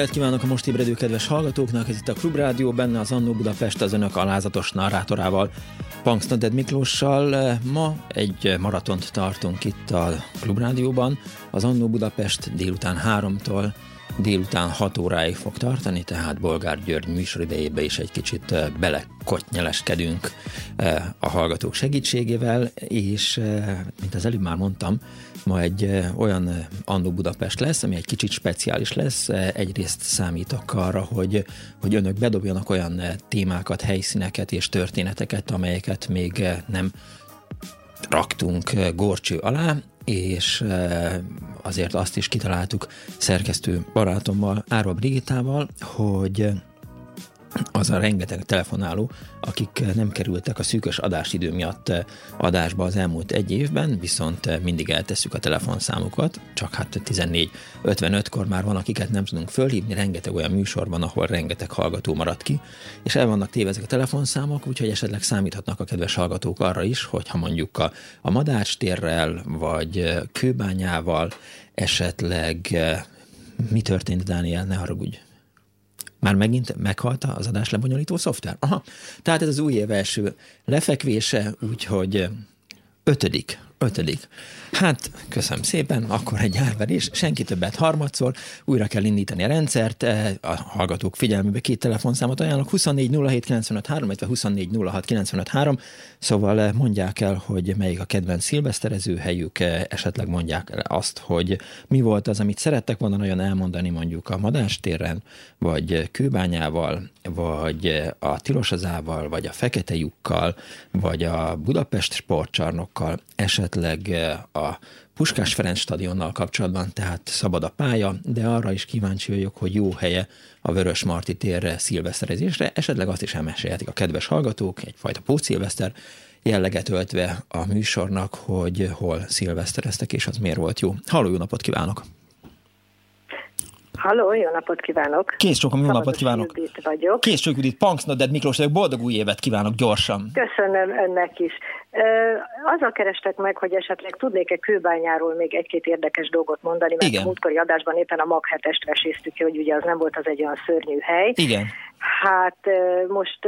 Reggelt kívánok a most ébredő kedves hallgatóknak, ez itt a Klubrádió, benne az Annó Budapest az önök alázatos narrátorával, Punks Naded Miklóssal. Ma egy maratont tartunk itt a Klubrádióban, az Annó Budapest délután háromtól délután 6 óráig fog tartani, tehát Bolgár György műsoridejébe is egy kicsit belekotnyeleskedünk a hallgatók segítségével, és mint az előbb már mondtam, ma egy olyan Annó Budapest lesz, ami egy kicsit speciális lesz. Egyrészt számítok arra, hogy, hogy önök bedobjanak olyan témákat, helyszíneket és történeteket, amelyeket még nem raktunk gorcső alá, és azért azt is kitaláltuk szerkesztő barátommal, Árva Brigitával, hogy az a rengeteg telefonáló, akik nem kerültek a szűkös adásidő miatt adásba az elmúlt egy évben, viszont mindig eltesszük a telefonszámukat, csak hát 14.55-kor már van, akiket nem tudunk fölhívni, rengeteg olyan műsor van, ahol rengeteg hallgató maradt ki, és el vannak téve ezek a telefonszámok, úgyhogy esetleg számíthatnak a kedves hallgatók arra is, hogyha mondjuk a, a Madárstérrel, vagy Kőbányával esetleg mi történt, Dániel, ne haragudj. Már megint meghalta az adás lebonyolító szoftver? Aha, tehát ez az új év első lefekvése, úgyhogy ötödik, ötödik. Hát, köszönöm szépen, akkor egy árverés, senki többet harmadszor, újra kell indítani a rendszert, eh, a hallgatók figyelmébe két telefonszámot ajánlok, 24 07 95 3, illetve 24 06 95 3, szóval eh, mondják el, hogy melyik a kedvenc szilveszterező helyük, eh, esetleg mondják el azt, hogy mi volt az, amit szerettek volna nagyon elmondani mondjuk a Madástéren, vagy Kőbányával, vagy a Tilosazával, vagy a Fekete lyukkal, vagy a Budapest sportcsarnokkal, esetleg a Puskás Ferenc stadionnal kapcsolatban, tehát szabad a pálya, de arra is kíváncsi vagyok, hogy jó helye a Vörös Marti térre szilveszterezésre, esetleg azt is elmesélhetik a kedves hallgatók, egyfajta pótszilveszter jelleget öltve a műsornak, hogy hol szilvesztereztek, és az miért volt jó. Halló, jó napot kívánok! Halló, jó napot kívánok! Kész sokan, jó napot kívánok! Judit vagyok. Kész sok Judit, Punksnoded Miklós vagyok, boldog új évet kívánok gyorsan! Köszönöm önnek is. Azzal kerestek meg, hogy esetleg tudnék-e kőbányáról még egy-két érdekes dolgot mondani, mert Igen. a múltkori adásban éppen a Mag 7-est veséztük ki, hogy ugye az nem volt az egy olyan szörnyű hely. Igen. Hát most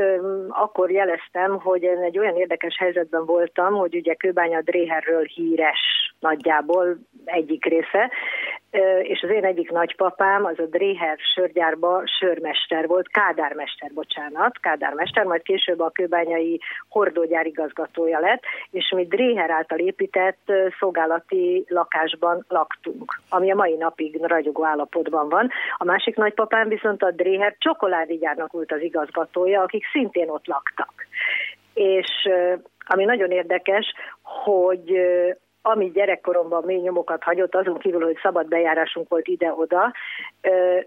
akkor jeleztem, hogy én egy olyan érdekes helyzetben voltam, hogy ugye Kőbánya Dréherről híres nagyjából egyik része, és az én egyik nagypapám, az a Dréher sörgyárba sörmester volt, kádármester, bocsánat, kádármester, majd később a kőbányai hordógyár igazgatója lett, és mi Dréher által épített szolgálati lakásban laktunk, ami a mai napig ragyogó állapotban van. A másik nagypapám viszont a Dréher csokoládégyárnak volt az igazgatója, akik szintén ott laktak. És ami nagyon érdekes, hogy ami gyerekkoromban mély nyomokat hagyott, azon kívül, hogy szabad bejárásunk volt ide-oda.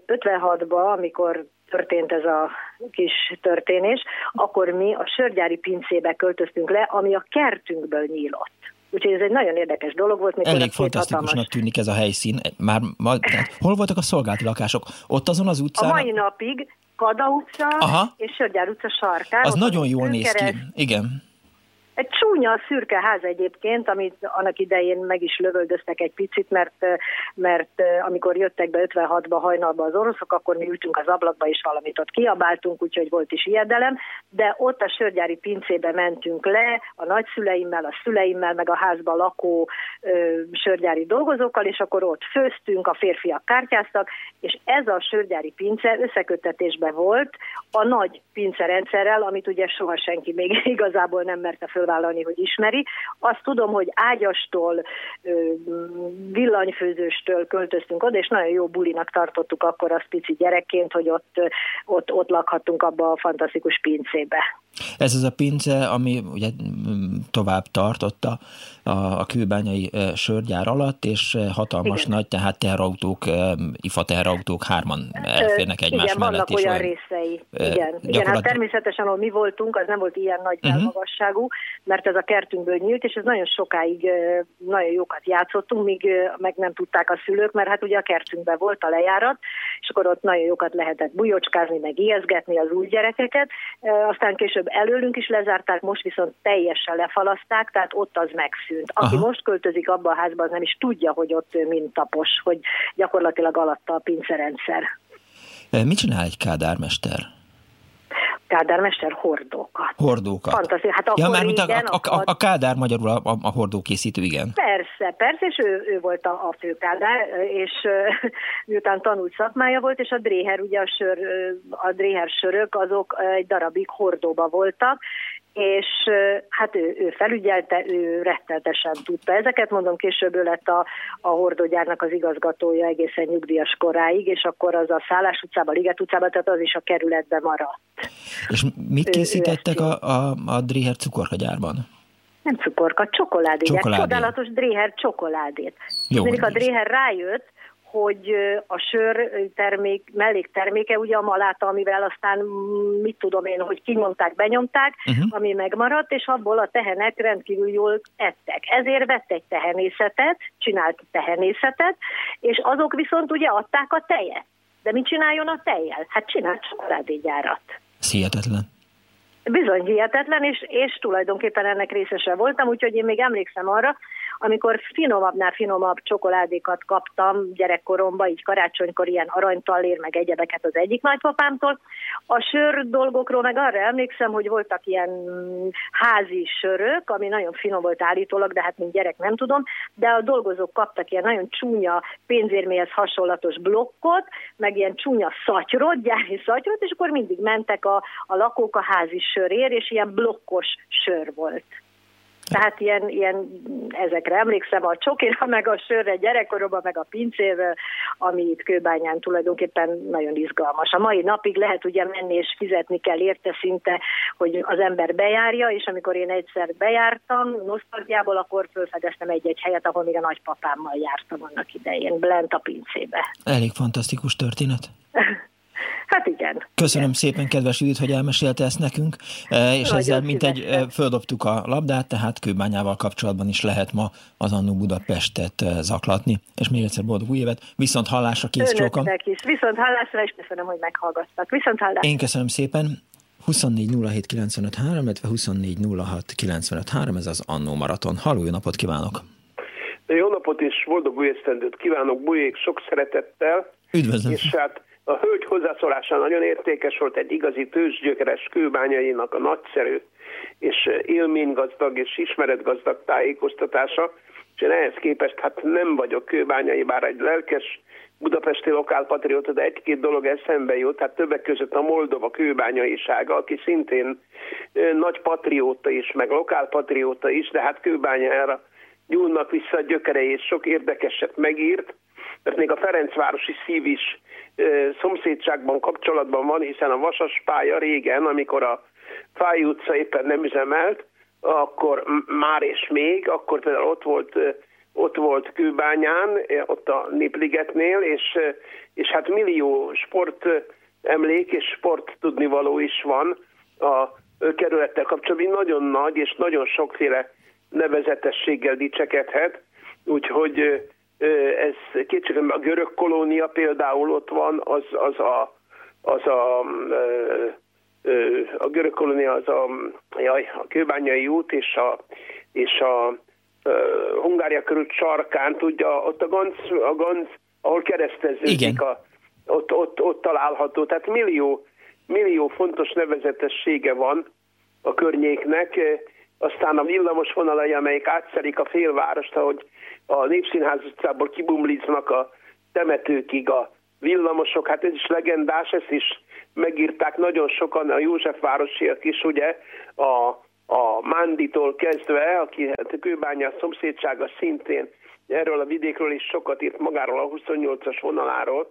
56-ban, amikor történt ez a kis történés, akkor mi a sörgyári pincébe költöztünk le, ami a kertünkből nyílott. Úgyhogy ez egy nagyon érdekes dolog volt. Elég fantasztikusnak hatalmas... tűnik ez a helyszín. Már, ma, tehát, hol voltak a szolgálati lakások? Ott azon az utcán? A mai napig Kada utca Aha. és Sörgyár utca sarkán. Az nagyon jól néz ki. Igen. Egy csúnya szürke ház egyébként, amit annak idején meg is lövöldöztek egy picit, mert, mert amikor jöttek be 56-ba hajnalba az oroszok, akkor mi ültünk az ablakba, és valamit ott kiabáltunk, úgyhogy volt is ijedelem, de ott a sörgyári pincébe mentünk le, a nagyszüleimmel, a szüleimmel, meg a házba lakó ö, sörgyári dolgozókkal, és akkor ott főztünk, a férfiak kártyáztak, és ez a sörgyári pince összekötetésben volt a nagy pincerendszerrel, amit ugye soha senki még igazából nem merte föl fölvállalni hogy ismeri. Azt tudom, hogy ágyastól, villanyfőzőstől költöztünk oda, és nagyon jó bulinak tartottuk akkor az pici gyerekként, hogy ott, ott, ott lakhattunk abba a fantasztikus pincébe. Ez az a pince, ami ugye tovább tartotta a, a kőbányai sörgyár alatt, és hatalmas Igen. nagy, tehát teherautók, ifa teherautók hárman elférnek egymás Igen, mellett. Igen, vannak olyan részei. Igen, Igen hát természetesen, ahol mi voltunk, az nem volt ilyen nagy uh-huh. magasságú, mert ez a kertünkből nyílt, és ez nagyon sokáig nagyon jókat játszottunk, míg meg nem tudták a szülők, mert hát ugye a kertünkben volt a lejárat, és akkor ott nagyon jókat lehetett bujocskázni, meg ijeszgetni az új gyerekeket. Aztán később előlünk is lezárták, most viszont teljesen lefalaszták, tehát ott az megszűnt. Aki Aha. most költözik abba a házba, az nem is tudja, hogy ott mint tapos, hogy gyakorlatilag alatta a pincerendszer. Mit csinál egy kádármester? Kádármester hordókat. Hordókat. Fantasztikus. Hát akkor ja, már mint a, a, a, a Kádár magyarul a, a hordókészítő, igen. Persze, persze, és ő, ő volt a, a fő Kádár, és miután tanult szakmája volt, és a Dréher, ugye a, sör, a Dréher sörök, azok egy darabig hordóba voltak, és hát ő, ő felügyelte, ő retteltesen tudta ezeket, mondom, később ő lett a, a hordógyárnak az igazgatója egészen nyugdíjas koráig, és akkor az a Szállás utcában, Liget utcában, tehát az is a kerületben maradt. És mit készítettek ő, ő a, a, a Dréher cukorkagyárban? Nem cukorka, csokoládét. Csokoládé. Csodálatos Dréher csokoládét. Jó, Mindig a Dréher rájött, hogy a sör termék, mellékterméke ugye a maláta, amivel aztán mit tudom én, hogy kinyomták, benyomták, uh-huh. ami megmaradt, és abból a tehenek rendkívül jól ettek. Ezért vett egy tehenészetet, csinált tehenészetet, és azok viszont ugye adták a tejet. De mit csináljon a tejjel? Hát csinált csokoládégyárat. Hihetetlen. Bizony hihetetlen, és, és tulajdonképpen ennek részese voltam, úgyhogy én még emlékszem arra, amikor finomabbnál finomabb csokoládékat kaptam gyerekkoromban, így karácsonykor ilyen aranytallér, meg egyebeket az egyik nagypapámtól. A sör dolgokról meg arra emlékszem, hogy voltak ilyen házi sörök, ami nagyon finom volt állítólag, de hát mint gyerek nem tudom, de a dolgozók kaptak ilyen nagyon csúnya pénzérméhez hasonlatos blokkot, meg ilyen csúnya szatyrot, gyári szatyrot, és akkor mindig mentek a, a lakók a házi sörér, és ilyen blokkos sör volt. Tehát ilyen, ilyen, ezekre emlékszem, a csokira, meg a sörre gyerekkoromban, meg a pincével, ami itt Kőbányán tulajdonképpen nagyon izgalmas. A mai napig lehet ugye menni és fizetni kell érte szinte, hogy az ember bejárja, és amikor én egyszer bejártam nosztalgiából, akkor felfedeztem egy-egy helyet, ahol még a nagypapámmal jártam annak idején, lent a pincébe. Elég fantasztikus történet. Hát igen. Köszönöm igen. szépen, kedves Judit, hogy elmesélte ezt nekünk, e, és Nagyon ezzel mint egy e, földobtuk a labdát, tehát kőbányával kapcsolatban is lehet ma az Annó Budapestet e, zaklatni. És még egyszer boldog új évet, viszont hallásra kész csókom. is, viszont hallásra, és köszönöm, hogy meghallgattak. Viszont hallásra. Én köszönöm szépen. 24 illetve 24 ez az Annó Maraton. Halló, jó napot kívánok! Jó napot és boldog új esztendőt kívánok, Bujék, sok szeretettel. Üdvözlöm! És hát a hölgy hozzászólása nagyon értékes volt, egy igazi tőzsgyökeres kőbányainak a nagyszerű és élménygazdag és ismeretgazdag tájékoztatása, és én ehhez képest hát nem vagyok kőbányai, bár egy lelkes budapesti lokálpatrióta, de egy-két dolog eszembe jut, tehát többek között a Moldova kőbányaisága, aki szintén nagy patrióta is, meg lokálpatrióta is, de hát kőbányára nyúlnak vissza a gyökerei, és sok érdekeset megírt, mert még a Ferencvárosi szív is szomszédságban kapcsolatban van, hiszen a Vasas pálya régen, amikor a Fáj utca éppen nem üzemelt, akkor már és még, akkor például ott volt, ott volt Kőbányán, ott a Népligetnél, és, és hát millió sport emlék és sport tudnivaló is van a kerülettel kapcsolatban, nagyon nagy és nagyon sokféle nevezetességgel dicsekedhet, úgyhogy ez kétségem, a görög kolónia például ott van, az, az a, az a, a görög kolónia az a, jaj, a kőbányai út és a, és a Hungária körül sarkán, tudja, ott a Ganz, a Ganz ahol kereszteződik, a, ott, ott, ott található. Tehát millió, millió fontos nevezetessége van a környéknek, aztán a villamos vonalai, amelyek átszelik a félvárost, ahogy a Népszínház utcából kibumliznak a temetőkig a villamosok, hát ez is legendás, ezt is megírták nagyon sokan, a Józsefvárosiak is, ugye, a a Mánditól kezdve, aki hát a kőbányás szomszédsága szintén erről a vidékről is sokat írt magáról a 28-as vonaláról,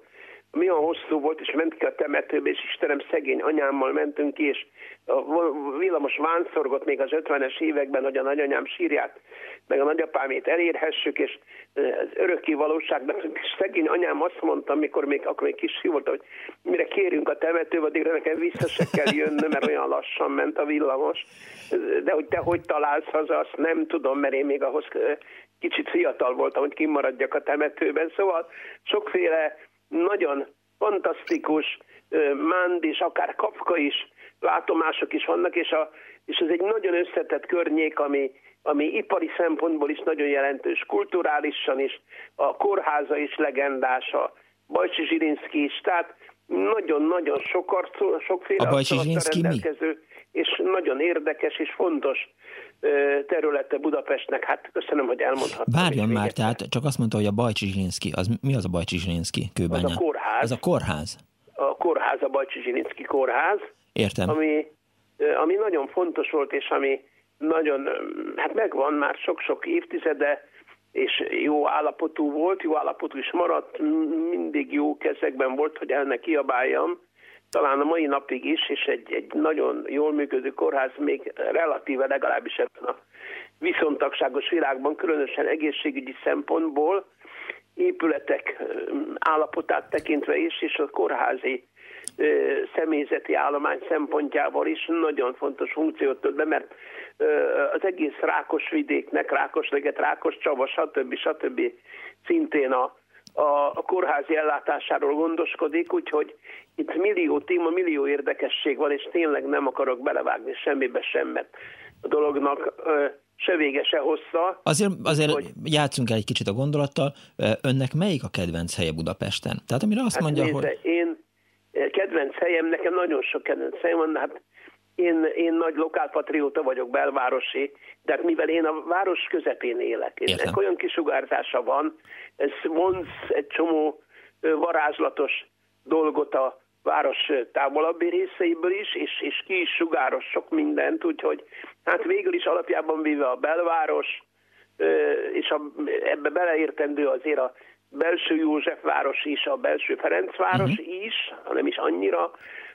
milyen hosszú volt, és ment ki a temetőbe, és Istenem, szegény anyámmal mentünk ki, és a villamos vánszorgott még az 50-es években, hogy a nagyanyám sírját, meg a nagyapámét elérhessük, és az örökké valóságban, és szegény anyám azt mondta, amikor még, akkor még kis volt, hogy mire kérünk a temetőbe, addigra nekem vissza se kell jönnöm, mert olyan lassan ment a villamos. De hogy te hogy találsz haza, azt nem tudom, mert én még ahhoz kicsit fiatal voltam, hogy kimaradjak a temetőben. Szóval sokféle nagyon fantasztikus Mand és akár Kafka is látomások is vannak, és, a, és ez egy nagyon összetett környék, ami, ami ipari szempontból is nagyon jelentős, kulturálisan is, a kórháza is legendás, a Bajcsi Zsirinszki is, tehát nagyon-nagyon sok arcú, sokféle a rendelkező, mi? és nagyon érdekes és fontos területe Budapestnek. Hát köszönöm, hogy elmondhatom. Várjon már, tehát csak azt mondta, hogy a Bajcsi Zsilinszki, az mi az a Bajcsi Zsilinszki kőbánya? Az a kórház. Ez a kórház? A kórház, a Bajcsi Zsilinszki kórház. Értem. Ami, ami nagyon fontos volt, és ami nagyon, hát megvan már sok-sok évtizede, és jó állapotú volt, jó állapotú is maradt, mindig jó kezekben volt, hogy el ne kiabáljam, talán a mai napig is, és egy, egy nagyon jól működő kórház még relatíve legalábbis ebben a viszontagságos világban, különösen egészségügyi szempontból, épületek állapotát tekintve is, és a kórházi személyzeti állomány szempontjából is nagyon fontos funkciót tölt be, mert az egész Rákos vidéknek, Rákosleget, Rákos Csava, stb. stb. szintén a, a, a kórházi ellátásáról gondoskodik, úgyhogy itt millió téma, millió érdekesség van, és tényleg nem akarok belevágni semmibe sem, mert a dolognak se vége, se hossza. Azért, azért hogy... játszunk el egy kicsit a gondolattal. Önnek melyik a kedvenc helye Budapesten? Tehát amire azt hát mondja, nézze, hogy... Én kedvenc helyem, nekem nagyon sok kedvenc helyem van, hát én, én nagy lokálpatrióta vagyok, belvárosi, de hát mivel én a város közepén élek, és ennek olyan kisugárzása van, ez vonz egy csomó varázslatos dolgot a város távolabbi részeiből is, és, és ki is sugáros sok mindent, úgyhogy hát végül is alapjában véve a belváros, és a, ebbe beleértendő azért a belső Józsefváros is, a belső Ferencváros uh-huh. is, hanem is annyira,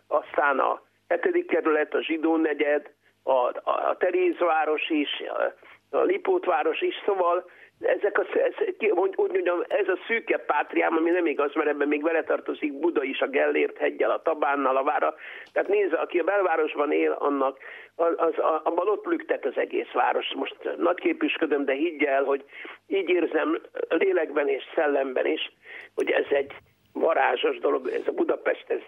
aztán a hetedik kerület, a zsidó negyed, a, a, a Terézváros is, a, a Lipótváros is, szóval ezek a, ez, úgy mondjam, ez a szűke pátriám, ami nem igaz, mert ebben még vele tartozik Buda is, a Gellért hegyel, a Tabánnal, a Vára. Tehát nézze, aki a belvárosban él, annak az, az, abban ott lüktet az egész város. Most nagyképűsködöm, de higgy el, hogy így érzem lélekben és szellemben is, hogy ez egy varázsos dolog, ez a Budapest, ez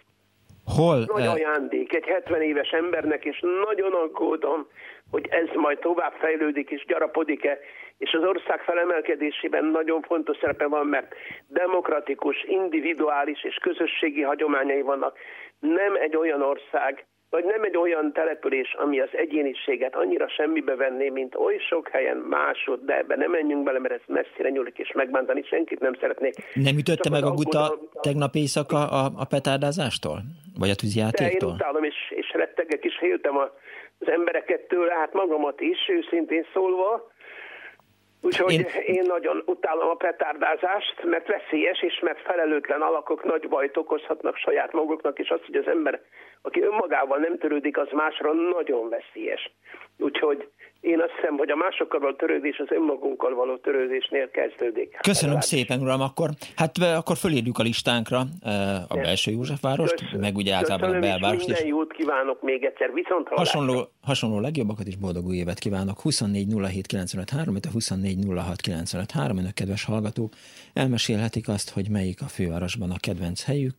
Hol? Nagy ajándék egy 70 éves embernek, és nagyon aggódom, hogy ez majd tovább fejlődik és gyarapodik-e, és az ország felemelkedésében nagyon fontos szerepe van, mert demokratikus, individuális és közösségi hagyományai vannak. Nem egy olyan ország, vagy nem egy olyan település, ami az egyéniséget annyira semmibe venné, mint oly sok helyen másod, de ebbe nem menjünk bele, mert ez messzire nyúlik, és megbántani senkit nem szeretnék. Nem ütötte meg a guta tegnap éjszaka a, a petárdázástól? Vagy a tűzjátéktól? én utálom, és, és rettegek, és féltem az embereket tőle, hát magamat is, őszintén szólva, Úgyhogy én... én nagyon utálom a petárdázást, mert veszélyes, és mert felelőtlen alakok nagy bajt okozhatnak saját maguknak, és az, hogy az ember, aki önmagával nem törődik, az másra nagyon veszélyes. Úgyhogy én azt hiszem, hogy a másokkal való törődés az önmagunkkal való törődésnél kezdődik. Köszönöm hát, szépen, uram, akkor, hát akkor fölírjuk a listánkra a belső Józsefvárost, Köszönöm. meg ugye általában a belvárost. Minden jót kívánok még egyszer, viszont hasonló, hasonló legjobbakat is boldog új évet kívánok. 24 07 953, a 24 06 953, önök kedves hallgatók, elmesélhetik azt, hogy melyik a fővárosban a kedvenc helyük,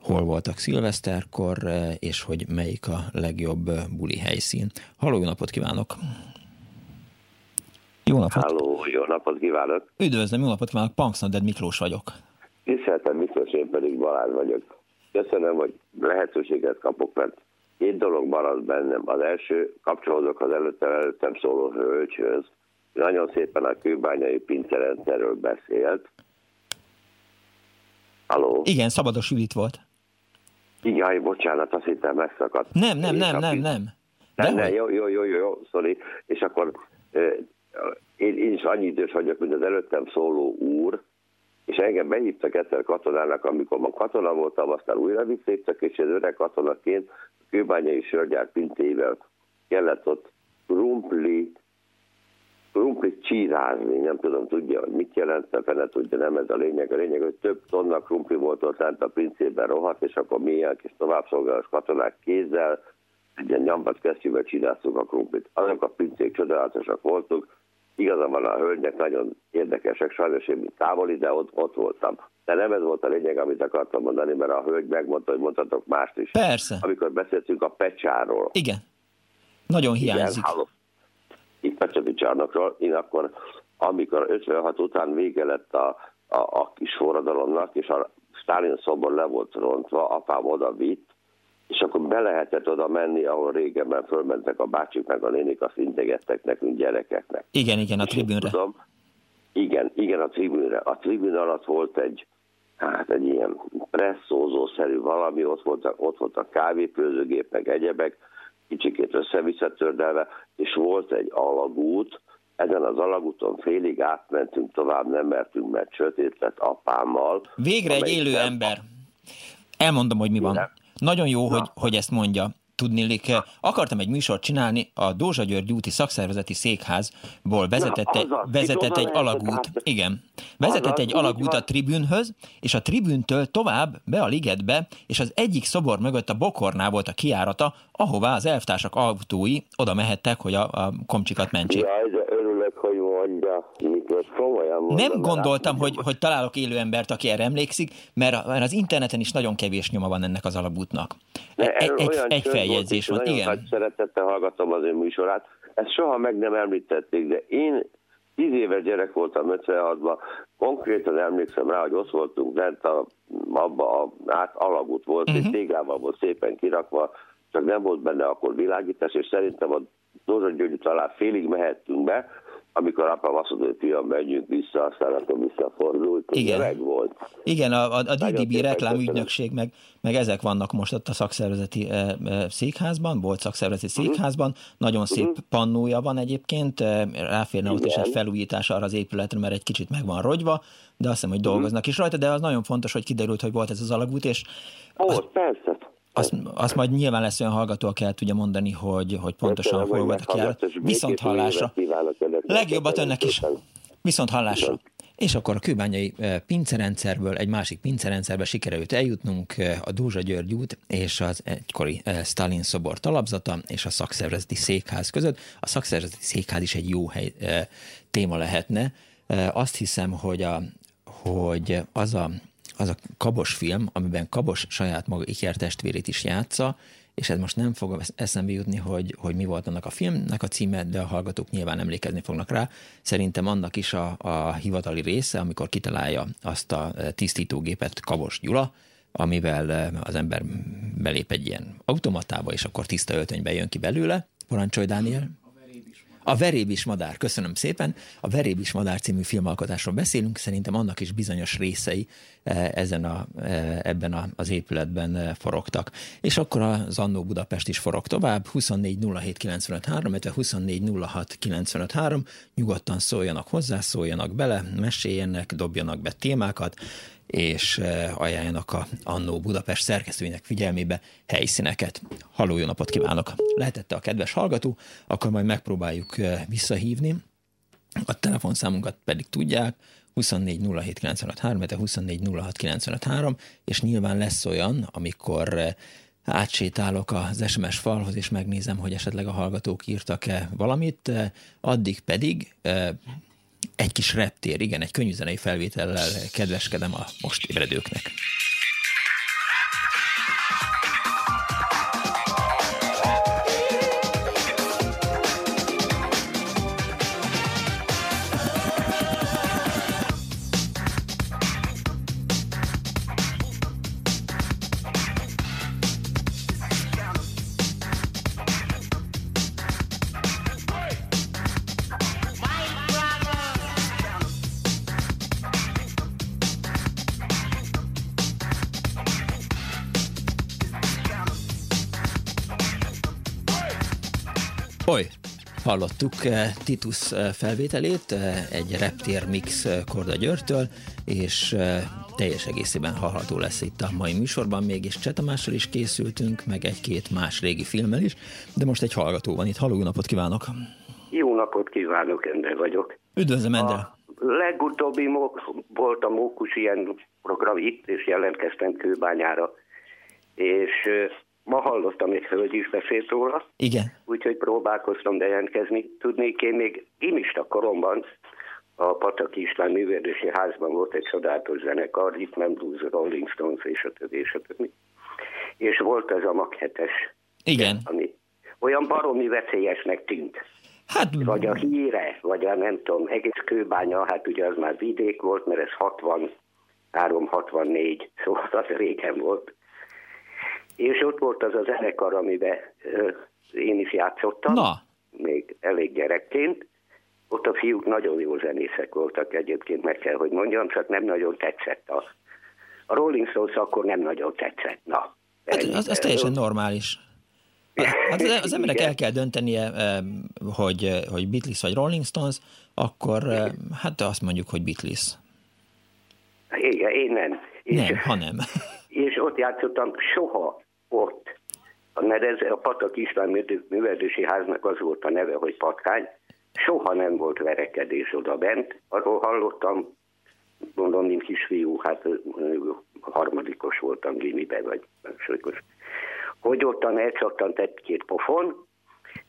hol voltak szilveszterkor, és hogy melyik a legjobb buli helyszín. Halló, napot kívánok! Jó napot! Halló, jó napot kívánok! Üdvözlöm, jó napot kívánok! Panksnoded Miklós vagyok. Tiszteltem Miklós, én pedig Balázs vagyok. Köszönöm, hogy lehetőséget kapok, mert két dolog maradt bennem. Az első, kapcsolódok az előttem, előttem szóló hölgyhöz. Nagyon szépen a kőbányai pincerendszerről beszélt. Halló? Igen, Szabados Judit volt. Jaj, bocsánat, azt hittem megszakadt. Nem, nem, nem, nem, nem. De ne, jó, jó, jó, jó, jó, sorry. És akkor én, én is annyi idős vagyok, mint az előttem szóló úr, és engem behívtak egyszer katonának, amikor ma katona voltam, aztán újra visszéptek, és egy öreg katonaként a kőbányai sörgyár pintével kellett ott krumpli, krumpli csírázni, nem tudom, tudja, hogy mit jelent, fene tudja, nem ez a lényeg. A lényeg, hogy több tonna krumpli volt ott lent a pincében rohadt, és akkor mi ilyen kis továbbszolgálós katonák kézzel, ilyen nyambat kesztyűvel csináltuk a krumplit. Azok a pincék csodálatosak voltunk, Igazán van a hölgynek, nagyon érdekesek, sajnos én távoli, de ott, ott voltam. De nem ez volt a lényeg, amit akartam mondani, mert a hölgy megmondta, hogy mondhatok mást is. Persze. Amikor beszéltünk a pecsáról. Igen. Nagyon hiányzik. Igen, Itt Pecsati csarnokról, én akkor, amikor 56 után vége lett a, a, a kis forradalomnak, és a Stalin szobor le volt rontva, apám oda vitt, és akkor be lehetett oda menni, ahol régebben fölmentek a bácsik meg a nénik, azt integettek nekünk gyerekeknek. Igen, igen, a tribűnre. Tudom, igen, igen, a tribűnre. A tribűn alatt volt egy, hát egy ilyen presszózó-szerű valami, ott voltak, ott voltak kávépőzőgép, meg egyebek, kicsikét össze tördelve, és volt egy alagút, ezen az alagúton félig átmentünk, tovább nem mertünk, mert sötét lett apámmal. Végre egy élő ember. Elmondom, hogy mi van. Nagyon jó, hogy, hogy ezt mondja. Tudnélik, eh, akartam egy műsort csinálni, a Dózsa György úti szakszervezeti székházból vezetett, egy, vezetett egy alagút, igen, vezetett egy alagút a tribünhöz, és a tribüntől tovább be a ligetbe, és az egyik szobor mögött a bokornál volt a kiárata, ahová az elvtársak autói oda mehettek, hogy a, a komcsikat mentsék. Jaj, örülök, hogy mondja, Miklós, komolyan mondom, Nem gondoltam, hogy, hogy találok élő embert, aki erre emlékszik, mert, az interneten is nagyon kevés nyoma van ennek az alagútnak. Egy, egy, egy feljegyzés van, igen. Szeretettel hallgatom az ő műsorát. Ezt soha meg nem említették, de én tíz éves gyerek voltam 56-ban, konkrétan emlékszem rá, hogy ott voltunk lent a, abba a, át alagút volt, uh-huh. és mhm. tégával volt szépen kirakva, csak nem volt benne akkor világítás, és szerintem a Dózsa György talán félig mehettünk be, amikor apa azt mondta, hogy fiam, menjünk vissza, aztán akkor visszafordult, Igen. meg volt. Igen, a, a, a DDB reklámügynökség, meg, meg ezek vannak most ott a szakszervezeti e, e, székházban, volt szakszervezeti uh-huh. székházban, nagyon szép uh-huh. pannója van egyébként, ráférne Igen. ott is egy felújítás arra az épületre, mert egy kicsit meg van rogyva, de azt hiszem, hogy dolgoznak uh-huh. is rajta, de az nagyon fontos, hogy kiderült, hogy volt ez az alagút, és... Ó, az... persze, azt, azt majd nyilván lesz olyan hallgató, aki el tudja mondani, hogy, hogy pontosan hol volt a kiárat. Viszont hallásra. Legjobbat önnek is. Viszont hallásra. És akkor a kőbányai pincerendszerből egy másik pincerendszerbe sikerült eljutnunk a Dózsa György út és az egykori Stalin szobor talapzata és a szakszervezeti székház között. A szakszervezeti székház is egy jó hely, téma lehetne. Azt hiszem, hogy, a, hogy az a az a Kabos film, amiben Kabos saját maga ikertestvérét is játsza, és ez most nem fog eszembe jutni, hogy, hogy mi volt annak a filmnek a címe, de a hallgatók nyilván emlékezni fognak rá. Szerintem annak is a, a hivatali része, amikor kitalálja azt a tisztítógépet Kabos Gyula, amivel eh, az ember belép egy ilyen automatába, és akkor tiszta öltönybe jön ki belőle. Parancsolj, Dániel! A Verébis madár, köszönöm szépen. A Verébis madár című filmalkotásról beszélünk, szerintem annak is bizonyos részei eh, ezen a, eh, ebben a, az épületben eh, forogtak. És akkor az Annó Budapest is forog tovább, 24 07 95 3, 24 06 95 3, nyugodtan szóljanak hozzá, szóljanak bele, meséljenek, dobjanak be témákat, és ajánljanak a Annó Budapest szerkesztőinek figyelmébe helyszíneket. Halló, jó napot kívánok! Lehetette a kedves hallgató, akkor majd megpróbáljuk visszahívni. A telefonszámunkat pedig tudják, 24 07 95 és nyilván lesz olyan, amikor átsétálok az SMS falhoz, és megnézem, hogy esetleg a hallgatók írtak-e valamit, addig pedig egy kis reptér, igen, egy könnyűzenei felvétellel kedveskedem a most ébredőknek. Hallottuk eh, Titus eh, felvételét, eh, egy reptér mix Korda Györtől, és teljes egészében hallható lesz itt a mai műsorban. Mégis Csetamással is készültünk, meg egy-két más régi filmmel is, de most egy hallgató van itt. Halló, jó napot kívánok! Jó napot kívánok, Endre vagyok. Üdvözlöm, Endre! A legutóbbi volt a Mókus ilyen program itt, és jelentkeztem Kőbányára, és Ma hallottam, egy hölgy is beszélt róla. Igen. Úgyhogy próbálkoztam bejelentkezni. Tudnék, én még imista koromban a Pataki István művelődési házban volt egy csodálatos zenekar, nem Blues, Rolling Stones és a többi, és a többi. És volt ez a maghetes. Igen. Ami olyan baromi veszélyesnek tűnt. Hát, vagy a híre, vagy a nem tudom, egész kőbánya, hát ugye az már vidék volt, mert ez 63-64, szóval az régen volt. És ott volt az a zenekar, amiben én is játszottam, Na. még elég gyerekként. Ott a fiúk nagyon jó zenészek voltak egyébként, meg kell, hogy mondjam, csak nem nagyon tetszett a, a Rolling Stones akkor nem nagyon tetszett. Na, hát, az, az teljesen normális. Hát az, emberek el kell döntenie, hogy, hogy Beatles vagy Rolling Stones, akkor hát azt mondjuk, hogy Beatles. Igen, én nem. Nem, és, ha nem. És ott játszottam soha ott, mert ez a Patak István művelési háznak az volt a neve, hogy Patkány, soha nem volt verekedés oda bent, arról hallottam, mondom, mint kisfiú, hát harmadikos voltam gimibe, vagy másodikos, hogy ottan elcsattant egy-két pofon,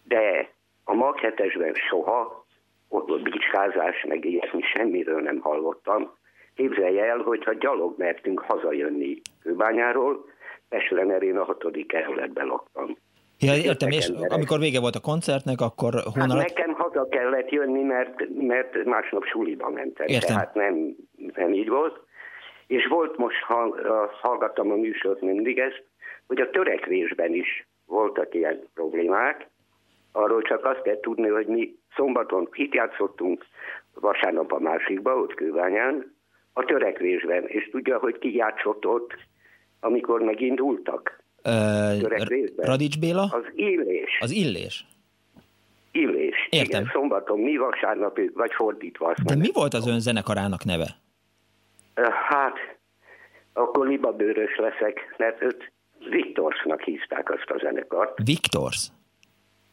de a Mag soha, ott bicskázás, meg ilyesmi, semmiről nem hallottam. Képzelje el, hogyha gyalog mertünk hazajönni Kőbányáról, Eslenerén a hatodik kerületben laktam. Ja, értem, és amikor vége volt a koncertnek, akkor hónapot... Hát nekem haza kellett jönni, mert, mert másnap suliba mentem. Értem. Tehát nem, nem így volt. És volt most, ha, hallgattam a műsort mindig ezt, hogy a törekvésben is voltak ilyen problémák. Arról csak azt kell tudni, hogy mi szombaton itt játszottunk, vasárnap a másikba, ott Kőványán, a törekvésben, és tudja, hogy ki játszott ott, amikor megindultak. Uh, Radics Béla? Az illés. Az illés. Illés. Értem. Igen, szombaton, mi vasárnap, vagy fordítva. Azt De mi volt az ön zenekarának neve? Hát, akkor libabőrös leszek, mert őt Viktorsnak hívták azt a zenekart. Viktors?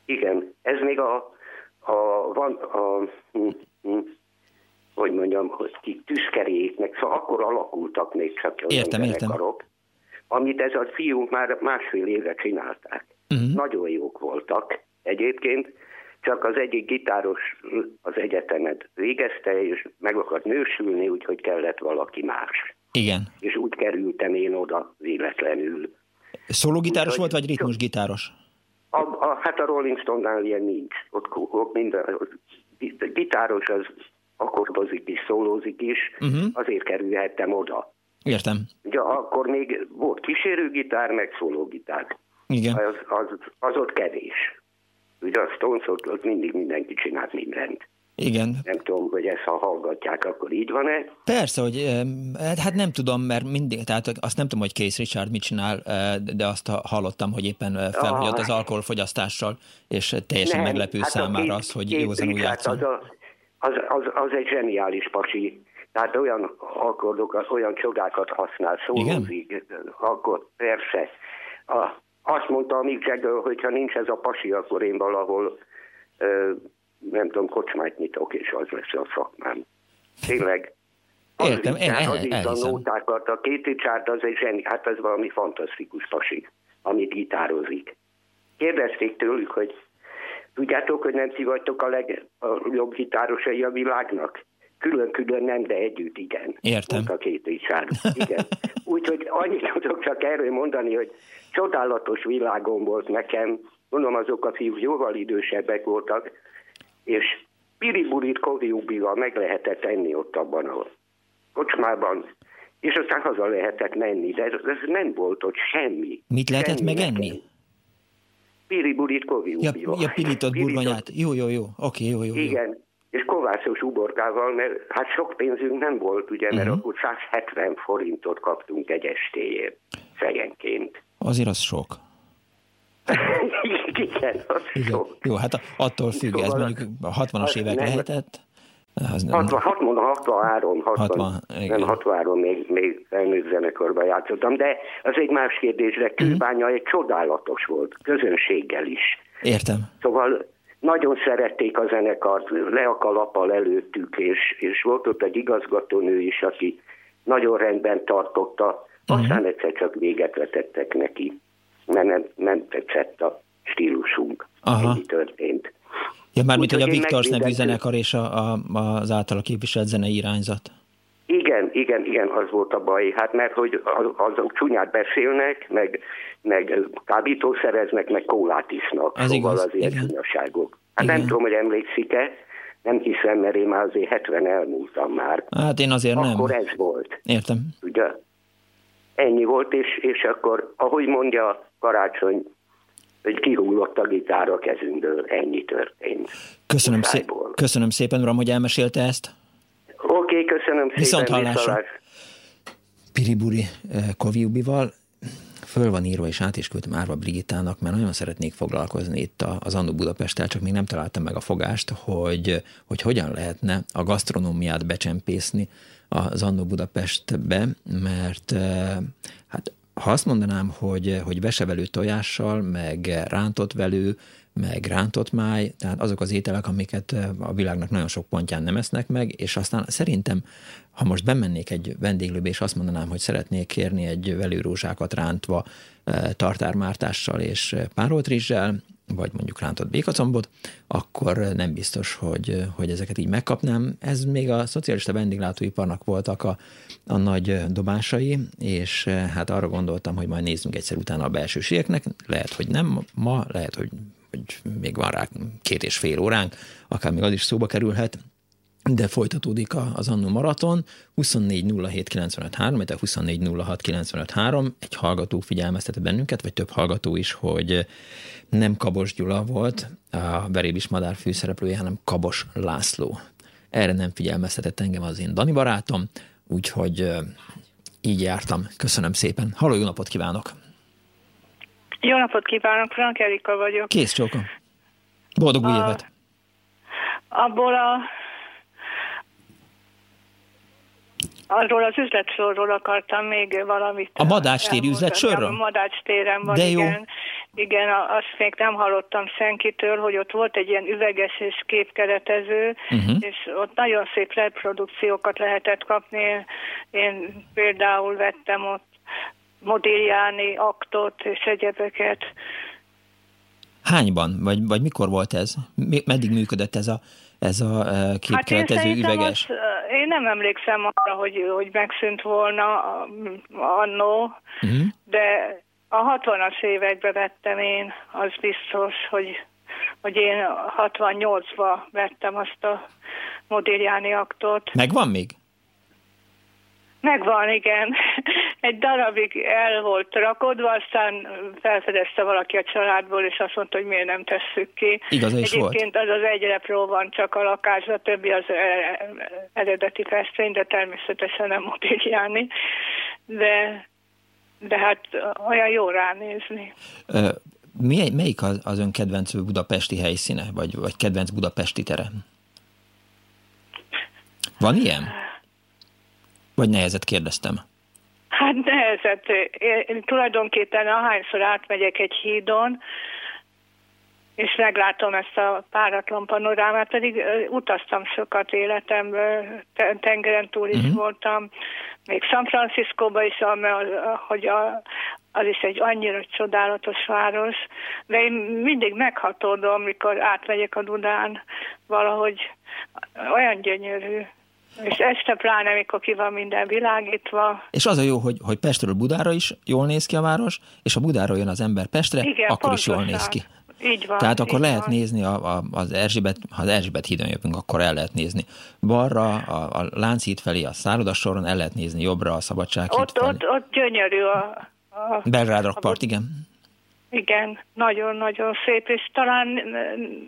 Igen, ez még a, a, van, a, hm, hm, hogy mondjam, hogy ki tüszkeréknek, szóval akkor alakultak még csak értem, zenekarok. Értem amit ez a fiúk már másfél éve csinálták. Uh-huh. Nagyon jók voltak egyébként, csak az egyik gitáros az egyetemet végezte, és meg akart nősülni, úgyhogy kellett valaki más. Igen. És úgy kerültem én oda véletlenül. Szólógitáros volt, vagy ritmusgitáros? A, a, hát a Rolling Stone-nál ilyen nincs. Ott, ott minden, ott, gitáros az akkordozik is, szólózik is, uh-huh. azért kerülhettem oda. Értem. Ugye akkor még volt kísérőgitár, meg szólógitár. Igen. Az, az, az ott kevés. Ugye a Stones ott, ott mindig mindenki csinált mindent. Igen. Nem tudom, hogy ezt ha hallgatják, akkor így van-e? Persze, hogy hát nem tudom, mert mindig, tehát azt nem tudom, hogy Case Richard mit csinál, de azt hallottam, hogy éppen felhagyott az alkoholfogyasztással, és teljesen nem, meglepő hát számára az, hogy játszon. Az, az, az, az egy zseniális pasi tehát olyan akkordokat, olyan csodákat használ, szólózik, akkor persze. A, azt mondta a Mick Jagger, hogy ha nincs ez a pasi, akkor én valahol ö, nem tudom, kocsmát nyitok, és az lesz a szakmám. Tényleg. Az Értem, el, el, az el, a nótákat, a két csárt, az egy zseni, hát ez valami fantasztikus pasi, amit gitározik. Kérdezték tőlük, hogy tudjátok, hogy nem ti vagytok a legjobb gitárosai a világnak? Külön-külön nem, de együtt igen. Értem. a két Richard. Igen. Úgyhogy annyit tudok csak erről mondani, hogy csodálatos világom volt nekem. Mondom, azok a fiúk jóval idősebbek voltak, és piribulit koviubival meg lehetett enni ott abban a kocsmában, és aztán haza lehetett menni, de ez, ez nem volt ott semmi. Mit lehetett semmi megenni? Nekem. Piribulit koviubival. Ja, ja pirított burgonyát. Jó, jó, jó. Oké, jó, jó. Igen. Jó és kovászos uborkával, mert hát sok pénzünk nem volt, ugye, mert uh-huh. akkor 170 forintot kaptunk egy estéjét fejenként. Azért az sok. Igen, az Igen. Jó. jó, hát attól függ, ez mondjuk a 60-as évek nem, lehetett. Az nem, 60, 60, 63, 60, 60 nem 63 még, még zenekarban játszottam, de az egy más kérdés, de Kőbánya egy csodálatos volt, közönséggel is. Értem. Szóval nagyon szerették a zenekart, le a kalappal előttük, és, és volt ott egy igazgatónő is, aki nagyon rendben tartotta, aztán uh-huh. egyszer csak véget vetettek neki, mert nem, nem tetszett a stílusunk. Aha. Ennyi történt. Ja, mármint, hogy a Viktors nevű zenekar és a, a, az általa képviselt zenei irányzat. Igen, igen, igen, az volt a baj. Hát mert hogy azok csúnyát beszélnek, meg, meg kábítószereznek, meg kólát isznak. Ez szóval igaz, azért igen. Hát igen. nem tudom, hogy emlékszik-e, nem hiszem, mert én már azért 70 elmúltam már. Hát én azért akkor nem. Akkor ez volt. Értem. Ugye? Ennyi volt, és, és akkor, ahogy mondja Karácsony, hogy kihullott a gitár a kezünkből, ennyi történt. Köszönöm, szé- köszönöm szépen, uram, hogy elmesélte ezt. Oké, okay, köszönöm szépen. Viszont hallásra. Piriburi eh, Koviubival föl van írva, és át is küldtem Árva Brigittának, mert nagyon szeretnék foglalkozni itt az Annu Budapesttel, csak még nem találtam meg a fogást, hogy, hogy hogyan lehetne a gasztronómiát becsempészni az Annu Budapestbe, mert eh, ha azt mondanám, hogy, hogy vesevelő tojással, meg rántott velő, meg rántott máj, tehát azok az ételek, amiket a világnak nagyon sok pontján nem esznek meg, és aztán szerintem, ha most bemennék egy vendéglőbe, és azt mondanám, hogy szeretnék kérni egy velőrózsákat rántva tartármártással és párolt rizssel, vagy mondjuk rántott békacombot, akkor nem biztos, hogy, hogy ezeket így megkapnám. Ez még a szocialista vendéglátóiparnak voltak a, a nagy dobásai, és hát arra gondoltam, hogy majd nézzünk egyszer utána a belsőségeknek. Lehet, hogy nem ma, lehet, hogy, hogy még van rá két és fél óránk, akár még az is szóba kerülhet, de folytatódik az Annu Maraton, 24 07 95 3, 24 06 95 3, egy hallgató figyelmeztetett bennünket, vagy több hallgató is, hogy nem Kabos Gyula volt a Verébis Madár főszereplője, hanem Kabos László. Erre nem figyelmeztetett engem az én Dani barátom, úgyhogy így jártam. Köszönöm szépen. Halló, jó napot kívánok! Jó napot kívánok, Frank Erika vagyok. Kész csókom. Boldog új évet! Abból a Arról az üzletsorról akartam még valamit. A Madácstéri üzletsorról? A Madácstéren van, De jó. igen. Igen, azt még nem hallottam senkitől, hogy ott volt egy ilyen üveges és képkeretező, uh-huh. és ott nagyon szép reprodukciókat lehetett kapni. Én például vettem ott Modigliani aktot és egyebeket. Hányban? Vagy, vagy mikor volt ez? Meddig működött ez a ez a e, képkeretező hát én üveges? Az, én nem emlékszem arra, hogy, hogy megszűnt volna annó, uh-huh. de a 60-as években vettem én, az biztos, hogy, hogy én 68-ba vettem azt a Modigliani aktot. Megvan még? Megvan, igen. Egy darabig el volt rakodva, aztán felfedezte valaki a családból, és azt mondta, hogy miért nem tesszük ki. Igaz is Egyébként volt. az az egy repró van csak a lakásra, többi az eredeti festmény, de természetesen nem Modigliani. De, de hát olyan jó ránézni. Mi, melyik az, az ön kedvenc budapesti helyszíne, vagy, vagy kedvenc budapesti tere? Van ilyen? Vagy nehezet kérdeztem? Hát nehezet. Én tulajdonképpen ahányszor átmegyek egy hídon, és meglátom ezt a páratlan panorámát, pedig utaztam sokat életemben, tengeren túl is uh-huh. voltam, még San Franciscóba is, hogy a, az is egy annyira csodálatos város, de én mindig meghatódom, mikor átmegyek a Dudán, valahogy olyan gyönyörű. És este pláne, amikor ki van minden világítva. És az a jó, hogy, hogy Pestről Budára is jól néz ki a város, és ha Budára jön az ember Pestre, Igen, akkor pontosan. is jól néz ki. Így van. Tehát akkor lehet van. nézni a, a, az Erzsébet, ha az Erzsébet hídon jövünk, akkor el lehet nézni. Balra, a, a Lánchíd felé, a Szállodasoron el lehet nézni jobbra a Szabadsághíd ott, felé. Ott, ott gyönyörű a... a Belgrád Rockpart, igen. Igen, nagyon-nagyon szép, és talán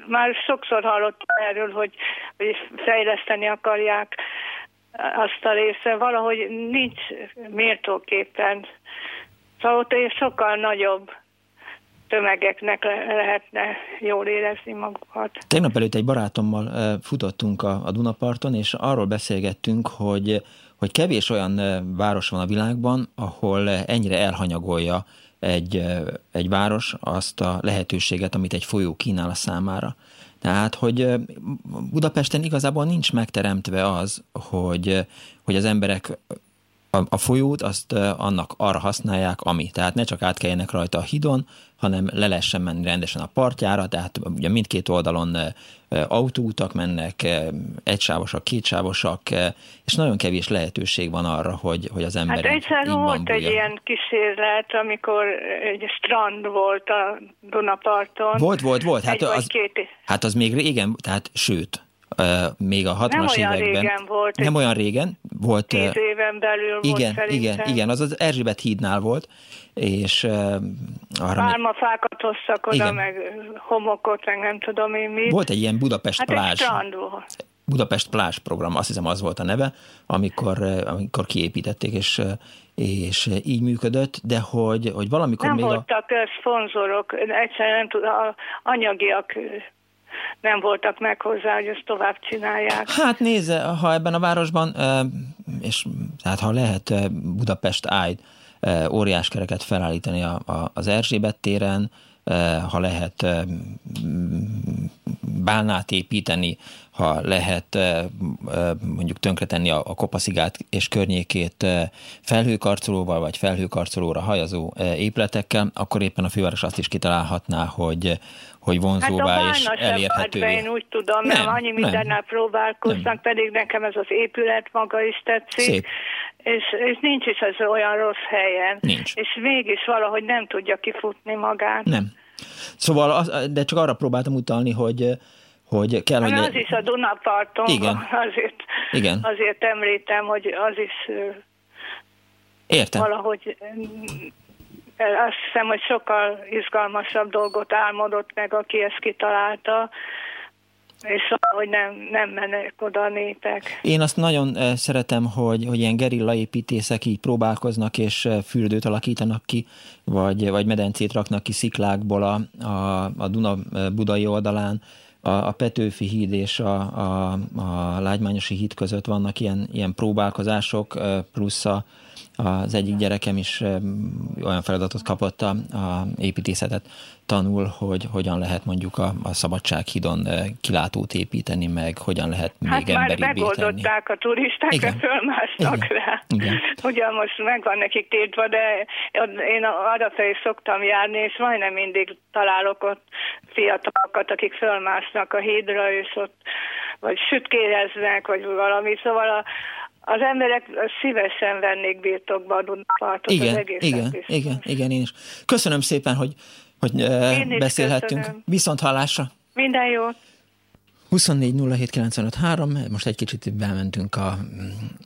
már sokszor hallottam erről, hogy, hogy fejleszteni akarják azt a része, valahogy nincs méltóképpen. Szóval ott sokkal nagyobb tömegeknek lehetne jól érezni magukat. Tegnap előtt egy barátommal futottunk a, a Dunaparton, és arról beszélgettünk, hogy, hogy kevés olyan város van a világban, ahol ennyire elhanyagolja egy, egy város azt a lehetőséget, amit egy folyó kínál a számára. Tehát, hogy Budapesten igazából nincs megteremtve az, hogy, hogy az emberek a, a folyót azt annak arra használják, ami. Tehát ne csak átkeljenek rajta a hidon, hanem le lehessen menni rendesen a partjára, tehát ugye mindkét oldalon autóutak mennek, egysávosak, kétsávosak, és nagyon kevés lehetőség van arra, hogy, hogy az ember Hát egyszer volt egy ilyen kísérlet, amikor egy strand volt a Dunaparton. Volt, volt, volt. Hát, az, két... hát az még régen, tehát sőt, még a 60-as években. Régen volt. Nem olyan régen. Volt, tíz éven belül igen, volt Igen, igen, az az Erzsébet hídnál volt, és uh, arra... Pálmafákat hoztak oda, igen. meg homokot, meg nem tudom én mit. Volt egy ilyen Budapest hát plázs. volt. Budapest plázs program, azt hiszem az volt a neve, amikor, amikor kiépítették, és és így működött, de hogy, hogy valamikor nem még voltak a... szponzorok, egyszerűen nem tudom, anyagiak nem voltak meg hozzá, hogy ezt tovább csinálják. Hát nézze, ha ebben a városban, és hát ha lehet Budapest ágy óriáskereket felállítani a, a, az Erzsébet téren, ha lehet bálnát építeni, ha lehet mondjuk tönkretenni a, a Kopaszigát és környékét felhőkarcolóval vagy felhőkarcolóra hajazó épületekkel, akkor éppen a főváros azt is kitalálhatná, hogy, hogy vonzóvá hát és elérhetővé. én úgy tudom, nem, mert annyi mindennel próbálkoznak, nem. pedig nekem ez az épület maga is tetszik. Szép. És, és nincs is ez olyan rossz helyen. Nincs. És mégis valahogy nem tudja kifutni magát. Nem. Szóval, az, de csak arra próbáltam utalni, hogy hogy kell, hogy... Az is a Dunaparton, Igen. Azért, Igen. azért említem, hogy az is Értem. valahogy azt hiszem, hogy sokkal izgalmasabb dolgot álmodott meg, aki ezt kitalálta, és hogy nem, nem mennek oda a népek. Én azt nagyon szeretem, hogy, hogy ilyen gerilla építészek így próbálkoznak, és fürdőt alakítanak ki, vagy, vagy medencét raknak ki sziklákból a, a, a Duna budai oldalán, a, a Petőfi híd és a, a, a Lágymányosi híd között vannak ilyen, ilyen próbálkozások, plusz a, az egyik gyerekem is olyan feladatot kapott a, a építészetet tanul, hogy hogyan lehet mondjuk a, a Szabadsághidon kilátót építeni, meg hogyan lehet még hát már megoldották a turisták, Igen. fölmásznak Igen. rá. Igen. Ugyan most megvan nekik tiltva, de én arra felé szoktam járni, és majdnem mindig találok ott fiatalokat, akik fölmásznak a hídra, és ott vagy sütkéreznek, vagy valami. Szóval a, az emberek szívesen vennék birtokba a Dunapartot. Igen, az egész igen, biztos. igen, igen, én is. Köszönöm szépen, hogy, hogy én beszélhettünk. Köszönöm. Viszont hallásra. Minden jó. 24 most egy kicsit bementünk a,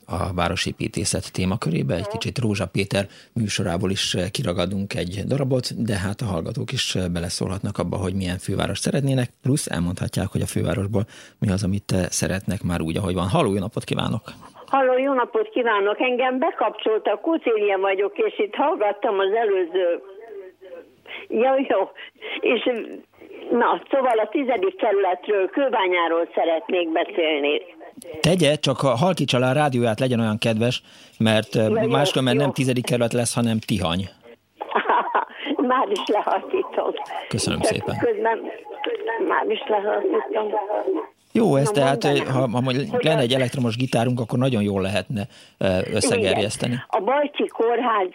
a városépítészet témakörébe, egy kicsit Rózsa Péter műsorából is kiragadunk egy darabot, de hát a hallgatók is beleszólhatnak abba, hogy milyen főváros szeretnének, plusz elmondhatják, hogy a fővárosból mi az, amit szeretnek már úgy, ahogy van. Halló, jó napot kívánok! Halló, jó napot kívánok! Engem bekapcsoltak, Kucélia vagyok, és itt hallgattam az előző... Ja, jó. És na, szóval a tizedik kerületről, Kőbányáról szeretnék beszélni. Tegye, csak ha halkítsa le a rádióját, legyen olyan kedves, mert máskülönben nem tizedik kerület lesz, hanem Tihany. Már is lehalkítom. Köszönöm csak szépen. Közben, közben már is lehalkítom. Jó, ez Na, tehát, ha, ha lenne egy elektromos gitárunk, akkor nagyon jól lehetne összegerjeszteni. Igen. A Bajcsi Kórház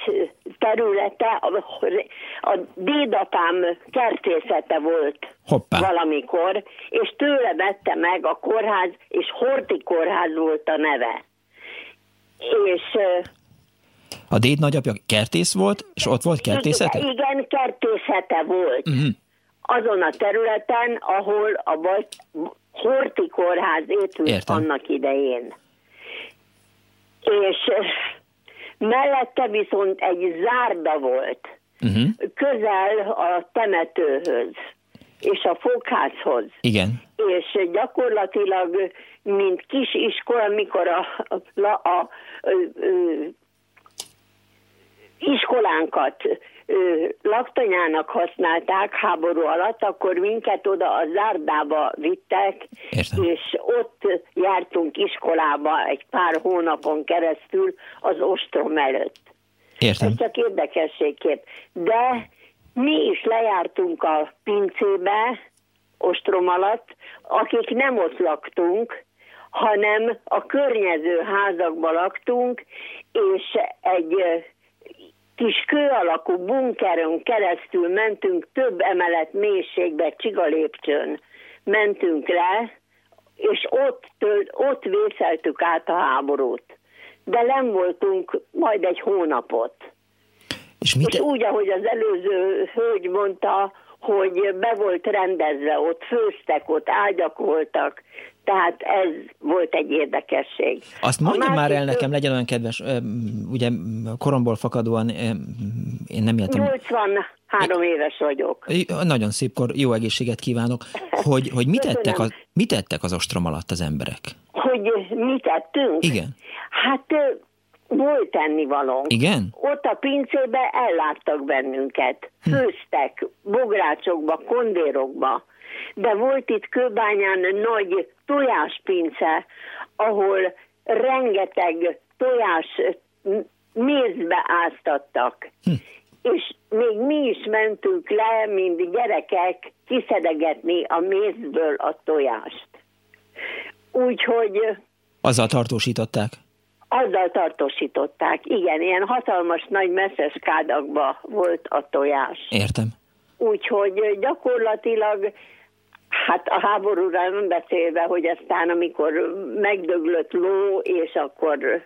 területe, a, a dédapám kertészete volt Hoppá. valamikor, és tőle vette meg a kórház, és Horti Kórház volt a neve. És a déd nagyapja kertész volt, és ott volt kertészete? Igen, kertészete volt. Uh-huh. Azon a területen, ahol a Horti kórház Értem. annak idején. És mellette viszont egy zárda volt, uh-huh. közel a temetőhöz és a fogházhoz. Igen. És gyakorlatilag, mint kis iskola, mikor a, a, a, a, a iskolánkat laktanyának használták háború alatt, akkor minket oda a zárdába vittek, Értem. és ott jártunk iskolába egy pár hónapon keresztül az ostrom előtt. Értem. Ez csak érdekességképp. De mi is lejártunk a pincébe, ostrom alatt, akik nem ott laktunk, hanem a környező házakban laktunk, és egy kis kő alakú bunkerön keresztül mentünk több emelet mélységbe, csigalépcsőn mentünk le, és ott, ott vészeltük át a háborút. De nem voltunk majd egy hónapot. És, mit... és úgy, ahogy az előző hölgy mondta, hogy be volt rendezve, ott főztek, ott ágyak voltak, tehát ez volt egy érdekesség. Azt mondja már el nekem, legyen olyan kedves, ugye koromból fakadóan én nem éltem. 83 éves vagyok. Nagyon szép kor, jó egészséget kívánok. Hogy, hogy mit, tettek az, mit tettek az ostrom alatt az emberek? Hogy mit tettünk? Igen. Hát volt ennivalónk. Igen? Ott a pincébe elláttak bennünket. Hm. Főztek, bográcsokba, kondérokba. De volt itt Kőbányán nagy tojáspince, ahol rengeteg tojás mézbe áztattak. Hm. És még mi is mentünk le, mint gyerekek, kiszedegetni a mézből a tojást. Úgyhogy... Azzal tartósították? Azzal tartósították, igen, ilyen hatalmas nagy messzes kádakba volt a tojás. Értem. Úgyhogy gyakorlatilag, hát a háborúra nem beszélve, hogy aztán amikor megdöglött ló, és akkor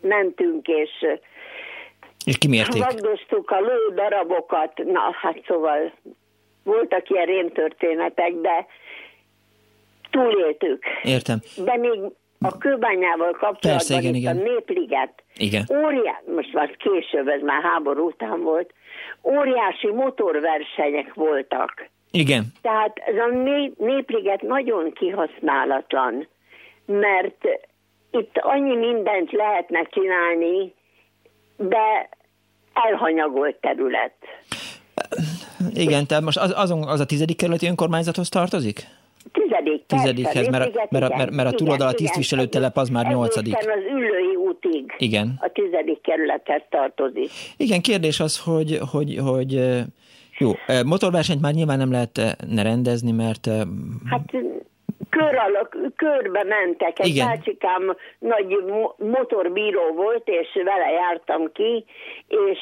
mentünk, és és kimérték? Vagdostuk a ló darabokat, na hát szóval voltak ilyen rémtörténetek, de túléltük. Értem. De még a kőbányával kapcsolatban Persze, igen, igen. a Népliget. Igen. Óriás, most már később, ez már háború után volt, óriási motorversenyek voltak. Igen. Tehát ez a Népliget nagyon kihasználatlan, mert itt annyi mindent lehetne csinálni, de elhanyagolt terület. Igen, tehát most az, azon, az a tizedik kerületi önkormányzathoz tartozik? Tizedik, Tizedikhez, mert, mert, mert, mert, mert a túloldal a tisztviselőtelep az már nyolcadik. az Üllői útig igen. a tizedik kerülethez tartozik. Igen, kérdés az, hogy, hogy, hogy jó, motorversenyt már nyilván nem lehet ne rendezni, mert... Hát kör alak, körbe mentek. Egy Igen. bácsikám nagy motorbíró volt, és vele jártam ki, és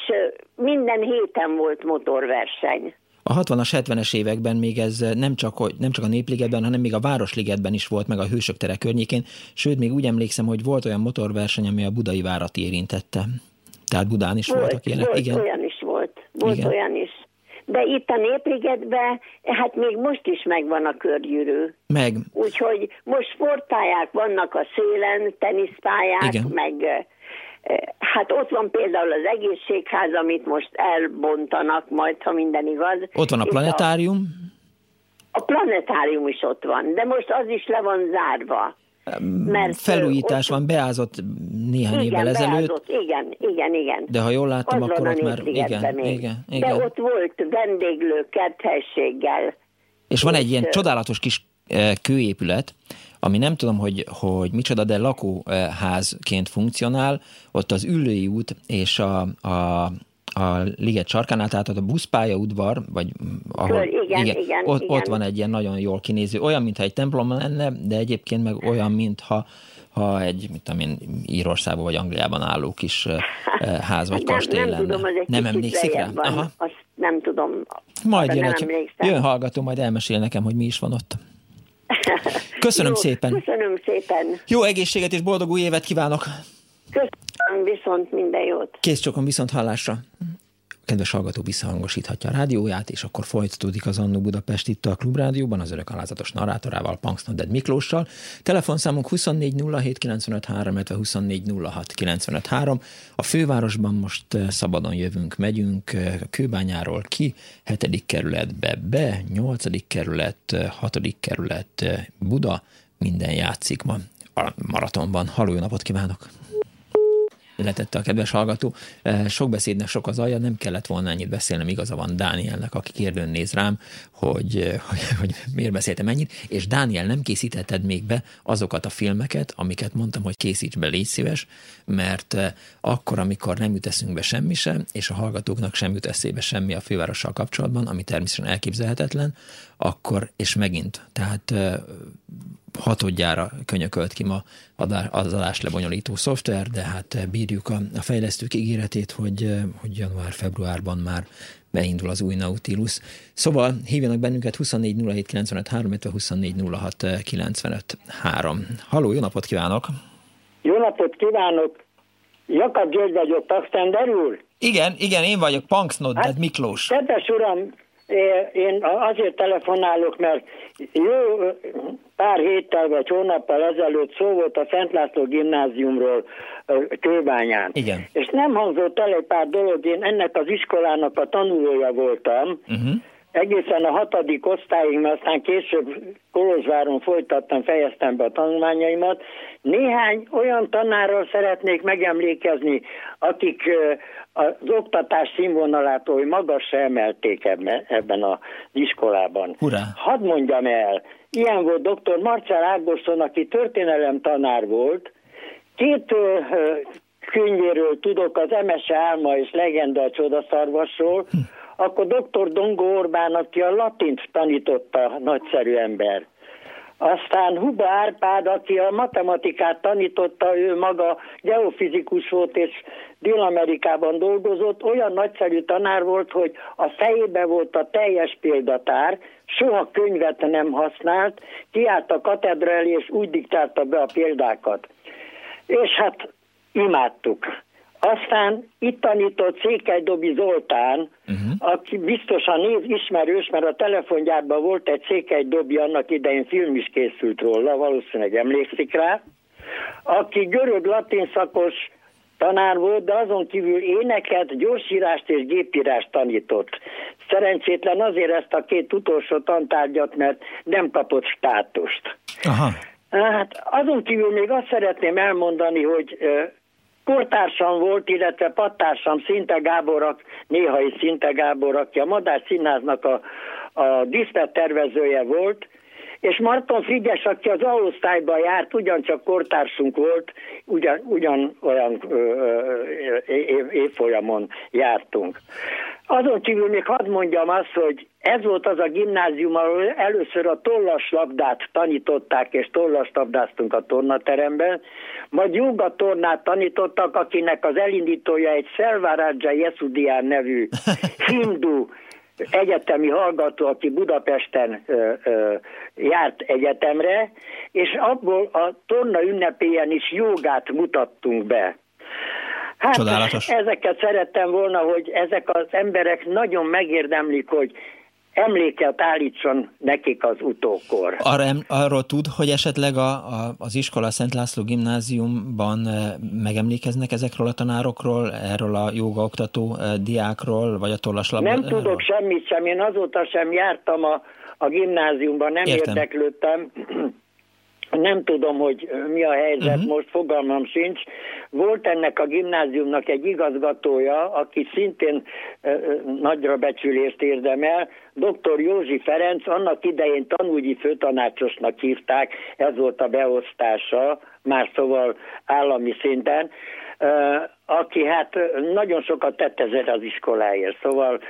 minden héten volt motorverseny. A 60-as, 70-es években még ez nem csak, nem csak a Népligetben, hanem még a Városligetben is volt, meg a Hősök tere környékén. Sőt, még úgy emlékszem, hogy volt olyan motorverseny, ami a budai várat érintette. Tehát Budán is volt, voltak ilyenek. Volt, Igen. olyan is volt. Volt Igen. olyan is. De itt a Népligetben, hát még most is megvan a körgyűrű. Meg. Úgyhogy most sportpályák vannak a szélen, teniszpályák, Igen. meg Hát ott van például az egészségház, amit most elbontanak majd, ha minden igaz. Ott van a planetárium. A, a planetárium is ott van, de most az is le van zárva. Mert Felújítás ott, van, beázott néhány igen, évvel ezelőtt. Beázott, igen, igen, igen. De ha jól láttam, az akkor ott már... Igen, még. igen, igen. De ott volt vendéglő kerthelységgel. És van egy ilyen csodálatos kis kőépület, ami nem tudom, hogy, hogy micsoda, de lakóházként funkcionál, ott az Üllői út és a, a, a Liget sarkánál, tehát a buszpálya udvar, vagy ahol, igen, igen, igen, ott, igen. ott van egy ilyen nagyon jól kinéző, olyan, mintha egy templom lenne, de egyébként meg olyan, mintha ha egy, mit tudom én, Írországban vagy Angliában álló kis ház vagy kastély nem, nem lenne. Tudom, nem emlékszik rá? Van, Aha. Azt nem tudom. Majd jön, nem egy, jön hallgató, majd elmesél nekem, hogy mi is van ott. Köszönöm Jó, szépen. Köszönöm szépen. Jó egészséget és boldog új évet kívánok. Köszönöm, viszont minden jót. Kész csokom viszont hallásra. Kedves hallgató visszahangosíthatja a rádióját, és akkor folytatódik az Annó Budapest itt a Klubrádióban, az örök alázatos narrátorával, Punksnodded Miklóssal. Telefonszámunk 2407953, illetve 2406953. A fővárosban most szabadon jövünk, megyünk Kőbányáról ki, 7. kerületbe be, 8. kerület, 6. kerület, Buda, minden játszik ma a maratonban. Halló, napot kívánok! Letette a kedves hallgató. Eh, sok beszédnek sok az alja, nem kellett volna ennyit beszélnem, igaza van Dánielnek, aki kérdőn néz rám, hogy, eh, hogy, hogy miért beszéltem ennyit, és Dániel, nem készítetted még be azokat a filmeket, amiket mondtam, hogy készíts be, légy szíves, mert eh, akkor, amikor nem jut eszünkbe semmi sem, és a hallgatóknak sem jut eszébe semmi a fővárossal kapcsolatban, ami természetesen elképzelhetetlen, akkor, és megint, tehát hatodjára könyökölt ki ma az adás lebonyolító szoftver, de hát bírjuk a, a fejlesztők ígéretét, hogy, hogy január-februárban már beindul az új Nautilus. Szóval hívjanak bennünket 24 07 95 3, 24 06 95 3. Halló, jó napot kívánok! Jó napot kívánok! Jakab György vagyok, Taxtender úr? Igen, igen, én vagyok, Punksnod, hát, Miklós. Kedves uram, én azért telefonálok, mert jó pár héttel vagy hónappal ezelőtt szó volt a Szent László gimnáziumról Kőbányán. Igen. És nem hangzott el egy pár dolog, én ennek az iskolának a tanulója voltam, uh-huh egészen a hatodik osztályig, mert aztán később Kolozsváron folytattam, fejeztem be a tanulmányaimat. Néhány olyan tanárral szeretnék megemlékezni, akik az oktatás színvonalától magasra emelték ebben az iskolában. Hurrá. Hadd mondjam el, ilyen volt dr. Marcel Ágoston, aki történelem tanár volt, két könyvéről tudok, az Emese Álma és Legenda a Csodaszarvasról, hm akkor dr. Dongo Orbán, aki a latint tanította, nagyszerű ember. Aztán Huba Árpád, aki a matematikát tanította, ő maga geofizikus volt, és Dél-Amerikában dolgozott, olyan nagyszerű tanár volt, hogy a fejébe volt a teljes példatár, soha könyvet nem használt, kiállt a katedra és úgy diktálta be a példákat. És hát imádtuk. Aztán itt tanított Székely Dobi Zoltán, uh-huh. aki biztosan név ismerős, mert a telefonjában volt egy Székely Dobi, annak idején film is készült róla, valószínűleg emlékszik rá, aki görög-latin szakos tanár volt, de azon kívül éneket, gyorsírást és gépírást tanított. Szerencsétlen azért ezt a két utolsó tantárgyat, mert nem kapott státust. Aha. Hát azon kívül még azt szeretném elmondani, hogy kortársam volt, illetve pattársam Szinte Gábor, néha is Szinte Gábor, aki a Madár Színháznak a, a diszpet tervezője volt, és Marton Frigyes, aki az alosztályban járt, ugyancsak kortársunk volt, ugyan, ugyan olyan évfolyamon jártunk. Azon kívül még hadd mondjam azt, hogy ez volt az a gimnázium, ahol először a tollaslabdát tanították, és tollaslabdáztunk a tornateremben, majd joga tornát tanítottak, akinek az elindítója egy Szelvárádzsa Jeszudián nevű hindu egyetemi hallgató, aki Budapesten ö, ö, járt egyetemre, és abból a torna ünnepélyen is jogát mutattunk be. Hát Csodálatos. ezeket szerettem volna, hogy ezek az emberek nagyon megérdemlik, hogy emléket állítson nekik az utókor. Arra, arról tud, hogy esetleg a, a, az iskola Szent László gimnáziumban megemlékeznek ezekről a tanárokról, erről a jogaoktató diákról, vagy a tollaslabda? Nem tudok semmit sem, én azóta sem jártam a, a gimnáziumban, nem Értem. érdeklődtem. Nem tudom, hogy mi a helyzet, uh-huh. most fogalmam sincs. Volt ennek a gimnáziumnak egy igazgatója, aki szintén uh, nagyra becsülést érdemel, dr. Józsi Ferenc, annak idején tanúgyi főtanácsosnak hívták, ez volt a beosztása, már szóval állami szinten, uh, aki hát nagyon sokat tett ezért az iskoláért. Szóval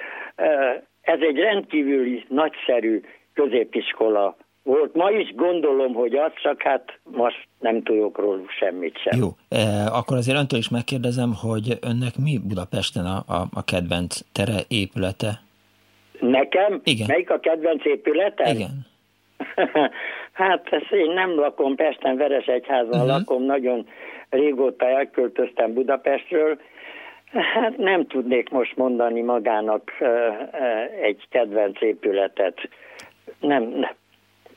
ez egy rendkívüli, nagyszerű középiskola volt. Ma is gondolom, hogy az, csak hát most nem tudok róluk semmit sem. Jó, e, akkor azért öntől is megkérdezem, hogy önnek mi Budapesten a, a, a kedvenc tere épülete? Nekem? Igen. Melyik a kedvenc épülete? Igen. hát ezt én nem lakom Pesten, Veresegyházon uh-huh. lakom, nagyon régóta elköltöztem Budapestről, Hát nem tudnék most mondani magának uh, uh, egy kedvenc épületet. Nem,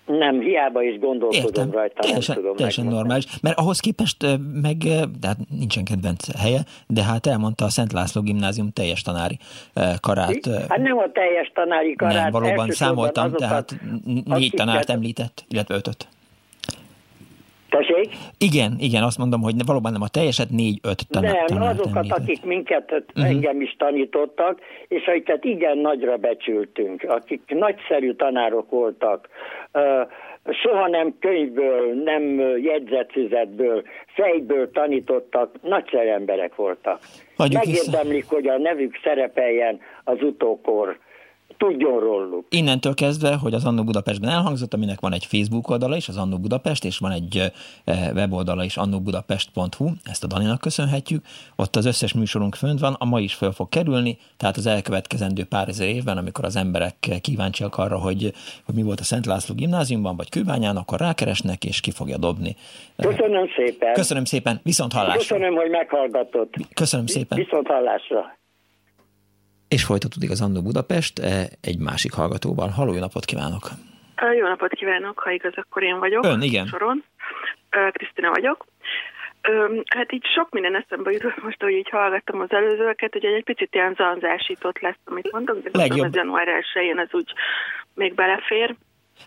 nem, hiába is gondolkodom Értem. rajta, teljesen, nem tudom Teljesen normális, mert ahhoz képest meg, de hát nincsen kedvenc helye, de hát elmondta a Szent László gimnázium teljes tanári karát. Hát nem a teljes tanári karát. Nem, valóban számoltam, azokat, tehát négy tanárt említett, illetve ötöt. Tessék? Igen, igen, azt mondom, hogy valóban nem a teljeset, négy-öt tanár. Nem, azokat, említett. akik minket, uh-huh. engem is tanítottak, és akiket igen nagyra becsültünk, akik nagyszerű tanárok voltak, soha nem könyvből, nem jegyzetfüzetből, fejből tanítottak, nagyszerű emberek voltak. Megérdemlik, hogy a nevük szerepeljen az utókor tudjon róluk. Innentől kezdve, hogy az Annó Budapestben elhangzott, aminek van egy Facebook oldala is, az Annó Budapest, és van egy weboldala is, annobudapest.hu, ezt a Daninak köszönhetjük. Ott az összes műsorunk fönt van, a ma is föl fog kerülni, tehát az elkövetkezendő pár ezer évben, amikor az emberek kíváncsiak arra, hogy, hogy mi volt a Szent László gimnáziumban, vagy Kőbányán, akkor rákeresnek, és ki fogja dobni. Köszönöm szépen. Köszönöm szépen, viszont hallásra. Köszönöm, hogy meghallgatott. Köszönöm szépen. Viszont hallásra. És folytatódik az Andó Budapest eh, egy másik hallgatóval. Halló, jó napot kívánok! Jó napot kívánok, ha igaz, akkor én vagyok. Ön, igen. Soron. Krisztina vagyok. Hát így sok minden eszembe jutott most, hogy így hallgattam az előzőket, hogy egy picit ilyen zanzásított lesz, amit mondok, de Legjobb. az január 1 az úgy még belefér.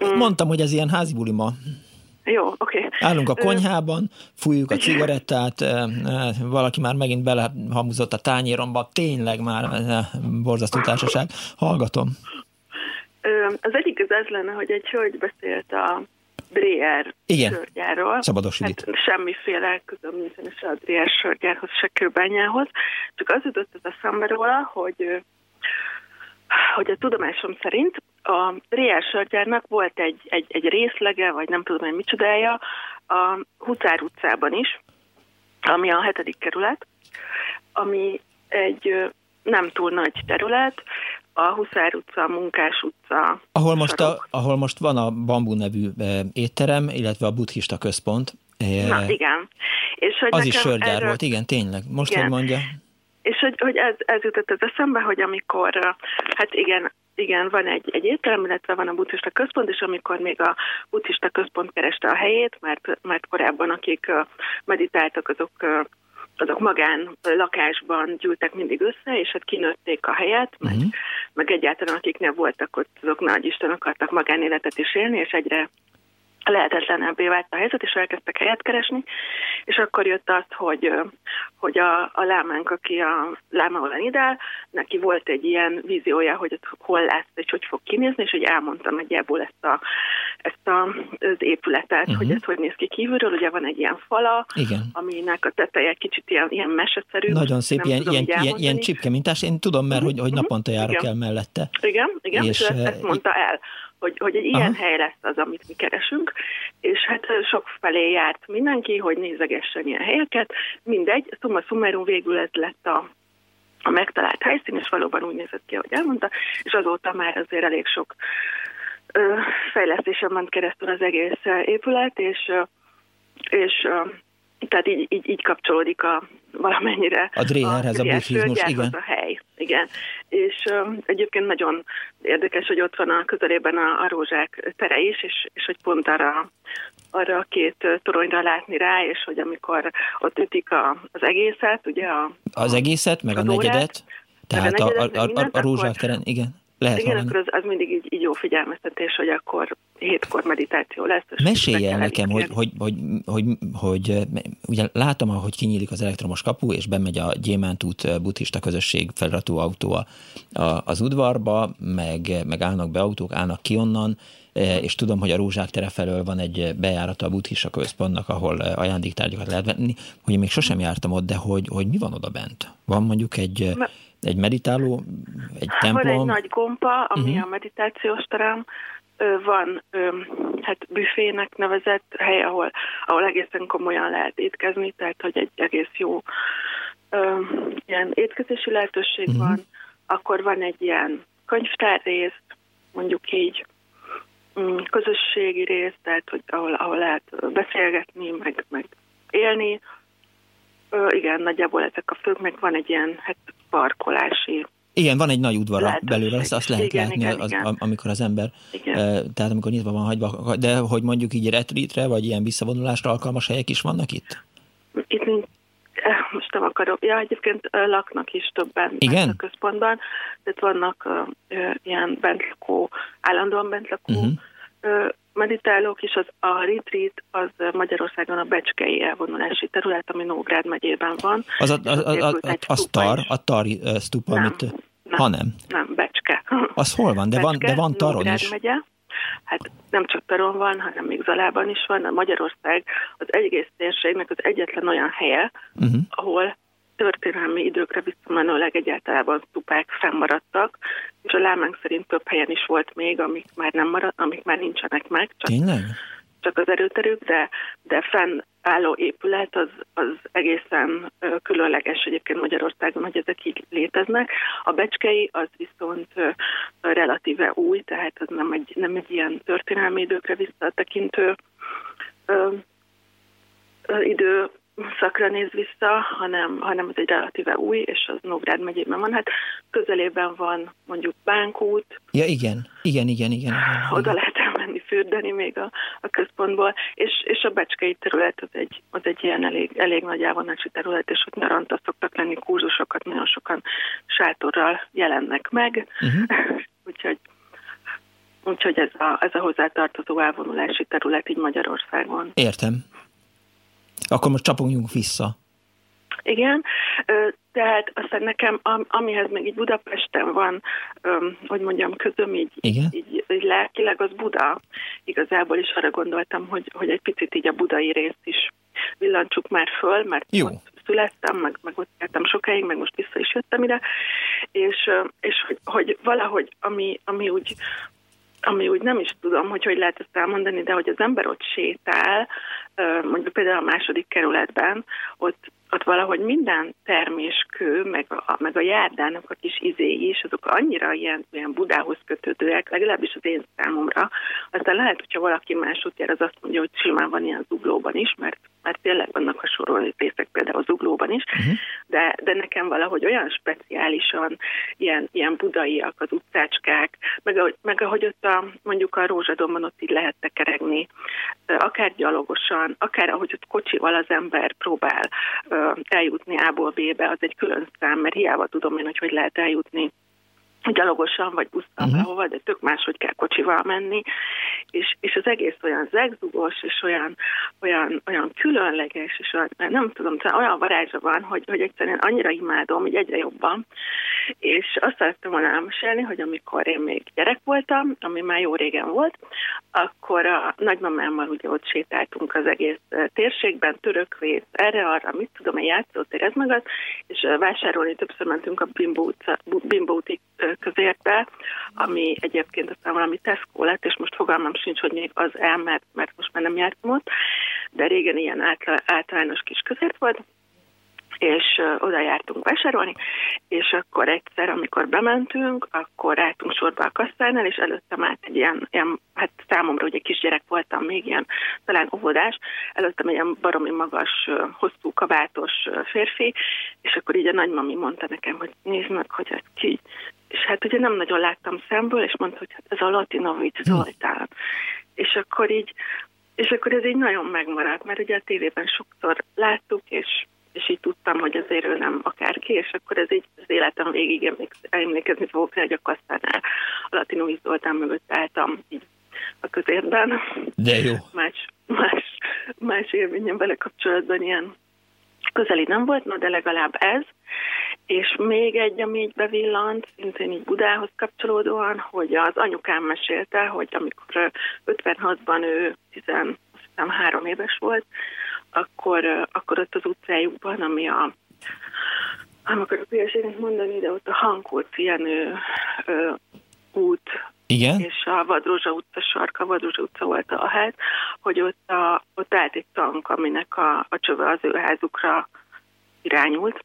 Mm. Mondtam, hogy ez ilyen házi bulima. Jó, oké. Okay. Állunk a konyhában, fújjuk a cigarettát, valaki már megint belehamuzott a tányéromba, tényleg már borzasztó társaság. Hallgatom. Az egyik az ez lenne, hogy egy hölgy beszélt a Dreher Igen. sörgyárról. Szabados hát semmiféle közöm nincsen se a Dreher sörgyárhoz, se kőbányához. Csak az jutott az eszembe róla, hogy hogy a tudomásom szerint a Riel sörgyárnak volt egy, egy, egy részlege, vagy nem tudom, hogy micsodája, a Huszár utcában is, ami a hetedik kerület, ami egy nem túl nagy terület, a Huszár utca, a Munkás utca. Ahol most, a, ahol most van a Bambú nevű étterem, illetve a buddhista központ. Na, igen. És hogy az is sörgyár erről... volt, igen, tényleg. Most, igen. hogy mondja. És hogy, hogy ez, ez jutott az eszembe, hogy amikor, hát igen, igen, van egy, egy étterem, illetve van a buddhista központ, és amikor még a buddhista központ kereste a helyét, mert, mert korábban akik meditáltak, azok azok magán lakásban gyűltek mindig össze, és hát kinőtték a helyet, meg, uh-huh. meg egyáltalán akiknél voltak ott, azok nagy Isten akartak magánéletet is élni, és egyre lehetetlenebbé vált a helyzet, és elkezdtek helyet keresni, és akkor jött az, hogy, hogy a, a lámánk, aki a Láma Olanidál, neki volt egy ilyen víziója, hogy hol lesz, és hogy fog kinézni, és hogy elmondta nagyjából ezt, a, ezt a, az épületet, uh-huh. hogy ez hogy néz ki kívülről, ugye van egy ilyen fala, Igen. aminek a teteje kicsit ilyen, ilyen meseszerű. Nagyon szép, ilyen, ilyen, ilyen, ilyen csipke mintás, én tudom, mert uh-huh. hogy, hogy naponta járok igen. el mellette. Igen, igen, és, és ezt, ezt mondta el hogy, hogy egy ilyen Aha. hely lesz az, amit mi keresünk, és hát sok felé járt mindenki, hogy nézegessen ilyen helyeket, mindegy, szumma summarum végül ez lett a, a megtalált helyszín, és valóban úgy nézett ki, ahogy elmondta, és azóta már azért elég sok ö, fejlesztésen ment keresztül az egész épület, és, és tehát így, így, így kapcsolódik a valamennyire a Dréherhez, a, a buddhizmus, igen. A hely, igen. És um, egyébként nagyon érdekes, hogy ott van a közelében a, a rózsák tere is, és, és hogy pont arra, arra a két toronyra látni rá, és hogy amikor ott ütik a, az egészet, ugye a... Az egészet, meg a, a negyedet, tehát a, a, a, a, a rózsák teren, igen. Lehet Igen, akkor az, az mindig így, így jó figyelmeztetés, hogy akkor hétkor meditáció lesz. Mesélj el nekem, hogy, hogy, hogy, hogy, hogy, ugye látom, ahogy kinyílik az elektromos kapu, és bemegy a Gyémántút buddhista közösség feliratú autó az udvarba, meg, meg állnak be autók, állnak ki onnan, és tudom, hogy a Rózsák tere felől van egy bejárata a buddhista központnak, ahol ajándéktárgyakat lehet venni, hogy én még sosem jártam ott, de hogy, hogy mi van oda bent? Van mondjuk egy... Na egy meditáló, egy templom? Van egy nagy gompa, ami uh-huh. a meditációs terem, van hát büfének nevezett hely, ahol, ahol egészen komolyan lehet étkezni, tehát hogy egy egész jó ilyen étkezési lehetőség uh-huh. van. Akkor van egy ilyen könyvtár rész, mondjuk így mm, közösségi rész, tehát hogy ahol, ahol lehet beszélgetni, meg, meg élni. Ö, igen, nagyjából ezek a fők, meg van egy ilyen hát parkolási igen, van egy nagy udvara belőle, azt, azt lehet igen, látni, igen, az, igen. amikor az ember, igen. tehát amikor nyitva van hagyva, de hogy mondjuk így retreatre, vagy ilyen visszavonulásra alkalmas helyek is vannak itt? Itt eh, most nem akarok, ja, egyébként laknak is többen Igen? a központban, tehát vannak uh, ilyen bentlakó, állandóan bentlakó uh, meditálók, és az, a retreat az Magyarországon a Becskei elvonulási terület, ami Nógrád megyében van. Az a, a, a, a, a, a Star, a Tar stupa, nem, amit... Nem, ha nem. Nem, Becske. Az hol van? De van, de van Taron Nógrád is. Megye. Hát nem csak Taron van, hanem még Zalában is van. A Magyarország az egész térségnek az egyetlen olyan helye, Uh-huh. ahol történelmi időkre visszamenőleg egyáltalán stupák fennmaradtak, és a lámánk szerint több helyen is volt még, amik már nem marad, amik már nincsenek meg, csak, Tényleg? csak az erőterük, de, de fennálló épület az, az egészen különleges egyébként Magyarországon, hogy ezek így léteznek. A becskei az viszont relatíve új, tehát az nem egy, nem egy ilyen történelmi időkre visszatekintő idő szakra néz vissza, hanem, hanem ez egy relatíve új, és az Nógrád megyében van. Hát közelében van mondjuk Bánkút, Ja, igen. Igen, igen, igen. igen, igen. oda lehet elmenni fürdeni még a, a központból, és, és a Becskei terület az egy, az egy ilyen elég, elég nagy elvonási terület, és ott nyaranta szoktak lenni kurzusokat, nagyon sokan sátorral jelennek meg, Uh-huh. úgyhogy Úgyhogy ez a, ez a hozzátartozó elvonulási terület így Magyarországon. Értem. Akkor most csapogjunk vissza. Igen, tehát aztán nekem, am- amihez még így Budapesten van, hogy mondjam, közöm így, Igen? így, így lelkileg, az Buda. Igazából is arra gondoltam, hogy, hogy egy picit így a budai részt is villancsuk már föl, mert Jó. ott születtem, meg, meg ott éltem sokáig, meg most vissza is jöttem ide, és, és hogy, hogy valahogy, ami, ami úgy ami úgy nem is tudom, hogy hogy lehet ezt elmondani, de hogy az ember ott sétál, mondjuk például a második kerületben, ott, ott valahogy minden terméskő, meg a, meg a járdának a kis izéi is, azok annyira ilyen, ilyen Budához kötődőek, legalábbis az én számomra. Aztán lehet, hogyha valaki más útjár, az azt mondja, hogy simán van ilyen zuglóban is, mert, mert tényleg vannak hasonló részek például a zuglóban is, Uh-huh. de, de nekem valahogy olyan speciálisan ilyen, ilyen budaiak az utcácskák, meg, ahogy- meg ahogy ott a, mondjuk a Rózsadomban ott így lehet tekeregni, akár gyalogosan, akár ahogy ott kocsival az ember próbál eljutni A-ból B-be, az egy külön szám, mert hiába tudom én, hogy hogy lehet eljutni gyalogosan vagy busszal Mhm. uh-huh. valahova, de tök máshogy kell kocsival menni, és, és az egész olyan zegzugos, és olyan, olyan, olyan különleges, és olyan, nem tudom, olyan varázsa van, hogy, hogy egyszerűen annyira imádom, hogy egyre jobban, és azt szerettem volna elmesélni, hogy amikor én még gyerek voltam, ami már jó régen volt, akkor a nagymamámmal ugye ott sétáltunk az egész térségben, törökvész, erre-arra, mit tudom, egy játszótér, ez meg az, és vásárolni többször mentünk a Bimbo, utca, Bimbo eh, közértbe, ami egyébként aztán valami Tesco lett, és most fogalmam sincs, hogy még az el, mert, mert most már nem jártam ott, de régen ilyen által, általános kis közért volt, és oda jártunk vásárolni, és akkor egyszer, amikor bementünk, akkor álltunk sorba a kasszánál, és előttem állt egy ilyen, ilyen hát számomra ugye kisgyerek voltam még ilyen, talán óvodás, előttem egy ilyen baromi magas, hosszú kabátos férfi, és akkor így a nagymami mondta nekem, hogy nézd meg, hogy ez ki. És hát ugye nem nagyon láttam szemből, és mondta, hogy hát ez a Latinovics Zoltán. És akkor így, és akkor ez így nagyon megmaradt, mert ugye a tévében sokszor láttuk, és és így tudtam, hogy azért ő nem akárki, és akkor ez így az életem végig emlék- emlékezni fogok rá, hogy a kasszánál a Latinovics Zoltán mögött álltam így a közérben. De jó. Más, más, más élményem vele kapcsolatban ilyen közeli nem volt, no, de legalább ez. És még egy, ami így bevillant, szintén így Budához kapcsolódóan, hogy az anyukám mesélte, hogy amikor ö, 56-ban ő 13 éves volt, akkor, akkor ott az utcájukban, ami a nem akarok mondani, de ott a Hankóci Jenő ö, út Igen? és a Vadrózsa utca sarka, Vadrózsa utca volt a hát, hogy ott, a, ott állt egy tank, aminek a, a csöve az ő házukra irányult.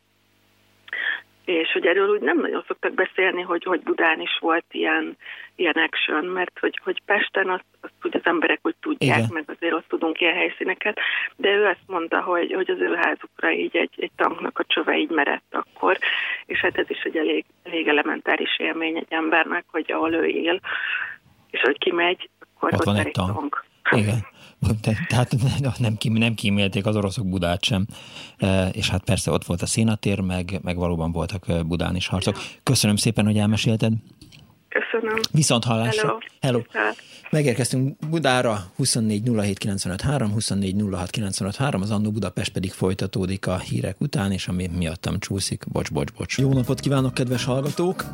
És hogy erről úgy nem nagyon szoktak beszélni, hogy, hogy Budán is volt ilyen, ilyen action, mert hogy, hogy Pesten azt, azt úgy az emberek úgy tudják, Igen. meg azért ott tudunk ilyen helyszíneket, de ő azt mondta, hogy, hogy az ő házukra így egy, egy tanknak a csöve így merett akkor, és hát ez is egy elég, elég elementáris élmény egy embernek, hogy ahol ő él, és hogy kimegy, akkor Ott ott, van egy tank. tank. Igen. Tehát nem, nem kímélték az oroszok Budát sem. E, és hát persze ott volt a szénatér, meg, meg valóban voltak e, Budán is harcok. Köszönöm szépen, hogy elmesélted. Köszönöm. Viszont hallásra. Hello. Hello. Megérkeztünk Budára, 24 07 24 az Annó Budapest pedig folytatódik a hírek után, és ami miattam csúszik, bocs, bocs, bocs. Jó napot kívánok, kedves hallgatók!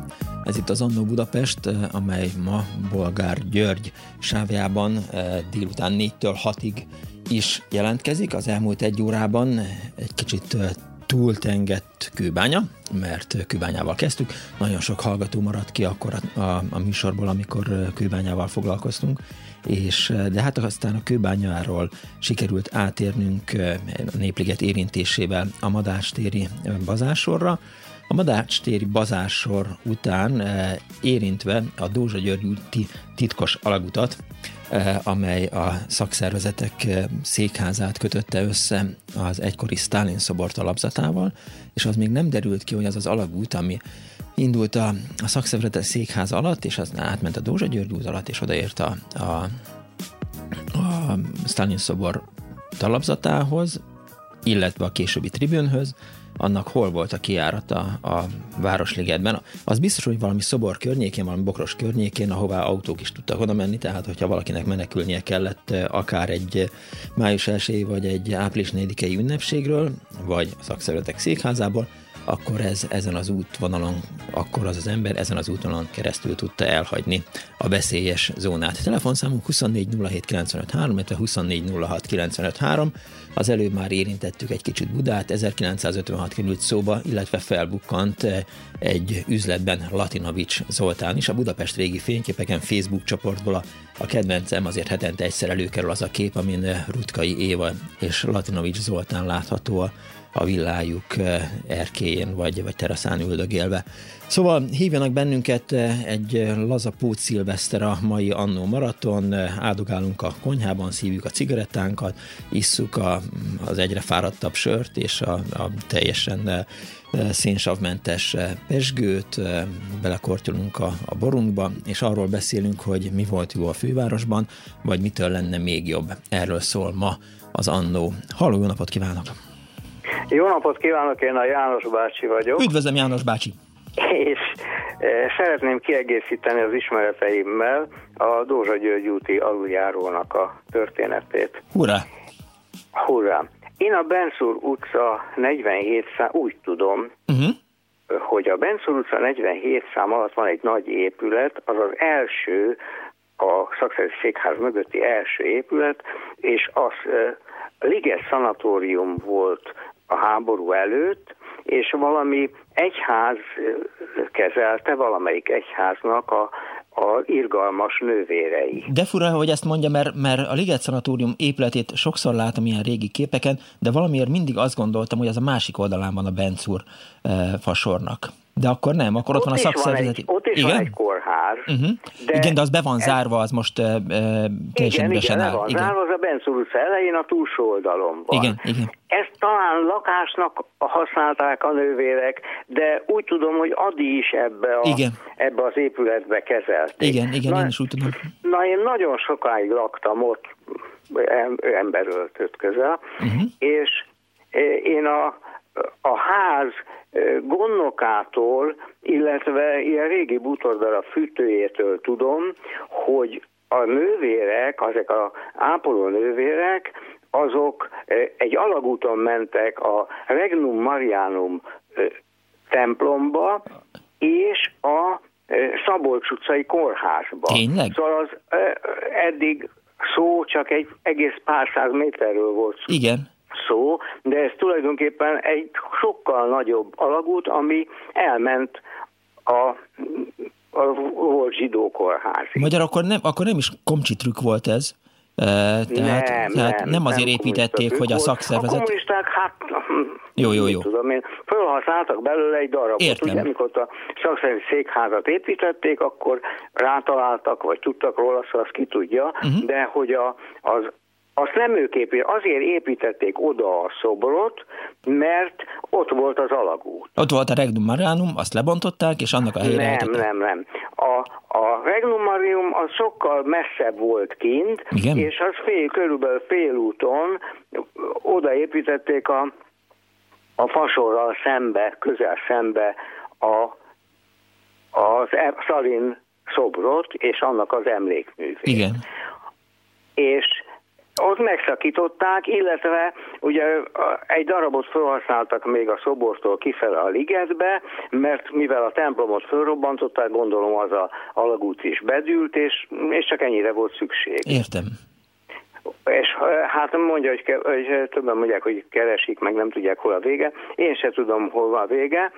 Ez itt az Annó Budapest, eh, amely ma Bolgár György sávjában eh, délután 4-től 6-ig is jelentkezik. Az elmúlt egy órában egy kicsit eh, túltengett kőbánya, mert kőbányával kezdtük. Nagyon sok hallgató maradt ki akkor a, a, a műsorból, amikor kőbányával foglalkoztunk, és de hát aztán a kőbányáról sikerült átérnünk a Népliget érintésével a Madácstéri bazásorra, a Madácstéri bazásor után érintve a Dózsa György titkos alagutat, amely a szakszervezetek székházát kötötte össze az egykori Stalin szobort alapzatával, és az még nem derült ki, hogy az az alagút, ami indult a, a szakszervezetek székház alatt, és az átment a Dózsa György út alatt, és odaért a, a, a Stalin szobor talapzatához, illetve a későbbi tribünhöz, annak hol volt a kiárata a Városligetben. Az biztos, hogy valami szobor környékén, valami bokros környékén, ahová autók is tudtak oda menni, tehát hogyha valakinek menekülnie kellett eh, akár egy május 1 vagy egy április 4 ünnepségről, vagy a székházából, akkor ez ezen az útvonalon, akkor az az ember ezen az útvonalon keresztül tudta elhagyni a veszélyes zónát. Telefonszámunk 2407953, illetve 2406953. Az előbb már érintettük egy kicsit Budát, 1956 került szóba, illetve felbukkant eh, egy üzletben Latinovics Zoltán is. A Budapest régi fényképeken Facebook csoportból a, a kedvencem azért hetente egyszer előkerül az a kép, amin eh, Rutkai Éva és Latinovics Zoltán látható a a villájuk eh, erkéjén vagy, vagy teraszán üldögélve. Szóval hívjanak bennünket eh, egy eh, laza szilveszter a mai Annó Maraton, áldogálunk a konyhában, szívjuk a cigarettánkat, isszuk a, az egyre fáradtabb sört és a, a teljesen szénsavmentes pesgőt, belekortyolunk a, a borunkba, és arról beszélünk, hogy mi volt jó a fővárosban, vagy mitől lenne még jobb. Erről szól ma az Annó. Halló, jó napot kívánok! Jó napot kívánok, én a János bácsi vagyok. Üdvözlöm János bácsi! És szeretném kiegészíteni az ismereteimmel a Dózsa György úti aluljárónak a történetét. Hurrá! Hurrá! Én a Benszúr utca 47 szám, úgy tudom, uh-huh. hogy a Benszúr utca 47 szám alatt van egy nagy épület, az az első, a szakszerűs székház mögötti első épület, és az Liges szanatórium volt a háború előtt, és valami egyház kezelte, valamelyik egyháznak a, a irgalmas nővérei. De fura, hogy ezt mondja, mert, mert a Liget Szanatórium épületét sokszor látom ilyen régi képeken, de valamiért mindig azt gondoltam, hogy az a másik oldalán van a Bencúr e, fasornak. De akkor nem, akkor ott, ott van a szakszervezeti... Ott is Igen? van egy kórház. Uh-huh. De igen, de az be van ez... zárva, az most uh, teljesen igen, igen, áll. van igen. zárva, az a Benzur utca elején a túlsó oldalon van. Igen, igen. Ezt talán lakásnak használták a nővérek, de úgy tudom, hogy Adi is ebbe, a, igen. ebbe az épületbe kezelték. Igen, igen, na, én is úgy tudom. Na, én nagyon sokáig laktam ott, emberöltött közel, uh-huh. és én a a ház gondnokától, illetve ilyen régi butordara fűtőjétől tudom, hogy a nővérek, ezek a ápoló nővérek, azok egy alagúton mentek a Regnum Marianum templomba, és a Szabolcs utcai kórházba. Tényleg? Szóval az eddig szó csak egy egész pár száz méterről volt szó. Igen szó, de ez tulajdonképpen egy sokkal nagyobb alagút, ami elment a a volt zsidó kórházig. Magyar akkor nem, akkor nem is komcsitrük volt ez? Tehát, nem, tehát nem, nem azért nem építették, hogy a szakszervezet... A kommunisták, hát... Jó, jó, jó. Tudom én, felhasználtak belőle egy darabot. Értem. Ugye, amikor a szakszervezeti székházat építették, akkor rátaláltak, vagy tudtak róla, szóval azt ki tudja, uh-huh. de hogy a, az azt nem ők építették, azért építették oda a szobrot, mert ott volt az alagút. Ott volt a Regnum Marianum, azt lebontották, és annak a helyére Nem, nem, nem. A, a Regnum Marianum az sokkal messzebb volt kint, Igen? és az fél, körülbelül félúton odaépítették a, a fasorral szembe, közel szembe a, az e- Szalin szobrot és annak az emlékművét. Igen. És ott megszakították, illetve ugye egy darabot felhasználtak még a szobortól kifele a ligetbe, mert mivel a templomot felrobbantották, gondolom az a alagút is bedült, és, és csak ennyire volt szükség. Értem. És hát mondja, hogy, ke, hogy többen mondják, hogy keresik, meg nem tudják, hol a vége. Én se tudom, hol van a vége,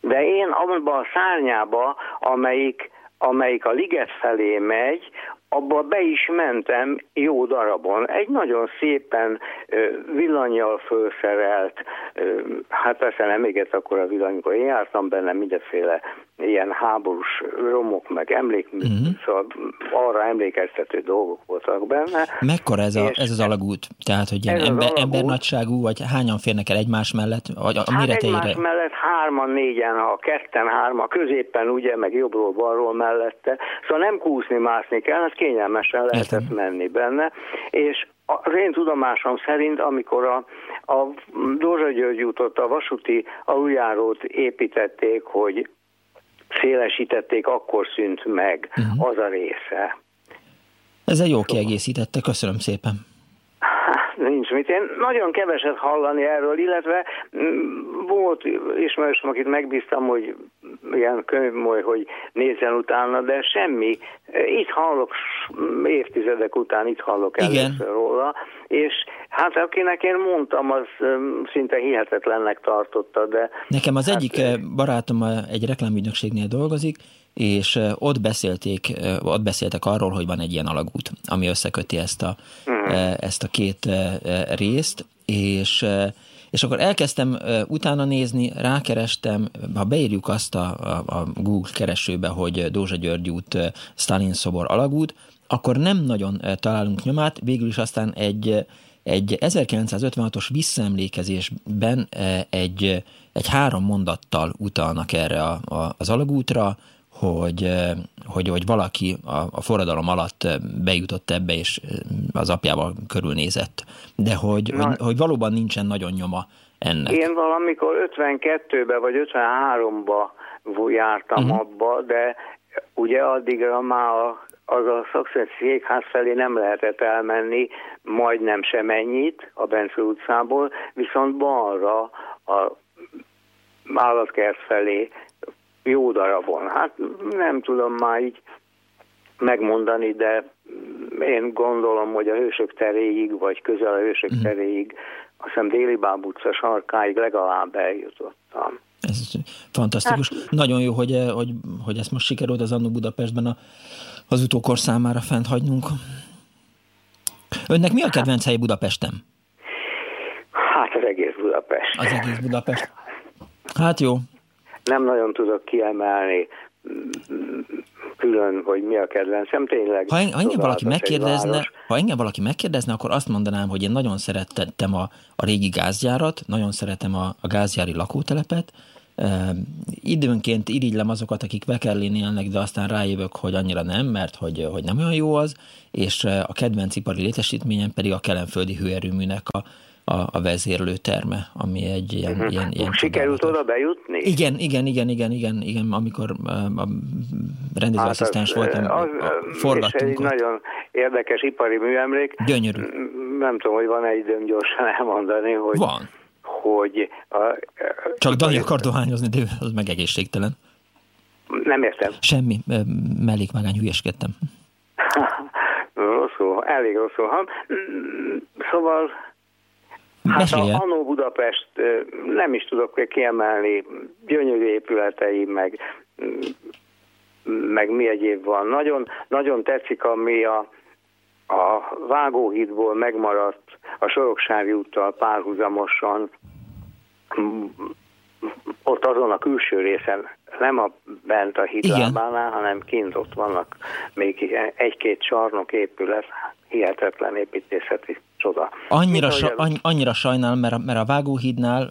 de én abban a szárnyába, amelyik amelyik a liget felé megy, abba be is mentem jó darabon. Egy nagyon szépen villanyjal felszerelt, hát persze nem égett akkor a villany, amikor én jártam benne mindenféle ilyen háborús romok, meg emlék, uh-huh. szóval arra emlékeztető dolgok voltak benne. Mekkora ez, a, ez az alagút? Tehát, hogy ilyen ember, embernagyságú, vagy hányan férnek el egymás mellett? Vagy a hát egymás mellett hárman, négyen, ha ketten, hárman, középen ugye, meg jobbról, balról mellette. Szóval nem kúszni, mászni kell, hát kényelmesen lehetett menni benne. És az én tudomásom szerint, amikor a, a Dózsa György útot, a vasúti aluljárót építették, hogy szélesítették, akkor szűnt meg uh-huh. az a része. egy jó kiegészítette, köszönöm szépen. Nincs mit. Én nagyon keveset hallani erről, illetve mm, volt ismerősöm, akit megbíztam, hogy ilyen könyvmoly, hogy nézzen utána, de semmi. Itt hallok évtizedek után, itt hallok először róla, és hát akinek én mondtam, az szinte hihetetlennek tartotta, de... Nekem az hát, egyik barátom egy reklámügynökségnél dolgozik, és ott beszélték, ott beszéltek arról, hogy van egy ilyen alagút, ami összeköti ezt a, hmm. ezt a két részt, és és akkor elkezdtem utána nézni, rákerestem, ha beírjuk azt a, a, a Google keresőbe, hogy Dózsa György út, Stalin szobor alagút, akkor nem nagyon találunk nyomát, végül is aztán egy, egy 1956-os visszaemlékezésben egy, egy három mondattal utalnak erre a, a, az alagútra, hogy, hogy, hogy valaki a, a forradalom alatt bejutott ebbe, és az apjával körülnézett. De hogy, hogy, hogy valóban nincsen nagyon nyoma ennek. Én valamikor 52-ben vagy 53-ba jártam uh-huh. abba, de ugye addigra már az a szakszent székház felé nem lehetett elmenni, majdnem sem ennyit a Bence utcából, viszont balra a állatkert felé jó darabon. Hát nem tudom már így megmondani, de én gondolom, hogy a Hősök teréig, vagy közel a Hősök uh-huh. teréig, azt hiszem Déli Báb utca sarkáig legalább eljutottam. Ez fantasztikus. Hát, Nagyon jó, hogy, hogy, hogy ezt most sikerült az Annó Budapestben a, az utókor számára fent hagynunk. Önnek mi a kedvenc helye Budapesten? Hát az egész Budapest. Az egész Budapest. Hát jó, nem nagyon tudok kiemelni külön, hogy mi a kedvencem, tényleg. Ha, ha engem valaki megkérdezne, ha engem valaki megkérdezne, akkor azt mondanám, hogy én nagyon szerettem a, a régi gázgyárat, nagyon szeretem a, a gázgyári lakótelepet, Uh, időnként irigylem azokat, akik Vekellén élnek, de aztán rájövök, hogy annyira nem, mert hogy, hogy nem olyan jó az, és a kedvenc ipari létesítményem pedig a kelenföldi hőerőműnek a, a, a vezérlő terme, ami egy ilyen... Uh-huh. ilyen, ilyen Sikerült oda bejutni? Igen, igen, igen, igen, igen, igen amikor a rendezőasszisztens hát voltam, az, forgattunk. És egy ott. nagyon érdekes ipari műemlék. Gyönyörű. Nem tudom, hogy van-e időm gyorsan elmondani, hogy... Van. Hogy a, Csak Dani akar dohányozni, de az meg egészségtelen. Nem értem. Semmi, mellékvágány hülyeskedtem. rosszul, elég rosszul. Szóval Hát a Anó Budapest nem is tudok kiemelni, gyönyörű épületei, meg, meg mi egyéb van. Nagyon, nagyon tetszik, ami a, a Vágóhídból megmaradt a Soroksári úttal párhuzamosan, ott azon a külső részen, nem a bent a hídlábánál, hanem kint ott vannak még egy-két csarnok épület, hihetetlen építészeti csoda. Annyira, sa, annyira sajnálom, mert, mert a Vágóhídnál,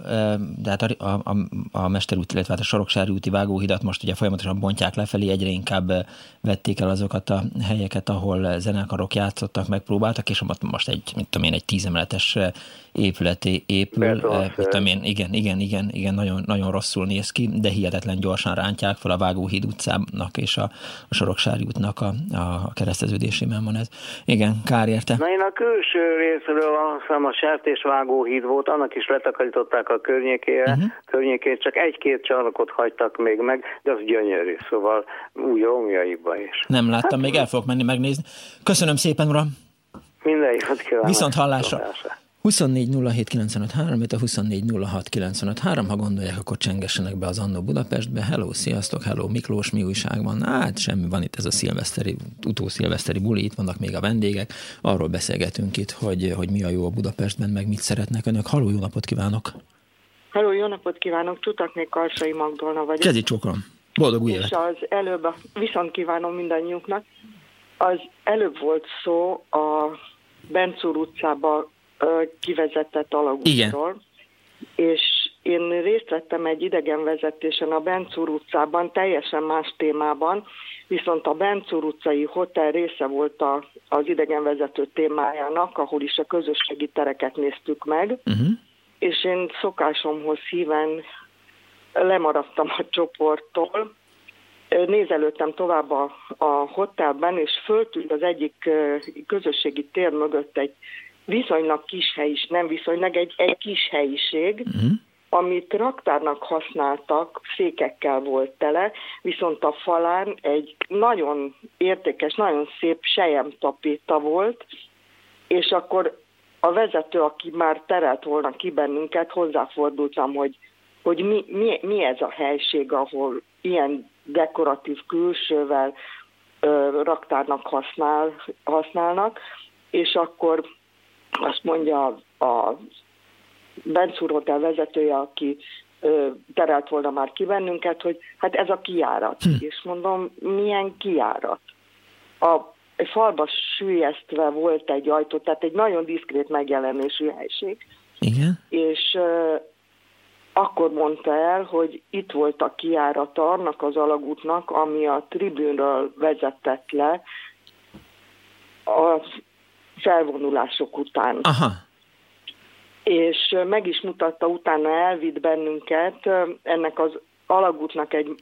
de hát a, a, a, a Mesterút, illetve hát a Soroksári úti Vágóhidat most ugye folyamatosan bontják lefelé, egyre inkább vették el azokat a helyeket, ahol zenekarok játszottak, megpróbáltak, és most egy, mit tudom én, egy tízemeletes épületé épül. Tudom én, igen, igen, igen, igen, nagyon, nagyon rosszul néz ki, de hihetetlen gyorsan rántják fel a Vágóhíd utcának és a, a Soroksári útnak a, a kereszteződésében van ez. Igen, kár érte. Na én a külső részről azt hiszem a Sertésvágóhíd volt, annak is letakarították a környékére, uh-huh. környékét, csak egy-két csarnokot hagytak még meg, de az gyönyörű, szóval új romjaiba is. Nem láttam, hát, még el fogok menni megnézni. Köszönöm szépen, uram! Minden jót kívánok! Viszont hallásra! 24 a 24 ha gondolják, akkor csengessenek be az Annó Budapestbe. Hello, sziasztok, hello, Miklós, mi újság van? Hát semmi van itt ez a szilveszteri, utószilveszteri buli, itt vannak még a vendégek. Arról beszélgetünk itt, hogy, hogy mi a jó a Budapestben, meg mit szeretnek önök. Halló, jó napot kívánok! Halló, jó napot kívánok! Csutaknék Karsai Magdolna vagyok. Kezi csokrom! Boldog új évet! És az előbb, viszont kívánom mindannyiunknak, az előbb volt szó a Bencúr utcába kivezetett alagútról. És én részt vettem egy idegenvezetésen a Bencúr utcában, teljesen más témában, viszont a Bencúr utcai hotel része volt a, az idegenvezető témájának, ahol is a közösségi tereket néztük meg, uh-huh. és én szokásomhoz híven lemaradtam a csoporttól, nézelődtem tovább a, a hotelben, és föltűnt az egyik közösségi tér mögött egy viszonylag kis is, nem viszonylag, egy, egy kis helyiség, uh-huh. amit raktárnak használtak, székekkel volt tele, viszont a falán egy nagyon értékes, nagyon szép sejem tapéta volt, és akkor a vezető, aki már terelt volna ki bennünket, hozzáfordultam, hogy, hogy mi, mi, mi ez a helység, ahol ilyen dekoratív külsővel ö, raktárnak használ, használnak, és akkor azt mondja a Bencúr Hotel vezetője, aki terelt volna már ki bennünket, hogy hát ez a kiárat. Hm. És mondom, milyen kiárat? A falba sűjesztve volt egy ajtó, tehát egy nagyon diszkrét megjelenésű helység. Igen. És akkor mondta el, hogy itt volt a kiárata annak az alagútnak, ami a tribűnről vezetett le az felvonulások után. Aha. És meg is mutatta, utána elvitt bennünket ennek az alagútnak egy,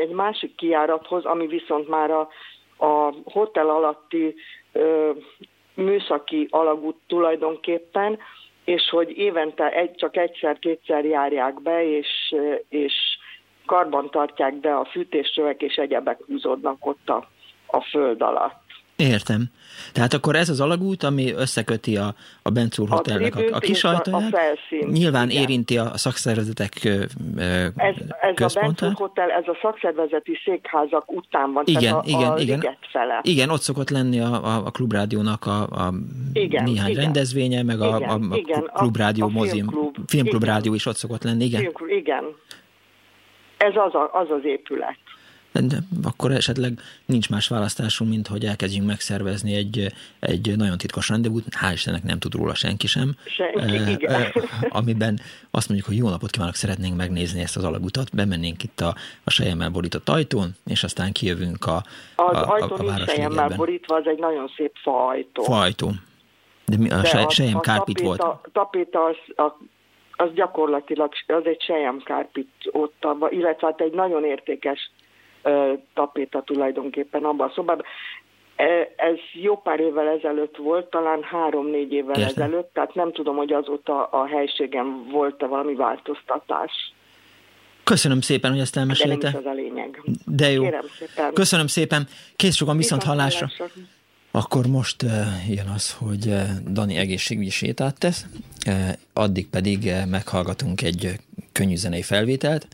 egy másik kiárathoz, ami viszont már a, a hotel alatti ö, műszaki alagút tulajdonképpen, és hogy évente egy, csak egyszer-kétszer járják be, és, és karban tartják be a fűtéscsövek, és egyebek húzódnak ott a, a föld alatt. Értem. Tehát akkor ez az alagút, ami összeköti a, a Bencúr Hotelnek a, a, a kis ajtaját, a nyilván igen. érinti a szakszervezetek ez, ez a Bencúr Hotel, ez a szakszervezeti székházak után van, igen, tehát a, igen, a igen. fele. Igen, ott szokott lenni a, a, a klubrádiónak a, a igen, néhány igen. rendezvénye, meg a, igen, a, a igen, klubrádió, a, a mozim, filmklub, filmklubrádió is ott szokott lenni, igen. Filmklub, igen. Ez az, a, az az épület de akkor esetleg nincs más választásunk, mint hogy elkezdjünk megszervezni egy, egy nagyon titkos rendezvút, hál' Istennek nem tud róla senki sem, senki, igen. amiben azt mondjuk, hogy jó napot kívánok, szeretnénk megnézni ezt az alagutat, bemennénk itt a, a sejemmel borított ajtón, és aztán kijövünk a, az a, ajtó a, a nincs sejemmel borítva, az egy nagyon szép faajtó. Faajtó. De mi, a, De a sejem kárpit volt? A tapéta az, a, az gyakorlatilag az egy sejem kárpit ott, illetve hát egy nagyon értékes tapéta tulajdonképpen abban a szobában. Ez jó pár évvel ezelőtt volt, talán három-négy évvel Értem. ezelőtt, tehát nem tudom, hogy azóta a helységen volt-e valami változtatás. Köszönöm szépen, hogy ezt elmesélte. De nem is az a lényeg. De jó. Kérem szépen. Köszönöm szépen. Kész sokan viszont hallásra. hallásra. Akkor most jön az, hogy Dani egészségügyi sétát tesz, addig pedig meghallgatunk egy könnyű zenei felvételt.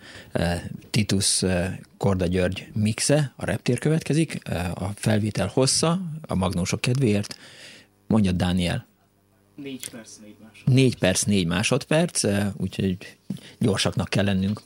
Titus Korda György mixe, a reptér következik, a felvétel hossza, a magnósok kedvéért. Mondja Dániel. Négy perc, négy másodperc. Négy perc, négy másodperc, úgyhogy gyorsaknak kell lennünk.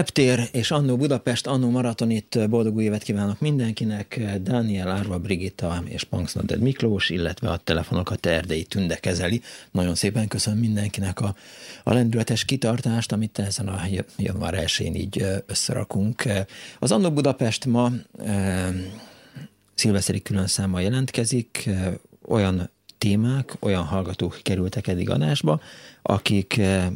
Reptér és Annó Budapest, Annó Maraton itt boldog új évet kívánok mindenkinek. Daniel Árva, Brigitta és Punksnodded Miklós, illetve a telefonokat Erdei Tünde kezeli. Nagyon szépen köszönöm mindenkinek a, a lendületes kitartást, amit ezen a január 1 így összerakunk. Az Annó Budapest ma e, szilveszeri külön száma jelentkezik, olyan témák, olyan hallgatók kerültek eddig adásba, akik eh,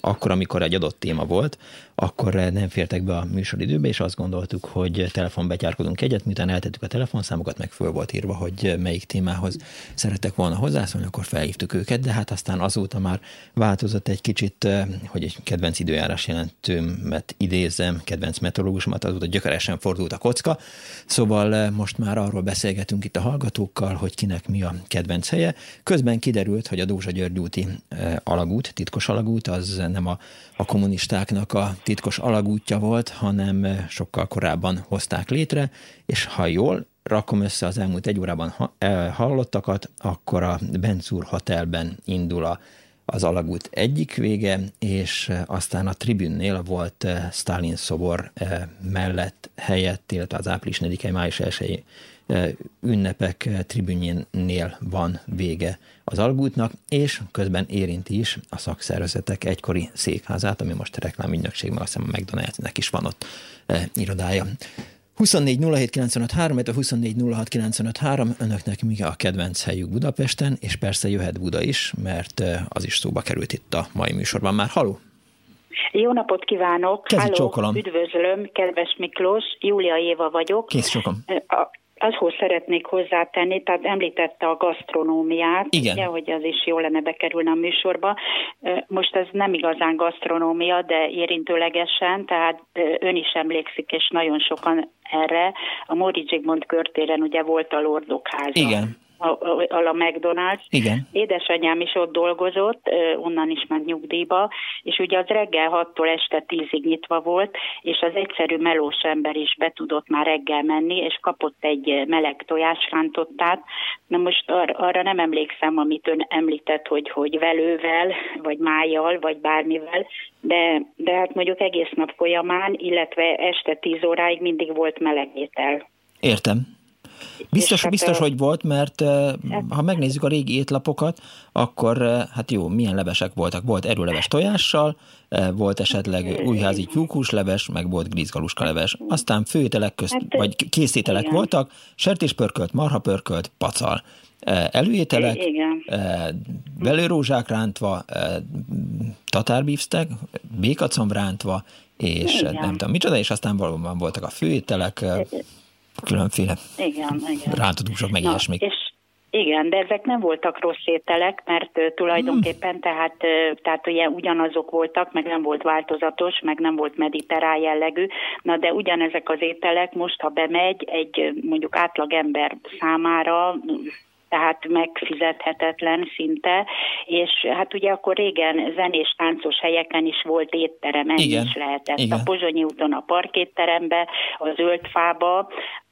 akkor, amikor egy adott téma volt, akkor eh, nem fértek be a műsoridőbe, és azt gondoltuk, hogy telefonbetyárkodunk egyet, miután eltettük a telefonszámokat, meg föl volt írva, hogy melyik témához szerettek volna hozzászólni, akkor felhívtuk őket, de hát aztán azóta már változott egy kicsit, eh, hogy egy kedvenc időjárás jelentőmet idézem, kedvenc meteorológusomat, azóta gyökeresen fordult a kocka, szóval most már arról beszélgetünk itt a hallgatókkal, hogy kinek mi a kedvenc helye. Közben kiderült, hogy a Dózsa György úti alagút, titkos alagút, az nem a, a kommunistáknak a titkos alagútja volt, hanem sokkal korábban hozták létre, és ha jól rakom össze az elmúlt egy órában hallottakat, akkor a Benzur Hotelben indul a, az alagút egyik vége, és aztán a tribünnél volt Stalin szobor mellett helyett, illetve az április 4 május 1 ünnepek tribünjénél van vége az algútnak, és közben érinti is a szakszervezetek egykori székházát, ami most a reklámügynökség, mert azt hiszem a McDonald'snek is van ott irodája. 24 a 24 önöknek mi a kedvenc helyük Budapesten, és persze jöhet Buda is, mert az is szóba került itt a mai műsorban már. Haló! Jó napot kívánok! Kezi Halló, üdvözlöm, kedves Miklós, Júlia Éva vagyok. Kész. A, azhoz szeretnék hozzátenni, tehát említette a gasztronómiát, Igen. Ugye, hogy az is jó lenne bekerülni a műsorba. Most ez nem igazán gasztronómia, de érintőlegesen, tehát ön is emlékszik, és nagyon sokan erre. A Móri Zsigmond körtéren ugye volt a Lordok háza. Igen a, a McDonald's. Igen. Édesanyám is ott dolgozott, onnan is ment nyugdíjba, és ugye az reggel 6-tól este 10-ig nyitva volt, és az egyszerű melós ember is be tudott már reggel menni, és kapott egy meleg tojásrántottát. Na most ar- arra nem emlékszem, amit ön említett, hogy, hogy velővel, vagy májjal, vagy bármivel, de, de hát mondjuk egész nap folyamán, illetve este 10 óráig mindig volt melegétel. Értem. Biztos, hát, biztos, hogy volt, mert ha megnézzük a régi étlapokat, akkor hát jó, milyen levesek voltak. Volt erőleves tojással, volt esetleg újházi tyúkusleves, meg volt grízgaluska leves. Aztán főételek közt, hát, vagy készételek igen. voltak, sertéspörkölt, marhapörkölt, pacal. Előételek, igen. velőrózsák rántva, tatárbívztek, békacomb rántva, és igen. nem tudom micsoda, és aztán valóban voltak a főételek, különféle igen, igen. rántodúsok, meg Na, ilyesmik. És igen, de ezek nem voltak rossz ételek, mert uh, tulajdonképpen hmm. tehát, uh, tehát ugye ugyanazok voltak, meg nem volt változatos, meg nem volt mediterrán jellegű, na de ugyanezek az ételek most, ha bemegy egy mondjuk átlag ember számára, tehát megfizethetetlen szinte, és hát ugye akkor régen zenés táncos helyeken is volt étterem, ennyi Igen. is lehetett. Igen. A Pozsonyi úton a parkétterembe, a Zöldfába,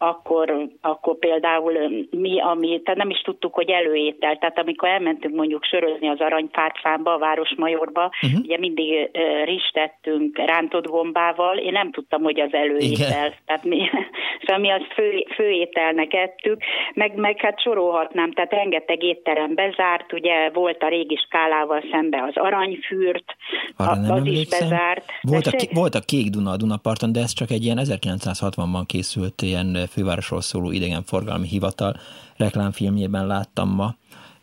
akkor, akkor például mi, ami, tehát nem is tudtuk, hogy előétel, tehát amikor elmentünk mondjuk sörözni az Aranypártfámba, a Városmajorba, uh-huh. ugye mindig uh, ristettünk rántott gombával, én nem tudtam, hogy az előétel, Igen. tehát mi, szóval mi azt fő, főételnek ettük, meg, meg hát sorolhatnám, tehát rengeteg étterem bezárt, ugye volt a régi skálával szembe az aranyfürt, Arra a, az is bezárt. Volt a, volt a Kék Duna a Dunaparton, de ez csak egy ilyen 1960-ban készült ilyen fővárosról szóló idegenforgalmi hivatal reklámfilmjében láttam ma,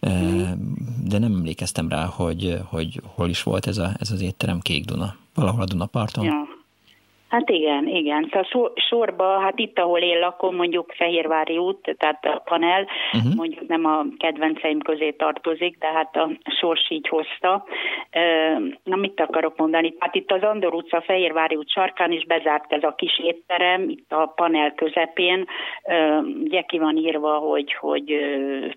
mm. de nem emlékeztem rá, hogy, hogy hol is volt ez, a, ez az étterem Kék Duna. Valahol a Dunaparton. Ja. Hát igen, igen. Tehát sorba, hát itt, ahol én lakom, mondjuk Fehérvári út, tehát a panel, uh-huh. mondjuk nem a kedvenceim közé tartozik, de hát a sors így hozta. Na, mit akarok mondani? Hát itt az Andor utca, Fehérvári út sarkán is bezárt ez a kis étterem, itt a panel közepén. Ugye ki van írva, hogy, hogy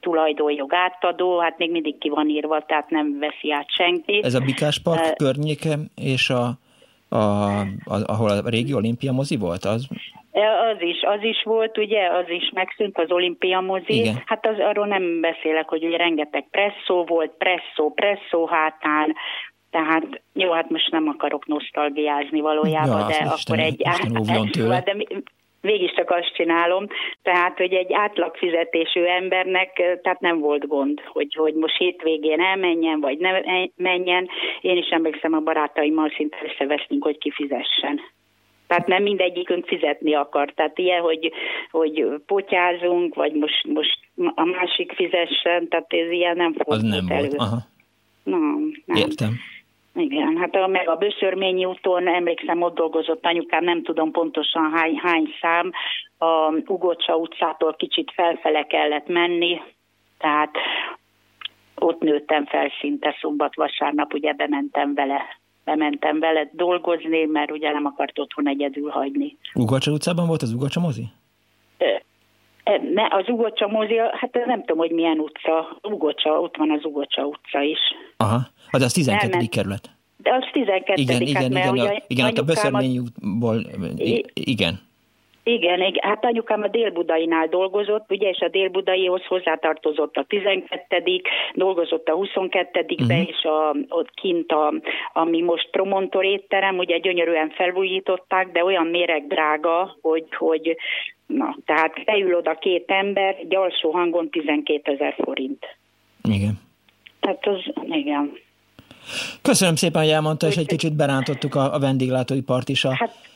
tulajdonjog átadó, hát még mindig ki van írva, tehát nem veszi át senki. Ez a Bikás Park környéke és a a, a, ahol a régi olimpia mozi volt, az? Az is, az is volt, ugye, az is megszűnt az olimpia mozi. Igen. Hát az, arról nem beszélek, hogy ugye rengeteg presszó volt, presszó, presszó hátán, tehát jó, hát most nem akarok nosztalgiázni valójában, ja, de Isten, akkor egy... Isten de végig csak azt csinálom, tehát, hogy egy átlag fizetésű embernek tehát nem volt gond, hogy, hogy most hétvégén elmenjen, vagy ne menjen. Én is emlékszem a barátaimmal szinte összevesztünk, hogy kifizessen. Tehát nem mindegyikünk fizetni akar. Tehát ilyen, hogy, hogy potyázunk, vagy most, most a másik fizessen, tehát ez ilyen nem fordult Az nem elő. volt, aha. Nem, nem. Értem. Igen, hát a, meg a Böszörményi úton, emlékszem, ott dolgozott anyukám, nem tudom pontosan hány, hány szám, a Ugocsa utcától kicsit felfele kellett menni, tehát ott nőttem fel szinte szombat-vasárnap, ugye bementem vele bementem vele dolgozni, mert ugye nem akart otthon egyedül hagyni. Ugocsa utcában volt az Ugocsa mozi? Ne, az Ugocsa mozi, hát nem tudom, hogy milyen utca. Ugocsa, ott van az Ugocsa utca is. Aha, az az 12. Elment. kerület. De az 12. Igen, igen, hát, igen, igen, igen, ott a Böszörmény útból, igen. Igen, igen, hát anyukám a Dél-Budainál dolgozott, ugye, és a Dél-Budaihoz hozzátartozott a 12 dolgozott a 22 uh-huh. be, és a, ott kint, a, ami most promontor étterem, ugye gyönyörűen felújították, de olyan méreg drága, hogy, hogy na, tehát beül oda két ember, egy alsó hangon 12 ezer forint. Igen. Tehát az, igen. Köszönöm szépen, hogy elmondta, és egy kicsit berántottuk a, a vendéglátóipart is a, hát,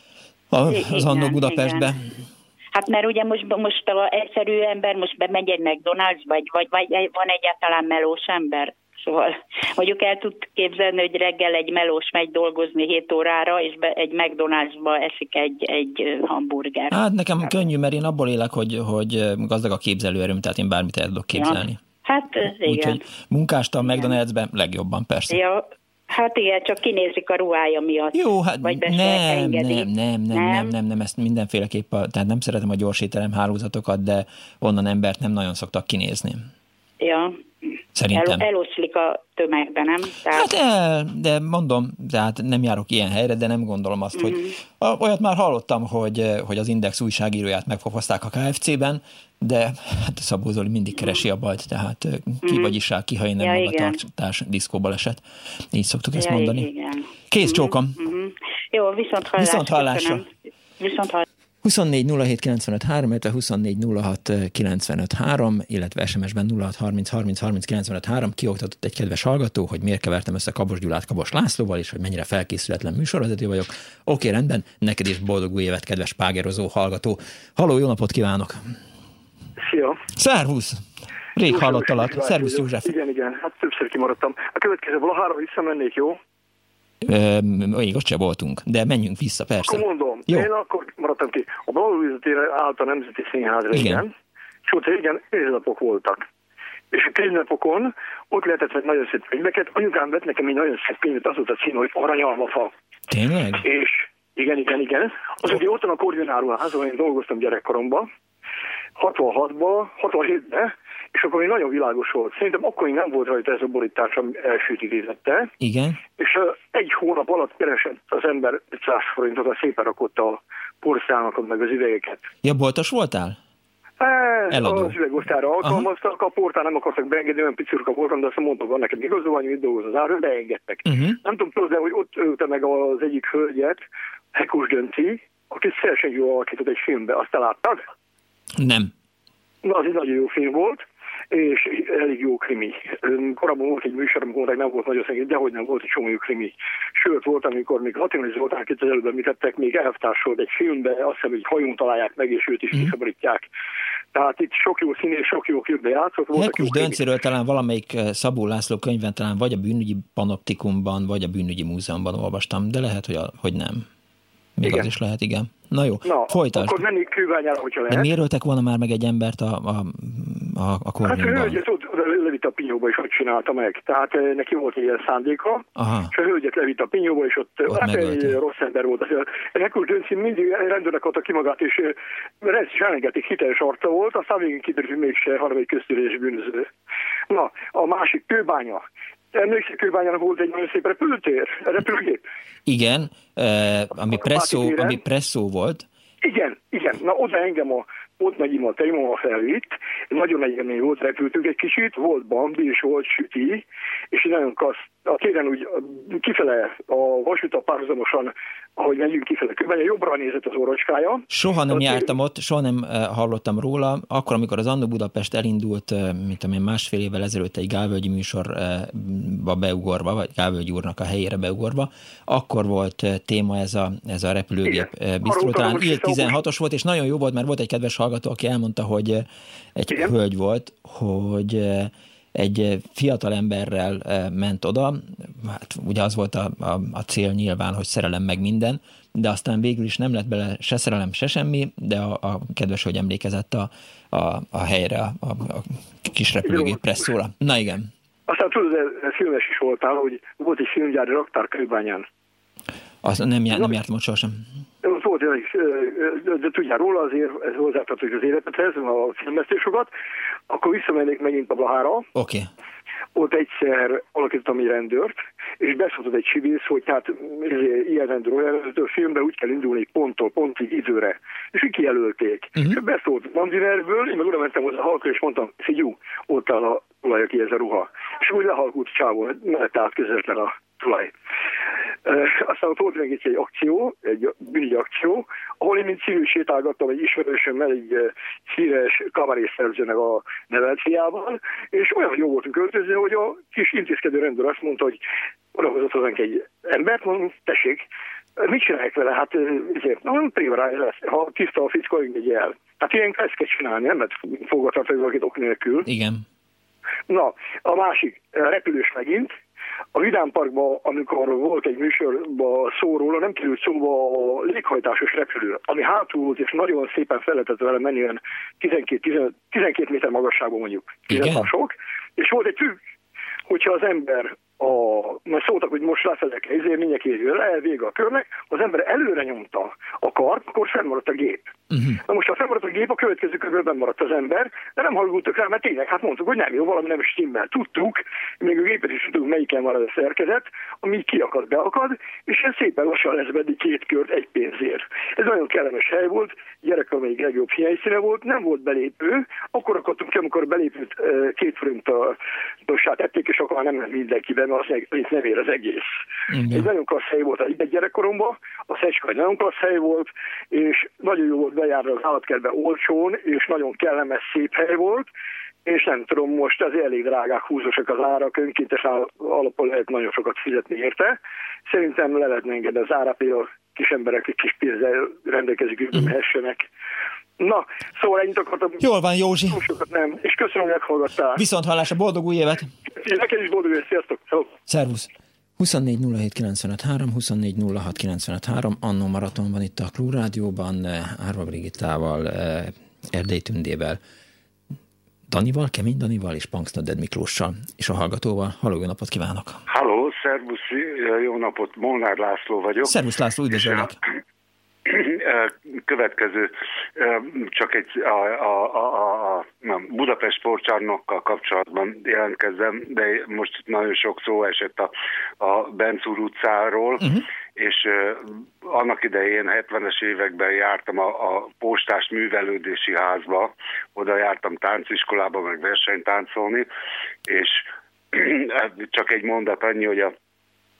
az Annó Budapestbe. Igen. Hát mert ugye most, most a egyszerű ember most bemegy egy McDonald's, vagy, vagy, vagy van egyáltalán melós ember? Szóval mondjuk el tud képzelni, hogy reggel egy melós megy dolgozni 7 órára, és be, egy McDonald'sba eszik egy, egy hamburger. Hát nekem hát. könnyű, mert én abból élek, hogy, hogy gazdag a képzelőerőm, tehát én bármit el tudok képzelni. Ja. Hát igen. Úgyhogy munkástal McDonald'sben legjobban persze. Ja, Hát igen, csak kinézik a ruhája miatt. Jó, hát vagy nem, nem, nem, nem, nem, nem, nem, nem, ezt mindenféleképp, tehát nem szeretem a gyorsételem hálózatokat, de onnan embert nem nagyon szoktak kinézni. Ja, Szerintem. El, eloszlik a tömegben, nem? Tehát... Hát el, de mondom, tehát nem járok ilyen helyre, de nem gondolom azt, mm. hogy mhm. olyat már hallottam, hogy, hogy az Index újságíróját megfofozták a KFC-ben, de hát Szabó Zoli mindig keresi a bajt, tehát ki mm. vagyis rá, ki, ha én nem ja, magatartás diszkóba esett. Így szoktuk ja, ezt mondani. Igen. Kész csókom. Mm-hmm. Jó, viszont hallásra. Viszont hallásra. Viszont hallásra. 24 07 95 3, illetve 24 06 95 3, illetve SMS-ben 06 30 30 30 95 3 kioktatott egy kedves hallgató, hogy miért kevertem össze Kabos Gyulát Kabos Lászlóval, és hogy mennyire felkészületlen műsorvezető vagyok. Oké, rendben, neked is boldog új évet, kedves págerozó hallgató. Halló, jó napot kívánok! Szia! Szervusz! Rég hallottalak. Szervusz József! Igen, igen, hát többször kimaradtam. A következő valahára visszamennék, jó? Még ott se voltunk, de menjünk vissza, persze. Akkor mondom, Jó. én akkor maradtam ki. A Balúzatére állt a Nemzeti Színház régen, igen. és ott régen könyvnapok voltak. És a könyvnapokon ott lehetett venni nagyon szép könyveket. Anyukám vett nekem egy nagyon szép könyvet, az volt a cím, hogy Aranyalmafa. Tényleg? És igen, igen, igen. Az ugye ott van a koordináruházon, én dolgoztam gyerekkoromban, 66-ban, 67-ben, és akkor még nagyon világos volt. Szerintem akkor még nem volt rajta ez a borítás, ami elsőt idézette. Igen. És uh, egy hónap alatt keresett az ember 500 forintot, a szépen rakott a porszámokat, meg az üvegeket. Ja, boltos voltál? Hát, Eladó. az üvegosztára alkalmaztak, a portál nem akartak beengedni, olyan picurka voltam, de azt mondtam, van nekem igazol, hogy mit dolgoz az áron, beengedtek. Uh-huh. Nem tudom tudni, hogy ott ölte meg az egyik hölgyet, Hekus Dönci, akit szeresen jól alakított egy filmbe, azt láttad? Nem. Na, az egy nagyon jó film volt és elég jó krimi. Korábban volt egy műsor, amikor nem volt nagyon szegény, de hogy nem volt egy csomó krimi. Sőt, volt, amikor még Latinai Zoltán itt az előbb említettek, még elvtársolt egy filmbe, azt hiszem, hogy hajón találják meg, és őt is mm. kiszabadítják. Tehát itt sok jó színész, sok jó képbe játszott. Hekus Dönciről talán valamelyik eh, Szabó László könyvben, talán vagy a bűnügyi panoptikumban, vagy a bűnügyi múzeumban olvastam, de lehet, hogy, a, hogy nem. Még igen. az is lehet, igen. Na jó, Na, folytasd. Akkor mennék kőványára, hogyha lehet. De miért öltek volna már meg egy embert a, a, a, a kormányban? Hát hölgyet ott levitt a pinyóba, és ott csinálta meg. Tehát eh, neki volt egy ilyen szándéka, Aha. és a hölgyet levitt a pinyóba, és ott, ott hát egy rossz ember volt. Rekül Dönci mindig rendőrnek adta ki magát, és eh, ezt is elengedték, hiteles arca volt, aztán végén kiderült, hogy mégse, egy köztűrés bűnöző. Na, a másik kőbánya. Emlékszik, Kőbányának volt egy nagyon szép repülőtér, repülőgép? Igen, eh, ami, presszó, ami presszó volt. Igen, igen. Na oda engem a ott nagy a Teimon felvitt, nagyon nagy élmény volt, repültünk egy kicsit, volt Bambi és volt Süti, és nagyon kassz, a téren úgy kifele a vasúta párhuzamosan, ahogy megyünk kifele, kb. jobbra nézett az orocskája. Soha nem jártam ott, soha nem hallottam róla. Akkor, amikor az Annó Budapest elindult, mint amilyen másfél évvel ezelőtt egy Gálvölgyi műsorba beugorva, vagy Gálvölgyi úrnak a helyére beugorva, akkor volt téma ez a, ez a repülőgép bistró. Talán Il-16-os volt, és nagyon jó volt, mert volt egy kedves hallgató, aki elmondta, hogy egy Igen. hölgy volt, hogy egy fiatal emberrel ment oda, hát ugye az volt a, a, a cél nyilván, hogy szerelem meg minden, de aztán végül is nem lett bele se szerelem, se semmi, de a, a kedves, hogy emlékezett a, a, a helyre, a, a kis repülőgép presszóra. Na igen. Aztán tudod, ez filmes is voltál, hogy volt egy filmgyári raktár Kőbányán. Azt nem, jár, nem jártam ott sohasem. Volt olyan is, de, de tudjál róla, azért ez hozzátartozik az életedhez, a filmesztésokat, akkor visszamennék megint a Blahára. Oké. Okay. Ott egyszer alakítottam egy rendőrt, és beszóltott egy sivész, hogy hát ilyen rendőr, olyan a filmben úgy kell indulni ponttól, pontig időre. És így kijelölték. Uh-huh. És beszólt Mandinerből, én meg oda mentem hozzá halkra, és mondtam, figyú, ott áll a tulaj, aki ez a ruha. És úgy lehalkult csávó, mert át közvetlen a tulaj. Aztán ott volt még egy, egy akció, egy bűnügyi akció, ahol én mint civil sétálgattam egy ismerősömmel, egy híres kamarészerzőnek a nevelt fiával, és olyan jó voltunk költözni, hogy a kis intézkedő rendőr azt mondta, hogy odahozott hozzánk egy embert, mondom, tessék, Mit csinálják vele? Hát ezért, na, privaráj lesz. Ha tiszta a fickó, megy el. Hát ilyen ezt kell csinálni, nem lehet fogadhatni valakit ok nélkül. Igen. Na, a másik, repülős megint, a Vidám Parkban, amikor volt egy műsorban szó róla, nem került szóba a léghajtásos repülő, ami hátul volt, és nagyon szépen fel lehetett vele menni, 12, 12 méter magasságban mondjuk, 10 sok, és volt egy trükk, hogyha az ember a, mert szóltak, hogy most lefelek ezért mindjárt érjön le, vége a körnek, az ember előre nyomta a kart, akkor fennmaradt a gép. Uh-huh. Na most, ha fennmaradt a gép, a következő körben maradt az ember, de nem hallgattuk rá, mert tényleg, hát mondtuk, hogy nem jó, valami nem stimmel. Tudtuk, még a gépet is tudtuk, melyiken van a szerkezet, ami kiakad, beakad, és ez szépen lassan lesz bedni két kört egy pénzért. Ez nagyon kellemes hely volt, gyerek, amelyik legjobb helyszíne volt, nem volt belépő, akkor akadtunk ki, amikor belépőt két forintossá ették, és akkor nem mindenki be, mert azt nem ér az egész. Igen. Egy nagyon klassz hely volt egy gyerekkoromban, a Szecska egy nagyon klassz hely volt, és nagyon jó volt bejárni az állatkertbe olcsón, és nagyon kellemes, szép hely volt, és nem tudom, most az elég drágák, húzosak az árak, önkéntes alapon lehet nagyon sokat fizetni érte. Szerintem le lehetne engedni az árat, például kis emberek egy kis pénzzel rendelkezik, hogy hessenek. Na, szóval ennyit akartam. Jól van, Józsi. Sokat nem, és köszönöm, hogy meghallgattál. Viszont hallásra, boldog új évet! Neked is boldog évet, sziasztok! Szervusz! 24 24 Annó Maraton van itt a Klub Rádióban, eh, Árva Brigittával, eh, Erdély Tündével, Danival, Kemény Danival és Punksnoded Miklóssal, és a hallgatóval. Halló, jó napot kívánok! Halló, szervusz, jó napot, Molnár László vagyok. Szervusz László, üdvözöllek! Következő, csak egy a, a, a, a Budapest sportcsarnokkal kapcsolatban jelentkezem, de most nagyon sok szó esett a, a Bencúr utcáról, uh-huh. és uh, annak idején 70-es években jártam a, a postás művelődési házba, oda jártam tánciskolába, meg versenytáncolni, és csak egy mondat annyi, hogy a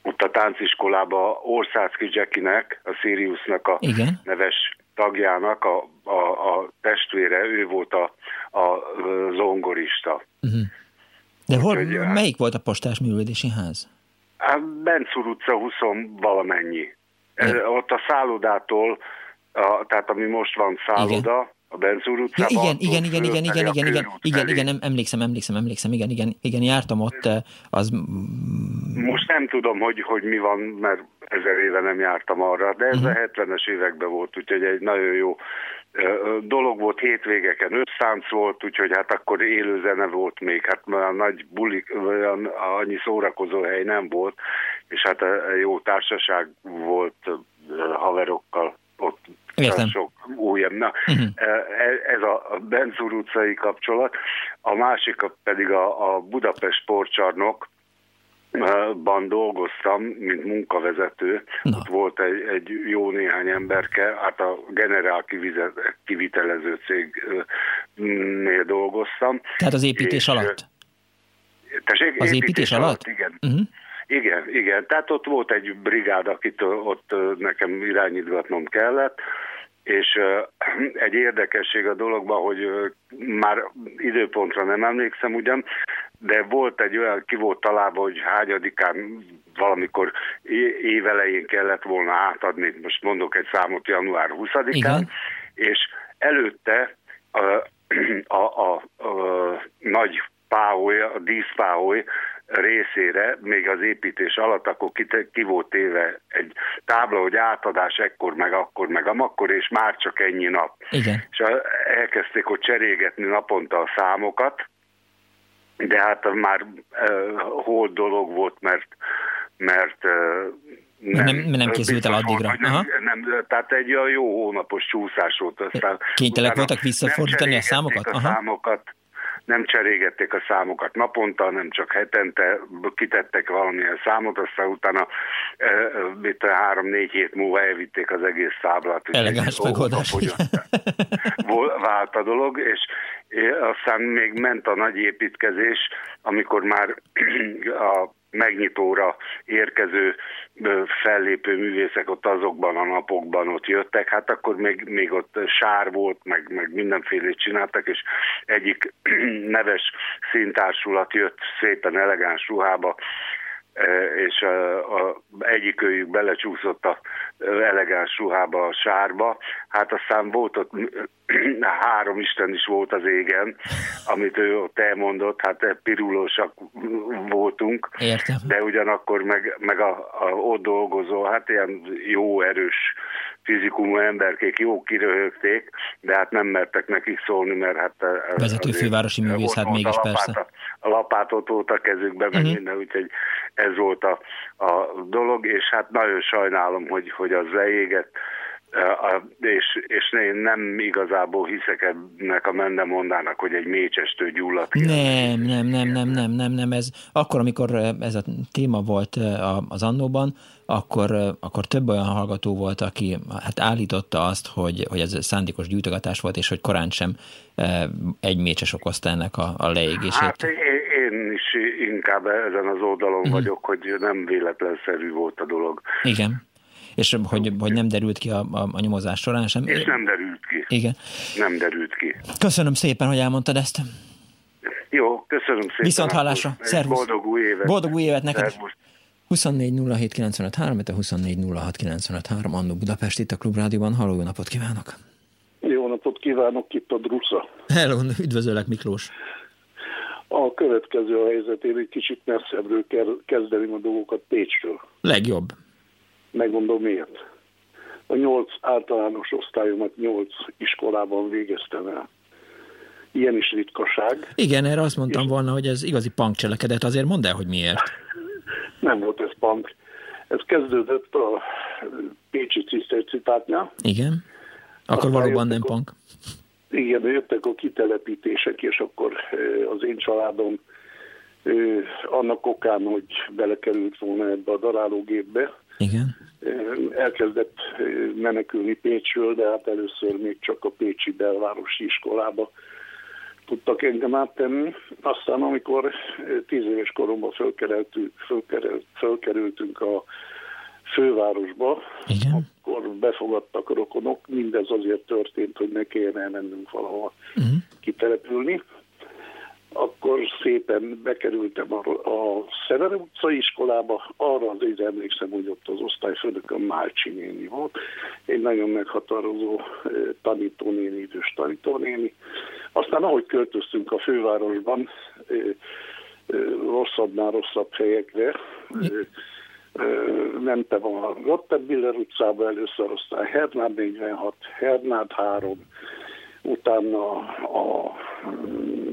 ott a tánciskolába Orszácki Jackinek, a Siriusnak a Igen. neves tagjának a, a, a testvére, ő volt a, a zongorista. Uh-huh. De hol, Úgyhogy, melyik volt a postás művelési ház? Hát Bencur utca 20 valamennyi. Ja. Ott a szállodától, a, tehát ami most van szálloda, Igen a Benzúr utcában. Ja, igen, igen, igen, igen, igen, igen, igen, igen, igen, igen, emlékszem, emlékszem, emlékszem, igen, igen, igen, jártam ott, az... Most nem tudom, hogy, hogy mi van, mert ezer éve nem jártam arra, de ez uh-huh. a 70-es években volt, úgyhogy egy nagyon jó dolog volt, hétvégeken összánc volt, úgyhogy hát akkor élő zene volt még, hát a nagy bulik, olyan, annyi szórakozó hely nem volt, és hát jó társaság volt haverokkal ott Értem. sok újabb. Na, uh-huh. Ez a Benzúr utcai kapcsolat. A másik pedig a, a Budapest sportcsarnok, ban dolgoztam, mint munkavezető. Na. Ott volt egy, egy jó néhány emberke, hát a generál kivitelező cégnél dolgoztam. Tehát az építés és, alatt? Tessék, az építés, építés alatt? alatt? Igen. Uh-huh. Igen, igen. Tehát ott volt egy brigád, akit ott nekem irányítgatnom kellett, és egy érdekesség a dologban, hogy már időpontra nem emlékszem ugyan, de volt egy olyan, ki volt találva, hogy hányadikán valamikor évelején kellett volna átadni, most mondok egy számot, január 20-án, és előtte a, a, a, a nagy páholy, a díszpáholy részére, még az építés alatt, akkor ki, ki volt téve egy tábla, hogy átadás ekkor, meg akkor, meg amakkor, és már csak ennyi nap. Igen. És elkezdték hogy cserégetni naponta a számokat, de hát már uh, hol dolog volt, mert mert uh, nem, nem, nem készült el addigra. Nem, Aha. nem, tehát egy olyan jó hónapos csúszás volt. Aztán Kénytelek voltak visszafordítani a számokat? A Aha. számokat nem cserégették a számokat naponta, nem csak hetente kitettek valamilyen számot, aztán utána mit három-négy hét múlva elvitték az egész táblát. Elegáns megoldás. Vált a dolog, és aztán még ment a nagy építkezés, amikor már a megnyitóra érkező fellépő művészek ott azokban a napokban ott jöttek, hát akkor még, még ott sár volt, meg, meg mindenfélét csináltak, és egyik neves színtársulat jött szépen elegáns ruhába, és a, a egyikőjük belecsúszott a elegáns ruhába, a sárba. Hát aztán volt ott három Isten is volt az égen, amit ő ott elmondott, hát pirulósak voltunk, Értem. de ugyanakkor meg, meg a, a ott dolgozó, hát ilyen jó, erős fizikumú emberkék jó kiröhögték, de hát nem mertek nekik szólni, mert hát... Vezető fővárosi művész, hát mégis a persze. A lapátot volt a kezükbe, meg uh-huh. minden, úgyhogy ez volt a, a dolog, és hát nagyon sajnálom, hogy, hogy az leégett, és, és én nem igazából hiszek ennek a mendemondának, hogy egy mécsestő gyulladt ki. Nem, nem, nem, nem, nem, nem, nem, ez akkor, amikor ez a téma volt az annóban, akkor, akkor több olyan hallgató volt, aki hát állította azt, hogy, hogy ez szándékos gyújtogatás volt, és hogy korán sem egy mécses okozta ennek a, a leégését. Hát én is inkább ezen az oldalon uh-huh. vagyok, hogy nem véletlenszerű volt a dolog. Igen. És hogy, hogy nem derült ki a, a, a nyomozás során sem? És nem derült ki. Igen. Nem derült ki. Köszönöm szépen, hogy elmondtad ezt. Jó, köszönöm szépen. Viszont hallásra. Szervusz. Boldog új évet. Boldog új évet neked. Szervusz. 24 07 95 3, 24 06 95 3, Annó Budapest, itt a Klubrádióban. Halló, jó napot kívánok! Jó napot kívánok, itt a Drusza. Hello, üdvözöllek Miklós! A következő a helyzet, én egy kicsit messzebbről kezdeném a dolgokat Pécsről. Legjobb. Megmondom miért. A nyolc általános osztályomat nyolc iskolában végeztem el. Ilyen is ritkaság. Igen, erre azt mondtam és... volna, hogy ez igazi punkcselekedet, azért mondd el, hogy miért. Nem volt ez punk. Ez kezdődött a Pécsi cisztercipátnál. Igen. Akkor Aztán valóban nem punk. Igen, jöttek a kitelepítések, és akkor az én családom annak okán, hogy belekerült volna ebbe a darálógépbe, Igen. elkezdett menekülni Pécsről, de hát először még csak a Pécsi belvárosi iskolába tudtak engem áttenni. Aztán, amikor tíz éves koromban fölkerültünk, fölkerültünk a fővárosba, Igen. akkor befogadtak a rokonok. Mindez azért történt, hogy ne kelljen elmennünk valahol uh-huh. kitelepülni. Akkor szépen bekerültem a, a Szevere utcai iskolába, arra azért emlékszem, hogy ott az osztályfőnökön Málcsi néni volt. Egy nagyon meghatározó tanítónéni, idős tanítónéni. Aztán ahogy költöztünk a fővárosban, rosszabbnál rosszabb helyekre, mentem a Rottenbiller utcába először, aztán Hernád 46, Hernád 3, utána a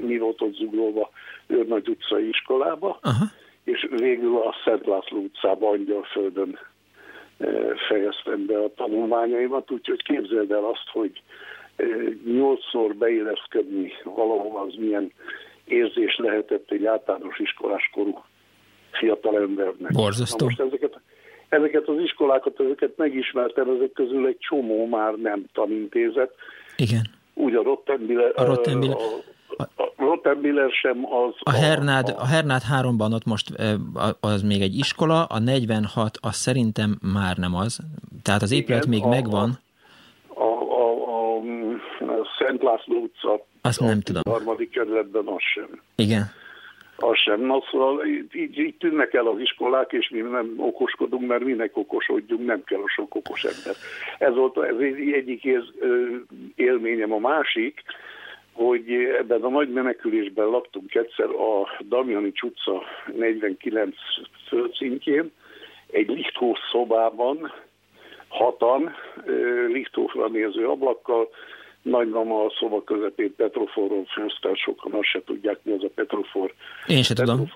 mi volt ott Zuglóba, Őrnagy utcai iskolába, Aha. és végül a Szent László utcába Angyalföldön fejeztem be a tanulmányaimat, úgyhogy képzeld el azt, hogy nyolcszor beilleszkedni valahol az milyen érzés lehetett egy általános iskolás korú fiatal embernek. Borzasztó. most ezeket, ezeket az iskolákat, ezeket megismertem, ezek közül egy csomó már nem tanintézet. Igen. Úgy a Rottenbiller, a Rottenbiller, a, a Rottenbiller sem az... A Hernád, a, a Hernád 3-ban ott most az még egy iskola, a 46 az szerintem már nem az. Tehát az épület igen, még a, megvan. A, a, a, a Szent László utca. Azt nem tudom. A harmadik kerületben az sem. Igen az sem. Na, szóval így, így tűnnek el az iskolák, és mi nem okoskodunk, mert minek okosodjunk, nem kell a sok okos ember. Ez volt ez egyik élményem. A másik, hogy ebben a nagy menekülésben laktunk egyszer a Damjani utca 49 földszintjén, egy Lichthof szobában, hatan, Lichthofra néző ablakkal, nagymama a szoba közepén Petroforról főztel, sokan azt se tudják, mi az a Petrofor. Én se tudom.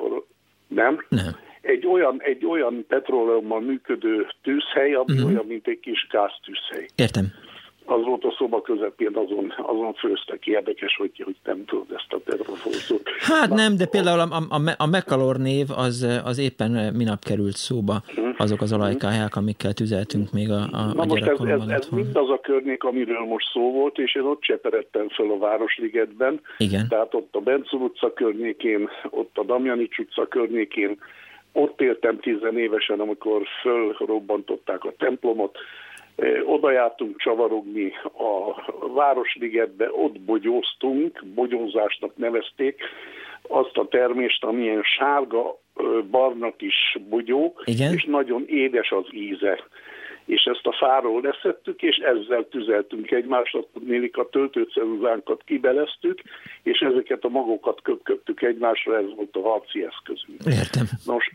Nem? Nem. Egy olyan, egy olyan petróleummal működő tűzhely, ami uh-huh. olyan, mint egy kis gáztűzhely. Értem az volt a szoba közepén, azon, azon főztek. Érdekes, hogy, hogy nem tudod ezt a termoforszót. Hát nem, de például a, a, a Mekalor név az, az éppen minap került szóba, mhm. azok az olajkályák, amikkel tüzeltünk még a, a, Na a most ez, ez, ez mind az a környék, amiről most szó volt, és én ott cseperedtem fel a Városligetben. Igen. Tehát ott a Bencul utca környékén, ott a Damjanics utca környékén, ott éltem tizenévesen, amikor fölrobbantották a templomot, oda jártunk csavarogni a Városligetbe, ott bogyóztunk, bogyózásnak nevezték, azt a termést, amilyen sárga barna kis bugyó, Igen? és nagyon édes az íze és ezt a fáról leszettük, és ezzel tüzeltünk egymásra, tudnélik a töltőceruzánkat kibeleztük, és ezeket a magokat köpköptük egymásra, ez volt a harci eszközünk. Értem. Nos,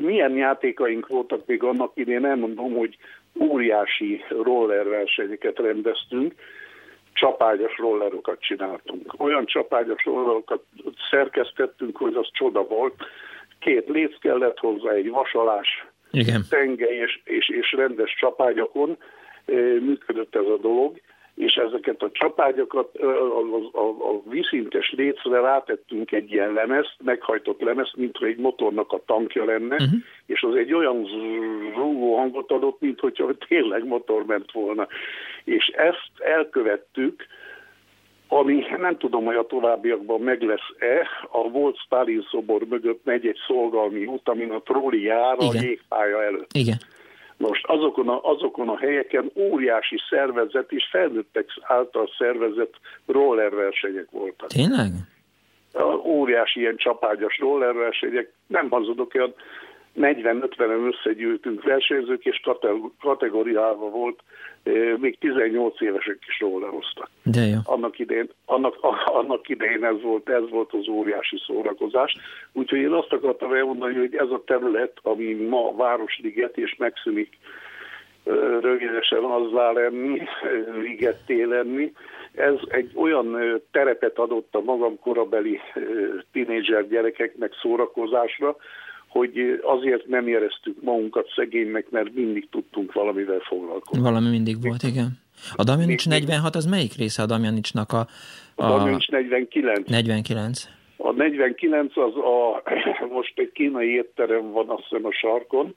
milyen játékaink voltak még annak idén, elmondom, hogy óriási roller versenyeket rendeztünk, csapágyas rollerokat csináltunk. Olyan csapágyas rollerokat szerkesztettünk, hogy az csoda volt. Két léc kellett hozzá, egy vasalás, igen. tengely és, és, és rendes csapágyakon működött ez a dolog, és ezeket a csapágyakat a, a, a vízszintes lécre rátettünk egy ilyen lemezt, meghajtott lemezt, mintha egy motornak a tankja lenne, uh-huh. és az egy olyan zúgó hangot adott, mint hogyha tényleg motor ment volna. És ezt elkövettük, ami nem tudom, hogy a továbbiakban meg lesz-e, a volt Stalin szobor mögött megy egy szolgalmi út, amin a trolli jár Igen. a jégpálya előtt. Igen. Most azokon a, azokon a helyeken óriási szervezet és felnőttek által szervezett rollerversenyek voltak. Tényleg? Óriási ilyen csapágyas rollerversenyek, nem hazudok, olyan 40-50-en összegyűltünk versenyzők, és kategóriával volt, még 18 évesek is rolleroztak. De jó. Annak idején, annak, annak idején ez volt, ez volt az óriási szórakozás. Úgyhogy én azt akartam elmondani, hogy ez a terület, ami ma Városliget és megszűnik rövidesen azzá lenni, ligetté lenni, ez egy olyan terepet adott a magam korabeli tinédzser gyerekeknek szórakozásra, hogy azért nem éreztük magunkat szegénynek, mert mindig tudtunk valamivel foglalkozni. Valami mindig volt, igen. A Damjanics 46 az melyik része a Damjanicsnak a... A, a Damjanics 49. 49. A 49 az a, most egy kínai étterem van azt hiszem a sarkon,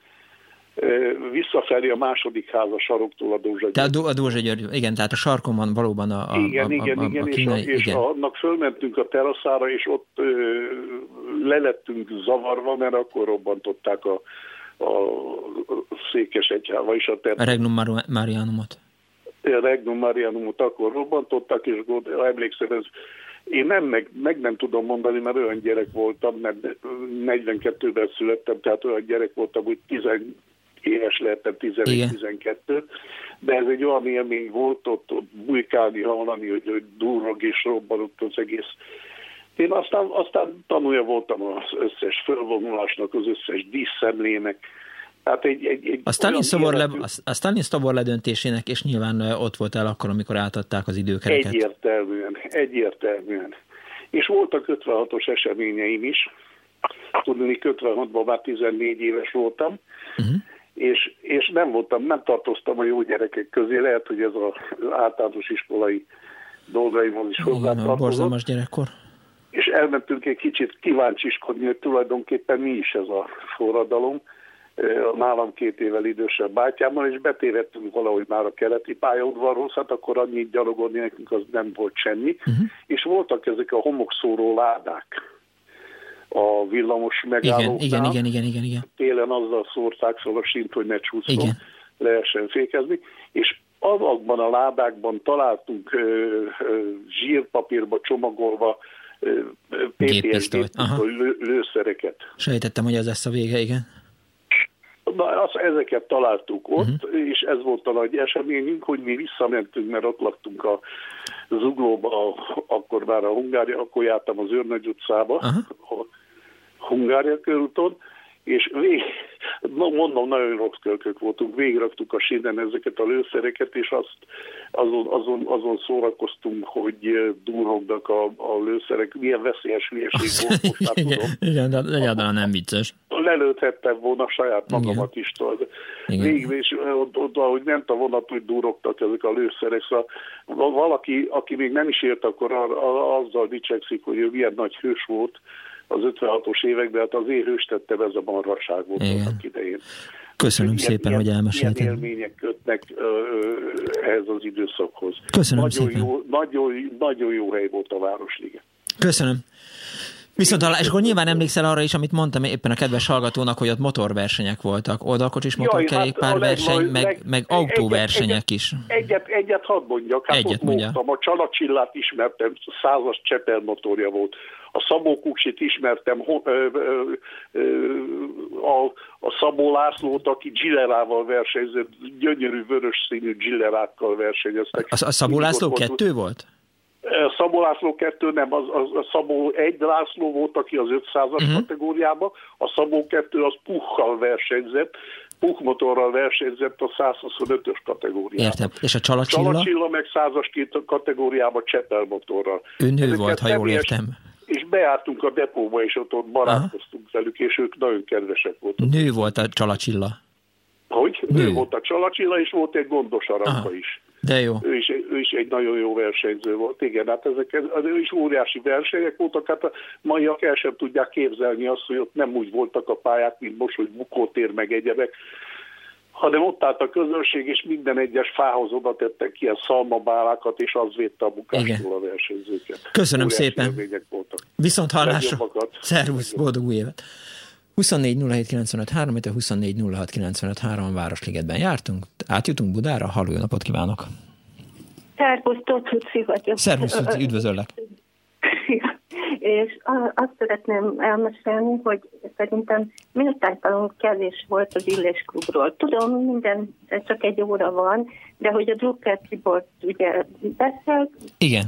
visszafelé a második ház a saroktól a Dózsa Tehát a Dózsa György, igen, tehát a sarkon van valóban a, a Igen, a, igen, a, a, igen, a kínai, és, a, és igen. annak fölmentünk a teraszára, és ott ö, lelettünk zavarva, mert akkor robbantották a, a székes egyház, vagyis a ter... A Regnum Marianumot. A Regnum Marianumot akkor robbantották, és emlékszem, ez én nem, meg, meg nem tudom mondani, mert olyan gyerek voltam, mert 42-ben születtem, tehát olyan gyerek voltam, hogy 10, éves lehettem, 11-12, de ez egy olyan élmény volt ott, ott bujkálni, hallani, hogy, hogy durrog és robbanott az egész. Én aztán, aztán tanulja voltam az összes fölvonulásnak, az összes díszszemlének, tehát egy, egy, egy a Stalin, szobor le, a Stalin szobor ledöntésének, és nyilván ott volt el akkor, amikor átadták az időkereket. Egyértelműen, egyértelműen. És voltak 56-os eseményeim is. Tudni, 56-ban már 14 éves voltam, uh-huh és, és nem voltam, nem tartoztam a jó gyerekek közé, lehet, hogy ez az általános iskolai dolgaimhoz is hozzátartozott. Borzalmas gyerekkor. És elmentünk egy kicsit kíváncsiskodni, hogy tulajdonképpen mi is ez a forradalom, nálam két évvel idősebb bátyámmal, és betévettünk valahogy már a keleti pályaudvarhoz, hát akkor annyit gyalogolni nekünk az nem volt semmi, uh-huh. és voltak ezek a homokszóró ládák, a villamos megállóknál. Igen, igen, igen, igen, igen. Télen azzal szórták fel a sint, hogy ne csúszom, igen. lehessen fékezni, és azokban a ládákban találtunk ö, ö, zsírpapírba csomagolva PTSD lő, lőszereket. Sejtettem, hogy ez lesz a vége, igen. Na, az, ezeket találtuk ott, uh-huh. és ez volt a nagy eseményünk, hogy mi visszamentünk, mert ott laktunk a Zuglóba, akkor már a Hungária, akkor jártam az Őrnagy utcába, uh-huh. Hungária körúton, és vég, mondom, nagyon rossz kölkök voltunk, végraktuk a sínen ezeket a lőszereket, és azt, azon, azon, azon szórakoztunk, hogy durognak a, a lőszerek. Milyen veszélyes hülyeség volt, most már tudom. Igen, de egyáltalán nem vicces. Lelőthettem volna saját magamat is. Végül is oda, hogy nem a vonat, hogy durogtak ezek a lőszerek. Szóval valaki, aki még nem is ért, akkor azzal dicsekszik, hogy ő milyen nagy hős volt, az 56-os években, hát az én hőstettem ez a marhaság volt annak idején. Köszönöm ilyen, szépen, ilyen, hogy elmesélted. Ilyen élmények kötnek ö, ehhez az időszakhoz. Köszönöm nagyon szépen. Jó, nagyon, nagyon jó hely volt a Városliget. Köszönöm. Viszont és akkor nyilván emlékszel arra is, amit mondtam éppen a kedves hallgatónak, hogy ott motorversenyek voltak. Oldalkocsis motorkerékpárverseny, hát meg, leg, meg autóversenyek egyet, is. Egyet, egyet hadd mondjak. Hát egyet ott mondja. a csalacsillát ismertem, százas Csepel motorja volt. A Szabó Kuksit ismertem, a, a Szabó Lászlót, aki Gillerával versenyzett, gyönyörű vörös színű Gillerákkal versenyeztek. A, a Szabó László kettő volt? Szabó László kettő nem, az, az, a Szabó egy László volt, aki az 500-as uh-huh. Mhm. kategóriában, a Szabó kettő az Puchal versenyzett, Puch motorral versenyzett a 125-ös kategóriában. Értem. És a Csalacsilla? Csalacsilla meg 100-as kategóriában Csepel motorral. Ő nő Ezeket volt, ha jól értem. És bejártunk a depóba, és ott, ott barátkoztunk Aha. velük, és ők nagyon kedvesek voltak. Nő volt a Csalacsilla? Hogy? Nő, nő volt a Csalacsilla, és volt egy gondos aranka is. De jó. Ő is, ő is egy nagyon jó versenyző volt. Igen, hát ezek az ő is óriási versenyek voltak, hát a maiak el sem tudják képzelni azt, hogy ott nem úgy voltak a pályák, mint most, hogy bukótér meg egyebek, hanem ott állt a közönség, és minden egyes fához oda tettek ilyen szalmabálákat, és az védte a bukástól a versenyzőket. Köszönöm Óriási szépen. Viszont hallásra. Szervusz, boldog új évet. 24 07 95 3, 24 06 95 3 Városligetben jártunk, átjutunk Budára, halló, napot kívánok! Szervusz, Tóth vagyok. Szervusz, üdvözöllek! És azt szeretném elmesélni, hogy szerintem méltánytalanul kevés volt az Illés klubról. Tudom, minden, csak egy óra van, de hogy a Drucker Tibor ugye beszélt, Igen.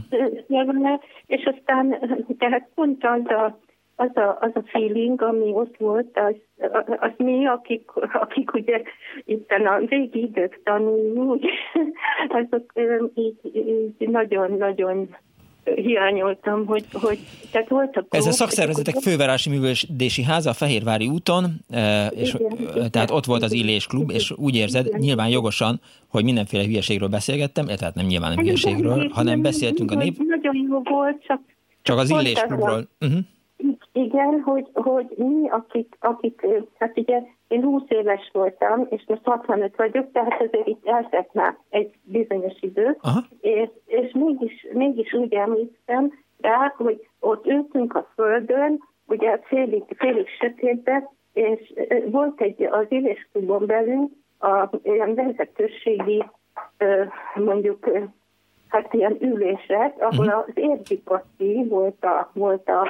és aztán tehát pont az a az a, az a feeling, ami ott volt, az, az mi, akik, akik ugye itt a régi idők tanuljuk, azok így nagyon-nagyon hiányoltam, hogy, hogy tehát volt a Ez a szakszervezetek fővárosi művődési háza a Fehérvári úton, és igen, tehát ott volt az Illés klub, és úgy érzed, igen. nyilván jogosan, hogy mindenféle hülyeségről beszélgettem, tehát nem nyilván nem hülyeségről, hanem beszéltünk a nép... Nagyon jó volt, csak... Csak az Illés klubról. Uh-huh. Igen, hogy, hogy mi, akik, akik, hát ugye én 20 éves voltam, és most 65 vagyok, tehát azért itt eltett már egy bizonyos idő, és, és mégis, mégis úgy emlékszem rá, hogy ott ültünk a földön, ugye félig, félig sötétben, és volt egy az élésklubon belül a ilyen vezetőségi mondjuk hát ilyen ülések, ahol mhm. az Érdi volt a, volt a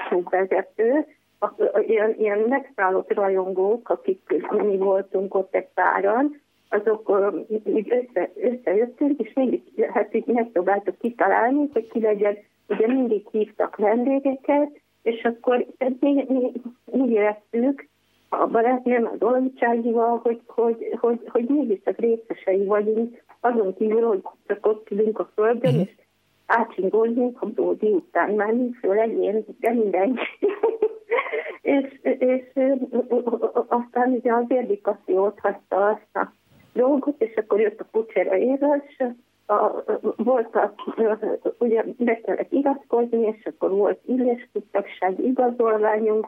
vezető, ilyen, ilyen megszállott rajongók, akik mi voltunk ott egy páran, azok így össze, összejöttünk, és mindig, hát így megpróbáltuk kitalálni, hogy ki legyen, ugye mindig hívtak vendégeket, és akkor mi, mi, mi éreztük, a barátnőm, az Olavicságival, hogy, hogy, hogy, hogy mégis csak részesei vagyunk, azon kívül, hogy csak ott ülünk a földön, és átcsingózunk a Bódi után, már nincs főleg én, de mindenki. és, és aztán ugye az Érdikaszi ott hagyta azt a dolgot, és akkor jött a kucsera éves, a, volt a, ugye be kellett iratkozni, és akkor volt illés igazolványunk,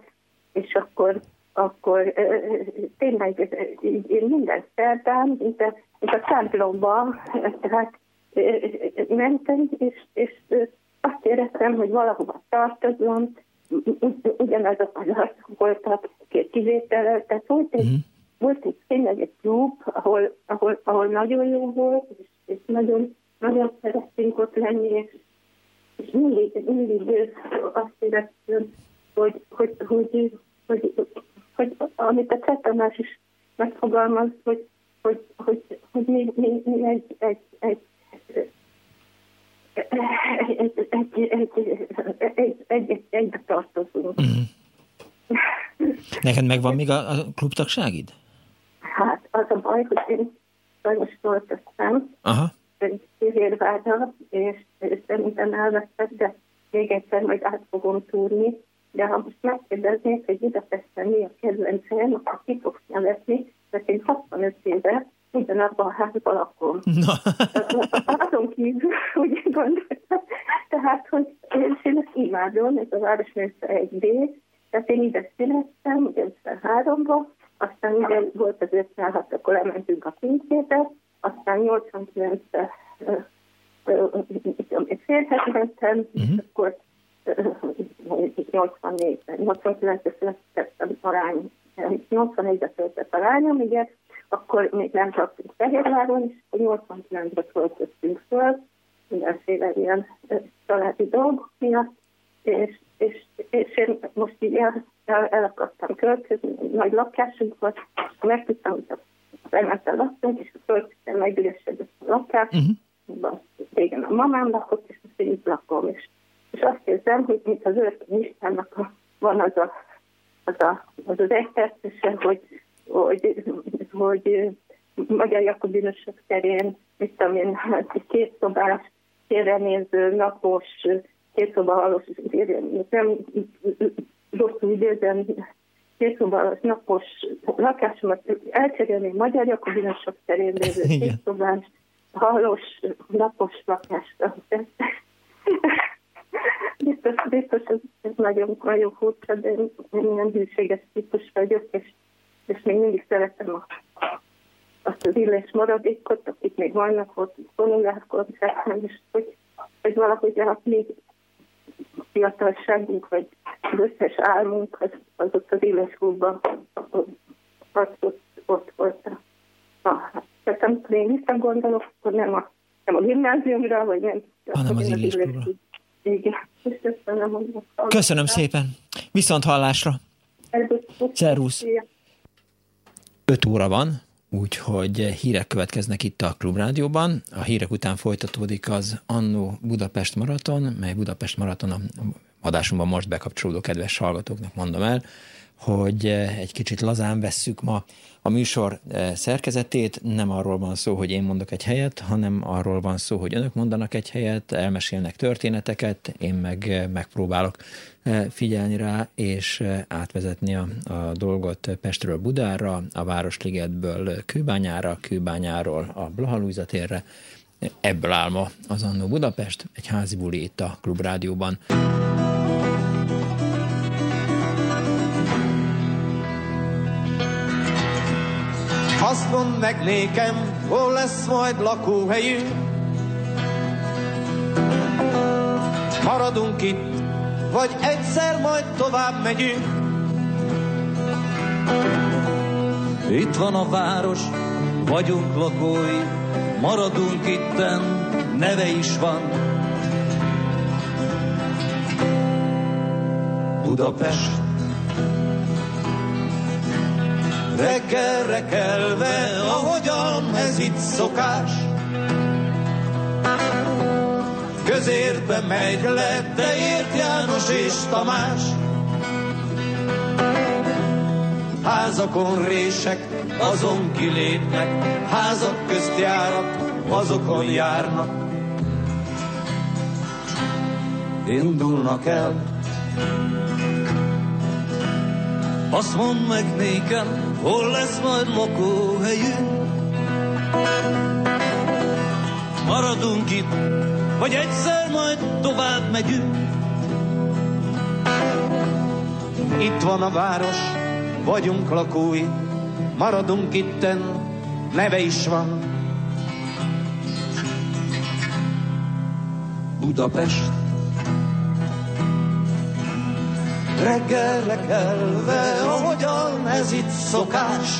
és akkor akkor tényleg én minden szerdán, mint a, mint a templomba, tehát mentem, és, és azt éreztem, hogy valahova tartozom, ugyanazok az arcok voltak kivétel, tehát volt egy, mm. volt egy tényleg egy klub, ahol, ahol, ahol nagyon jó volt, és, és nagyon, nagyon szerettünk ott lenni, és, és mindig, mindig azt éreztem, hogy, hogy, hogy, hogy, hogy hogy amit a Csetamás is megfogalmaz, hogy, hogy, hogy, hogy mi, mi, mi egy, egy, egy egy, egy, egy, egy, egybe tartozunk. Mm. Neked megvan még a, a klubtagságid? Hát az a baj, hogy én sajnos egy Szívérvárra, és, és szerintem elveszett, de még egyszer majd át fogom túrni, de ha most megkérdeznék, hogy Budapesten mi a kedvencem, akkor ki fogsz nevetni, mert én 65 éve ugyanabban a házban lakom. Na. Azon kívül úgy gondoltam, tehát, hogy én, én ezt imádom, ez a Városmester 1D, tehát én ide születtem, ugye 53-ban, aztán ugye volt az 56, akkor elmentünk a pincébe, aztán 89-ben férhez mentem, uh-huh. akkor 84-ben, 89-ben született arány, 81-ben született a lányom, ugye, akkor még nem laktunk Fehérváron, és 89-ben költöztünk föl, mindenféle ilyen családi dolgok miatt, és, és, és én most így el, el, el akartam költözni, nagy lakásunk volt, megtudtam, hogy a Fermenten laktunk, és a költöztem megüresedett a lakás, uh-huh. régen a mamám lakott, és most így lakom, és, és azt érzem, hogy mint az őrkény Istennek a, van az a, az, a, az, az hogy, hogy, hogy, hogy Magyar Jakobinusok terén, mit tudom én, hát két szobás, néző, napos, két szoba halos, nem rosszul idézem, két szobás, napos lakásomat elcserélni Magyar Jakobinusok terén lévő két szobás, halos, napos lakásra. biztos, biztos ez, ez nagyon, nagyon furcsa, de én ilyen hűséges típus vagyok, és, és még mindig szeretem a azt az illés maradékot, akik még vannak ott vonuláskodni, és hogy, hogy valahogy a mi fiatalságunk, vagy az összes álmunk, az, az ott az illés klubban, az ott, ott volt. Ah, tehát amikor én visszagondolok, akkor nem a, nem a gimnáziumra, vagy nem. Hanem az illés klubra. Igen. Köszönöm szépen. Viszont hallásra. Szervusz. 5 óra van, úgyhogy hírek következnek itt a Klubrádióban. A hírek után folytatódik az Annó Budapest Maraton, mely Budapest Maraton a adásunkban most bekapcsolódó kedves hallgatóknak mondom el, hogy egy kicsit lazán vesszük ma a műsor szerkezetét. Nem arról van szó, hogy én mondok egy helyet, hanem arról van szó, hogy önök mondanak egy helyet, elmesélnek történeteket, én meg megpróbálok figyelni rá, és átvezetni a, a dolgot Pestről Budára, a Városligetből Kőbányára, Kőbányáról a Blahalújza térre. Ebből áll ma az Annó Budapest, egy házi buli itt a Klubrádióban. Azt mondd meg nékem, hol lesz majd lakóhelyünk. Maradunk itt, vagy egyszer majd tovább megyünk. Itt van a város, vagyunk lakói, maradunk itten, neve is van. Budapest. Reggelre kelve, ahogyan ez itt szokás, közértbe megy le, de ért János és Tamás. Házakon rések, azon kilépnek, házak közt járat, azokon járnak. Indulnak el, azt mondd meg nékem, hol lesz majd lakóhelyünk. Maradunk itt, vagy egyszer majd tovább megyünk. Itt van a város, vagyunk lakói, maradunk itten, neve is van. Budapest. Reggelre kelve, ahogyan ez itt szokás.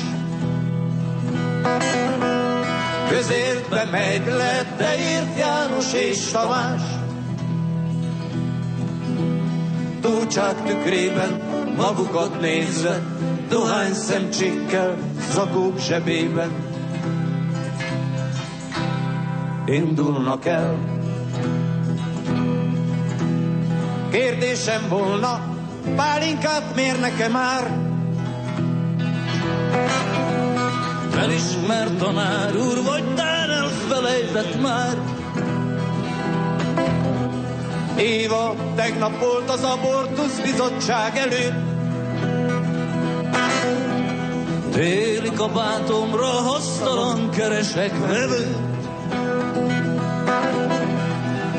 Közértbe megy le, de ért János és Tamás. Túlcsák tükrében magukat nézve, dohány szemcsékkel, zakók zsebében. Indulnak el. Kérdésem volna, pálinkát mér nekem már? Felismert tanár úr, vagy tán elfelejtett már? Éva tegnap volt az abortusz bizottság előtt. Téli kabátomra hasztalan keresek vevőt.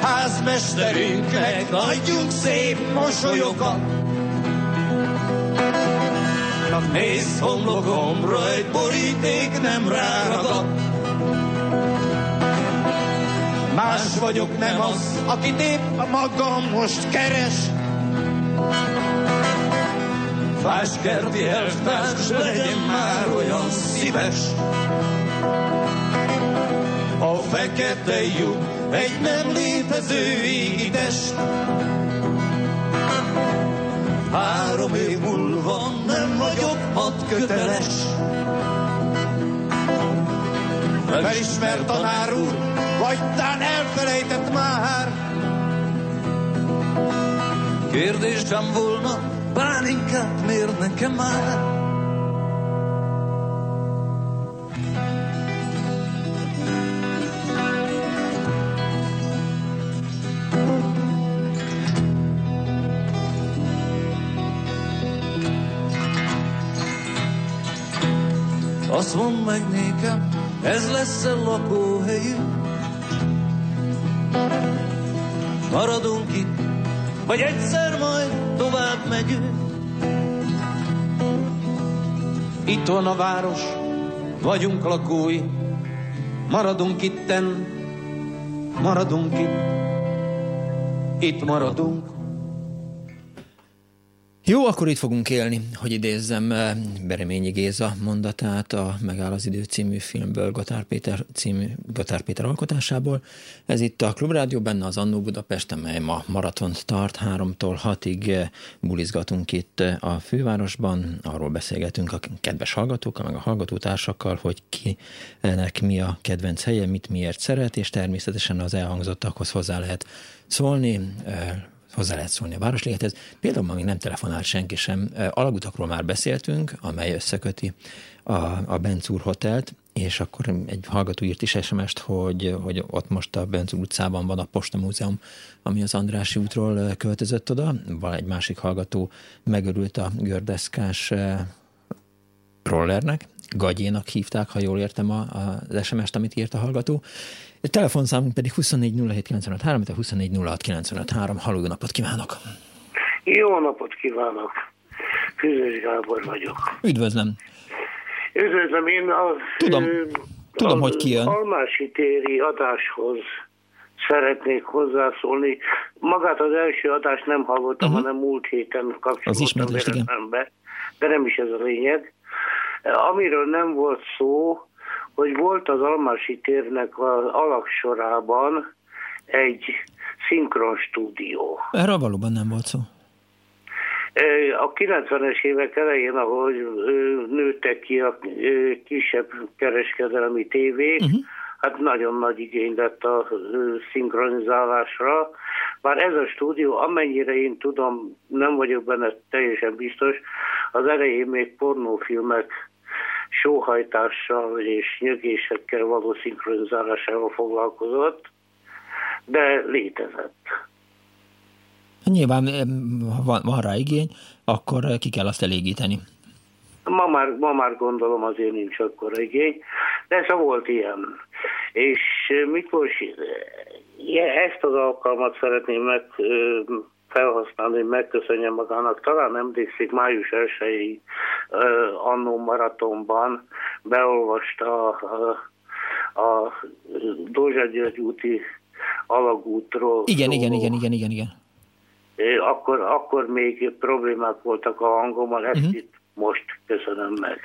Házmesterünknek adjunk szép mosolyokat, csak nézz homlokomra, egy boríték nem ráragad. Más vagyok, nem az, akit épp a magam most keres. Fáskerti elvtárs, legyen már olyan szíves. A fekete lyuk egy nem létező égitest. három év múlva köteles. Felismert tanár úr, vagy tán elfelejtett már. Kérdésem volna, pálinkát miért nekem már? Meg nékem, ez lesz a lakóhelyünk. Maradunk itt, vagy egyszer majd tovább megyünk. Itt van a város, vagyunk lakói, maradunk itten, maradunk itt, itt maradunk. Jó, akkor itt fogunk élni, hogy idézzem eh, Bereményi Géza mondatát a Megáll az idő című filmből, Gotár Péter című Gotár Péter alkotásából. Ez itt a Klubrádió, benne az Annó Budapest, amely ma maratont tart, háromtól hatig eh, bulizgatunk itt eh, a fővárosban, arról beszélgetünk a kedves hallgatókkal, meg a hallgatótársakkal, hogy kinek mi a kedvenc helye, mit miért szeret, és természetesen az elhangzottakhoz hozzá lehet szólni, hozzá lehet szólni a Városligethez. Például ma nem telefonált senki sem. Alagutakról már beszéltünk, amely összeköti a, a Bencúr hotelt, és akkor egy hallgató írt is sms hogy, hogy ott most a Bencúr utcában van a Posta Múzeum, ami az Andrási útról költözött oda. Van egy másik hallgató, megörült a gördeszkás rollernek, Gagyénak hívták, ha jól értem az SMS-t, amit írt a hallgató. A telefonszámunk pedig 24 07 95 24 Halló, napot kívánok! Jó napot kívánok! Füzes Gábor vagyok. Üdvözlöm! Üdvözlöm, én a, tudom, ö, tudom, a, hogy ki jön. Almási téri adáshoz szeretnék hozzászólni. Magát az első adást nem hallottam, uh-huh. hanem múlt héten kapcsolódtam be, de nem is ez a lényeg. Amiről nem volt szó, hogy volt az Almási térnek az alaksorában egy szinkron stúdió. Erről valóban nem volt szó. A 90-es évek elején, ahogy nőttek ki a kisebb kereskedelmi tévék, uh-huh. hát nagyon nagy igény lett a szinkronizálásra. Bár ez a stúdió, amennyire én tudom, nem vagyok benne teljesen biztos, az elején még pornófilmek sóhajtással és nyögésekkel való szinkronizálásával foglalkozott, de létezett. Nyilván ha van, van rá igény, akkor ki kell azt elégíteni. Ma már, ma már gondolom azért nincs akkor igény, de ez volt ilyen. És mikor ezt az alkalmat szeretném meg felhasználni, hogy megköszönjem magának. Talán emlékszik, május 1 uh, annó maratonban beolvasta a, a, a Dózsa György úti alagútról. Igen, igen, igen, igen, igen, igen. Akkor, akkor még problémák voltak a hangommal, ezt uh-huh. itt most köszönöm meg.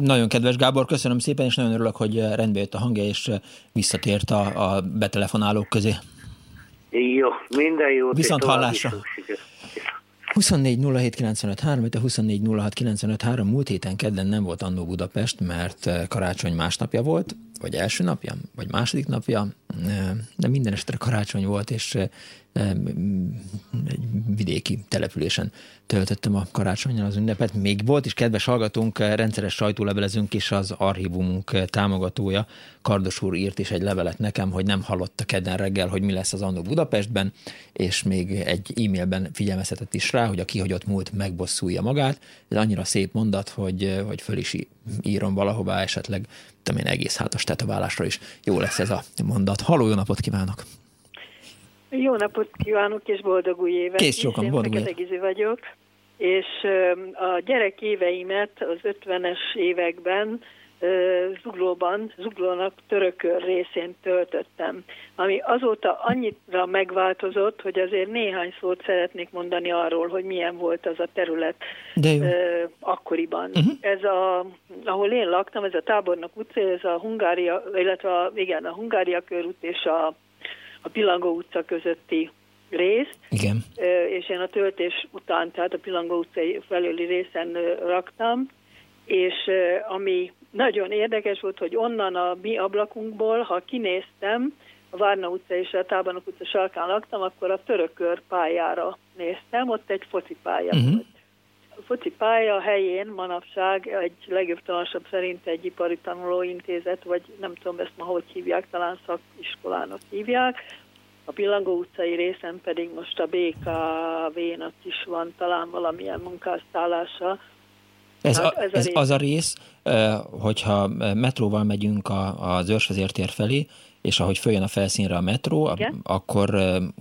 Nagyon kedves Gábor, köszönöm szépen, és nagyon örülök, hogy rendbe jött a hangja, és visszatért a, a betelefonálók közé. Jó, minden jót. Viszont hallásra. 24 07 95 3, a 24 06 95 3 múlt héten kedden nem volt Annó Budapest, mert eh, karácsony másnapja volt, vagy első napja, vagy második napja, de minden esetre karácsony volt, és egy vidéki településen töltöttem a karácsonyon az ünnepet. Még volt is kedves hallgatónk, rendszeres sajtólevelezünk is az archívumunk támogatója. Kardos úr írt is egy levelet nekem, hogy nem hallotta kedden reggel, hogy mi lesz az Annó Budapestben, és még egy e-mailben figyelmeztetett is rá, hogy a kihagyott múlt megbosszulja magát. Ez annyira szép mondat, hogy, hogy föl is írom valahová esetleg, tudom én, egész hátas tetoválásra is jó lesz ez a mondat. Haló, jó napot kívánok! Jó napot kívánok, és boldog új évet! Kész csókom, boldog új évet! vagyok, és a gyerek éveimet az 50-es években Zuglóban, Zuglónak törökör részén töltöttem, ami azóta annyira megváltozott, hogy azért néhány szót szeretnék mondani arról, hogy milyen volt az a terület De jó. akkoriban. Uh-huh. Ez a, ahol én laktam, ez a Tábornok utca, ez a Hungária, illetve a, igen, a Hungária körút és a a Pilangó utca közötti részt, Igen. és én a töltés után, tehát a Pilangó utcai felőli részen raktam, és ami nagyon érdekes volt, hogy onnan a mi ablakunkból, ha kinéztem, a Várna utca és a Tábornok utca sarkán laktam, akkor a törökör pályára néztem, ott egy foci pálya uh-huh. volt. A foci pálya helyén manapság egy legjobb talansabb szerint egy ipari tanulóintézet, vagy nem tudom ezt ma hogy hívják, talán szakiskolának hívják. A Pillangó utcai részen pedig most a BKV-nak is van talán valamilyen munkásztállása, ez, hát a, ez, a ez az a rész, hogyha metróval megyünk az őrsvezértér felé, és ahogy följön a felszínre a metró, Igen? akkor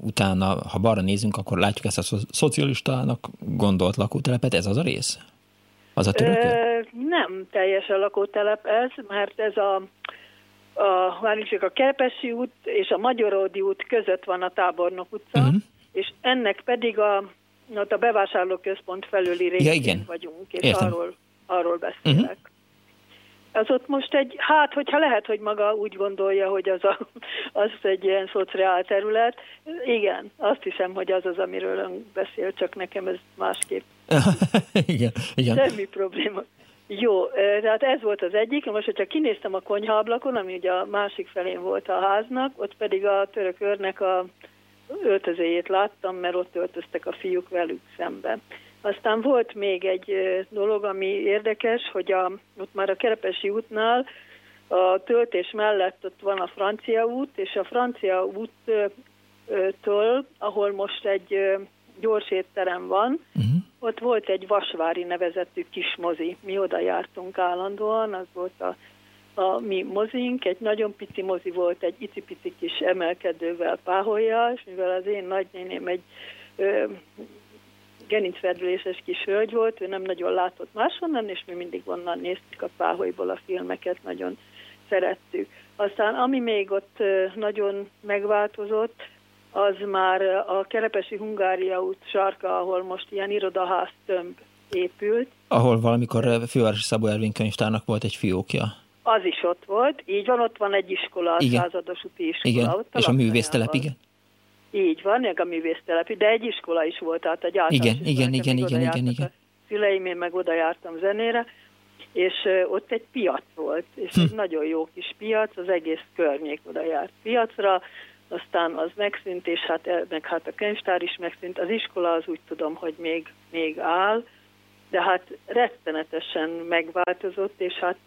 utána, ha balra nézünk, akkor látjuk ezt a szocialistának gondolt lakótelepet. Ez az a rész? Az a törökő? Nem teljesen lakótelep ez, mert ez a a, várjuk, a Kerepesi út és a Magyaródi út között van a Tábornok utca, uh-huh. és ennek pedig a ott a bevásárlóközpont felüli részén ja, igen. vagyunk, és Értem. arról, arról beszélek. Uh-huh. Az ott most egy, hát, hogyha lehet, hogy maga úgy gondolja, hogy az, a, az egy ilyen szociál terület, igen, azt hiszem, hogy az az, amiről ön beszél, csak nekem ez másképp. igen, igen. Semmi probléma. Jó, tehát ez volt az egyik. Most, hogyha kinéztem a konyhaablakon, ami ugye a másik felén volt a háznak, ott pedig a török őrnek a öltözőjét láttam, mert ott öltöztek a fiúk velük szemben. Aztán volt még egy dolog, ami érdekes, hogy a, ott már a Kerepesi útnál a töltés mellett ott van a francia út, és a francia úttől, ahol most egy gyors étterem van, uh-huh. ott volt egy Vasvári nevezetű kis mozi. Mi oda jártunk állandóan, az volt a a mi mozink, egy nagyon pici mozi volt, egy icipici kis emelkedővel páholja, és mivel az én nagynéném egy ö, gerincferdüléses kis hölgy volt, ő nem nagyon látott máshonnan, és mi mindig onnan néztük a páholyból a filmeket, nagyon szerettük. Aztán ami még ott nagyon megváltozott, az már a Kerepesi Hungária út sarka, ahol most ilyen irodaház tömb épült. Ahol valamikor Fővárosi Szabó Ervin könyvtárnak volt egy fiókja. Az is ott volt, így van, ott van egy iskola, a igen. százados úti iskola. Igen, ott és a művésztelep, igen? Így van, meg a művésztelep, de egy iskola is volt, tehát egy általános Igen, igen, igen, igen, igen, igen. Szüleim, én meg oda jártam zenére, és ott egy piac volt, és hm. egy nagyon jó kis piac, az egész környék oda járt piacra, aztán az megszűnt, és hát, meg hát a könyvtár is megszűnt, az iskola az úgy tudom, hogy még, még áll, de hát rettenetesen megváltozott, és hát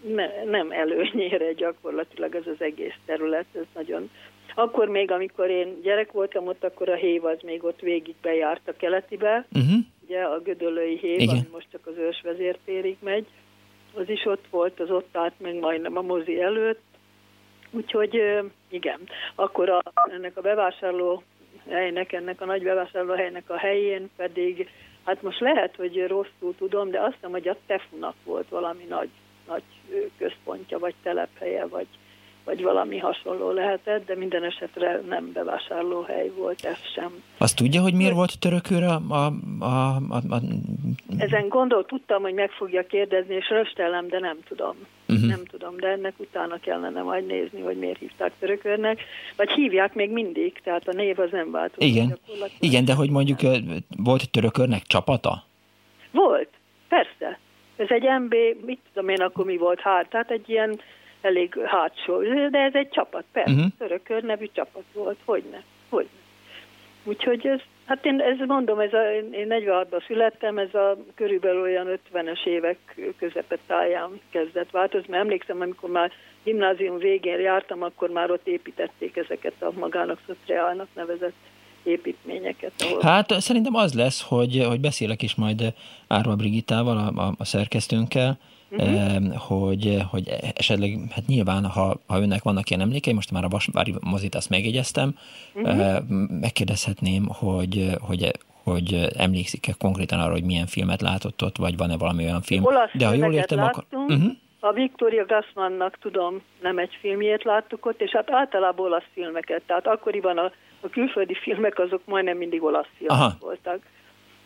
ne, nem előnyére gyakorlatilag ez az egész terület, ez nagyon... Akkor még, amikor én gyerek voltam ott, akkor a hév az még ott végig bejárt a keletibe, uh-huh. ugye a Gödöllői hév, Igen. ami most csak az ős vezértérig megy, az is ott volt, az ott állt meg majdnem a mozi előtt, úgyhogy igen, akkor a, ennek a bevásárló helynek, ennek a nagy bevásárló helynek a helyén pedig Hát most lehet, hogy rosszul tudom, de azt hiszem, hogy a Tefunak volt valami nagy, nagy központja, vagy telephelye, vagy, vagy valami hasonló lehetett, de minden esetre nem bevásárlóhely volt ez sem. Azt tudja, hogy miért volt törökőre a, a, a, a... Ezen gondol, tudtam, hogy meg fogja kérdezni, és röstellem, de nem tudom. Uh-huh. Nem tudom, de ennek utána kellene majd nézni, hogy miért hívták törökörnek. Vagy hívják még mindig, tehát a név az nem változott. Igen, Igen de hogy mondjuk volt törökörnek csapata? Volt, persze. Ez egy MB, mit tudom én akkor mi volt, hát, tehát egy ilyen elég hátsó, de ez egy csapat, persze, uh-huh. törökör nevű csapat volt, hogyne, hogyne. Úgyhogy ez, hát én ez mondom, ez a, én 46-ban születtem, ez a körülbelül olyan 50-es évek táján kezdett változni, emlékszem, amikor már gimnázium végén jártam, akkor már ott építették ezeket a magának szociálnak nevezett építményeket. Ahol... Hát szerintem az lesz, hogy, hogy beszélek is majd Árva Brigitával, a, a, a szerkesztőnkkel, uh-huh. hogy, hogy esetleg, hát nyilván, ha, ha önnek vannak ilyen emlékei, most már a Vasvári mozit azt megjegyeztem, uh-huh. megkérdezhetném, hogy, hogy hogy emlékszik-e konkrétan arra, hogy milyen filmet látott ott, vagy van-e valami olyan film. Olasz De ha jól értem, akkor... Uh-huh. A Victoria Gassmannak, tudom, nem egy filmjét láttuk ott, és hát általában olasz filmeket. Tehát akkoriban a, a külföldi filmek azok majdnem mindig olasz filmek Aha. voltak.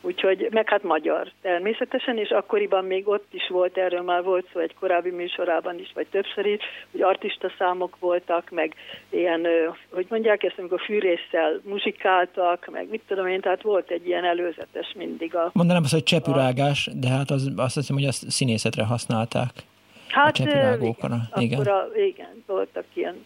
Úgyhogy, meg hát magyar természetesen, és akkoriban még ott is volt, erről már volt szó egy korábbi műsorában is, vagy többször is, hogy artista számok voltak, meg ilyen, hogy mondják ezt, amikor fűrészsel muzsikáltak, meg mit tudom én, tehát volt egy ilyen előzetes mindig a... Mondanám azt, hogy csepürágás, de hát az, azt hiszem, hogy azt színészetre használták. Hát, a. Igen, igen. Akkor a, igen, voltak ilyen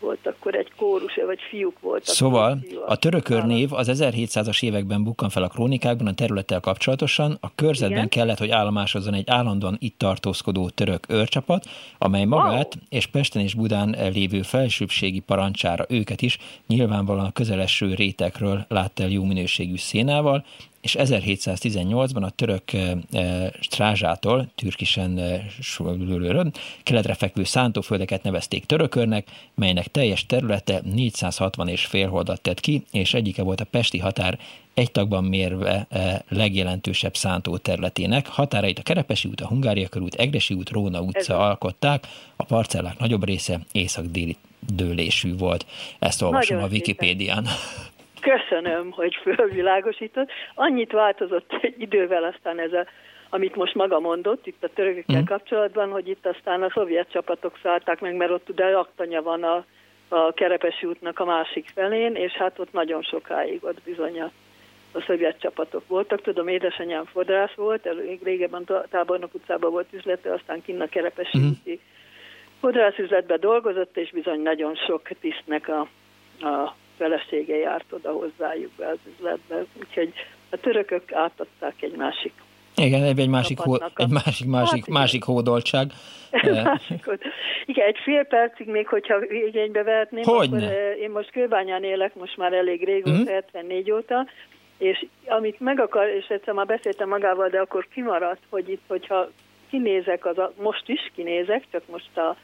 volt akkor egy kórus, vagy fiúk voltak. Szóval a törökör név az 1700-as években bukkan fel a krónikákban a területtel kapcsolatosan. A körzetben Igen. kellett, hogy állomásozzon egy állandóan itt tartózkodó török őrcsapat, amely magát wow. és Pesten és Budán lévő felsőbbségi parancsára őket is nyilvánvalóan a közeleső rétekről látta el jó minőségű szénával, és 1718-ban a török strázsától, türkisen keletre fekvő szántóföldeket nevezték törökörnek, melynek teljes területe 460 és félholdat tett ki, és egyike volt a pesti határ egy tagban mérve legjelentősebb szántó területének. Határait a Kerepesi út, a Hungária körút, Egresi út, Róna utca Ez alkották, a parcellák nagyobb része észak-déli dőlésű volt. Ezt olvasom Nagyon a Wikipédián. Szépen. Köszönöm, hogy fölvilágosított. Annyit változott idővel aztán ez a amit most maga mondott itt a törökökkel mm. kapcsolatban, hogy itt aztán a szovjet csapatok szállták meg, mert ott ugye laktanya van a, a Kerepesi útnak a másik felén, és hát ott nagyon sokáig ott bizony a, a szovjet csapatok voltak. Tudom, édesanyám fodrász volt, elég régebben Tábornok utcában volt üzlete, aztán kinn a Kerepesi mm. úti fodrászüzletbe dolgozott, és bizony nagyon sok tisztnek a, a felesége járt oda hozzájuk be az üzletbe, úgyhogy a törökök átadták egy másik igen, egy másik, hó, egy másik, másik, hát, másik hódoltság. igen, egy fél percig még, hogyha igénybe vehetném, Hogyne? akkor én most Kőbányán élek, most már elég régóta, mm. 74 óta, és amit meg akar, és egyszer már beszéltem magával, de akkor kimaradt, hogy itt, hogyha kinézek, az a, most is kinézek, csak most a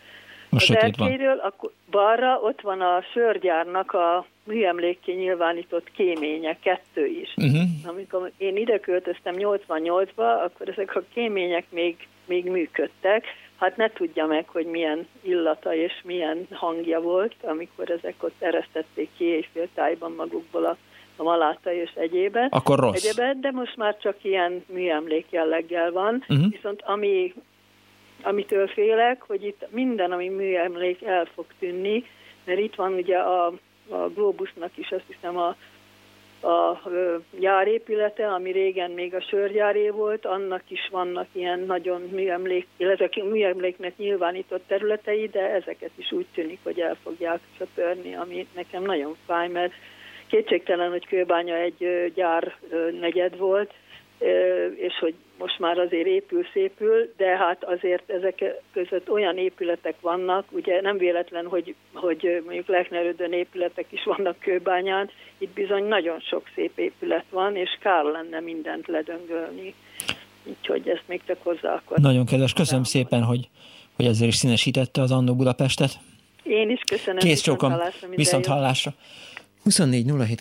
most az erkéről, akkor balra ott van a sörgyárnak a műemlékké nyilvánított kéménye, kettő is. Uh-huh. Amikor én ide költöztem 88-ba, akkor ezek a kémények még, még működtek. Hát ne tudja meg, hogy milyen illata és milyen hangja volt, amikor ezek ott eresztették ki éjféltájban magukból a, a maláta és egyébet. Akkor rossz. Egyébet, de most már csak ilyen műemlék jelleggel van. Uh-huh. Viszont ami amitől félek, hogy itt minden, ami műemlék el fog tűnni, mert itt van ugye a, a Globusnak is azt hiszem a, a járépülete, ami régen még a sörgyáré volt, annak is vannak ilyen nagyon műemlék, illetve műemléknek nyilvánított területei, de ezeket is úgy tűnik, hogy el fogják söpörni, ami nekem nagyon fáj, mert kétségtelen, hogy Kőbánya egy gyár negyed volt, és hogy most már azért épül szépül, de hát azért ezek között olyan épületek vannak, ugye nem véletlen, hogy, hogy mondjuk Lechnerődön épületek is vannak Kőbányán, itt bizony nagyon sok szép épület van, és kár lenne mindent ledöngölni. Úgyhogy ezt még csak hozzá akar. Nagyon kedves, köszönöm szépen, hogy, hogy ezzel is színesítette az Annó Budapestet. Én is köszönöm. Kész csókom, viszont hallásra. 24 07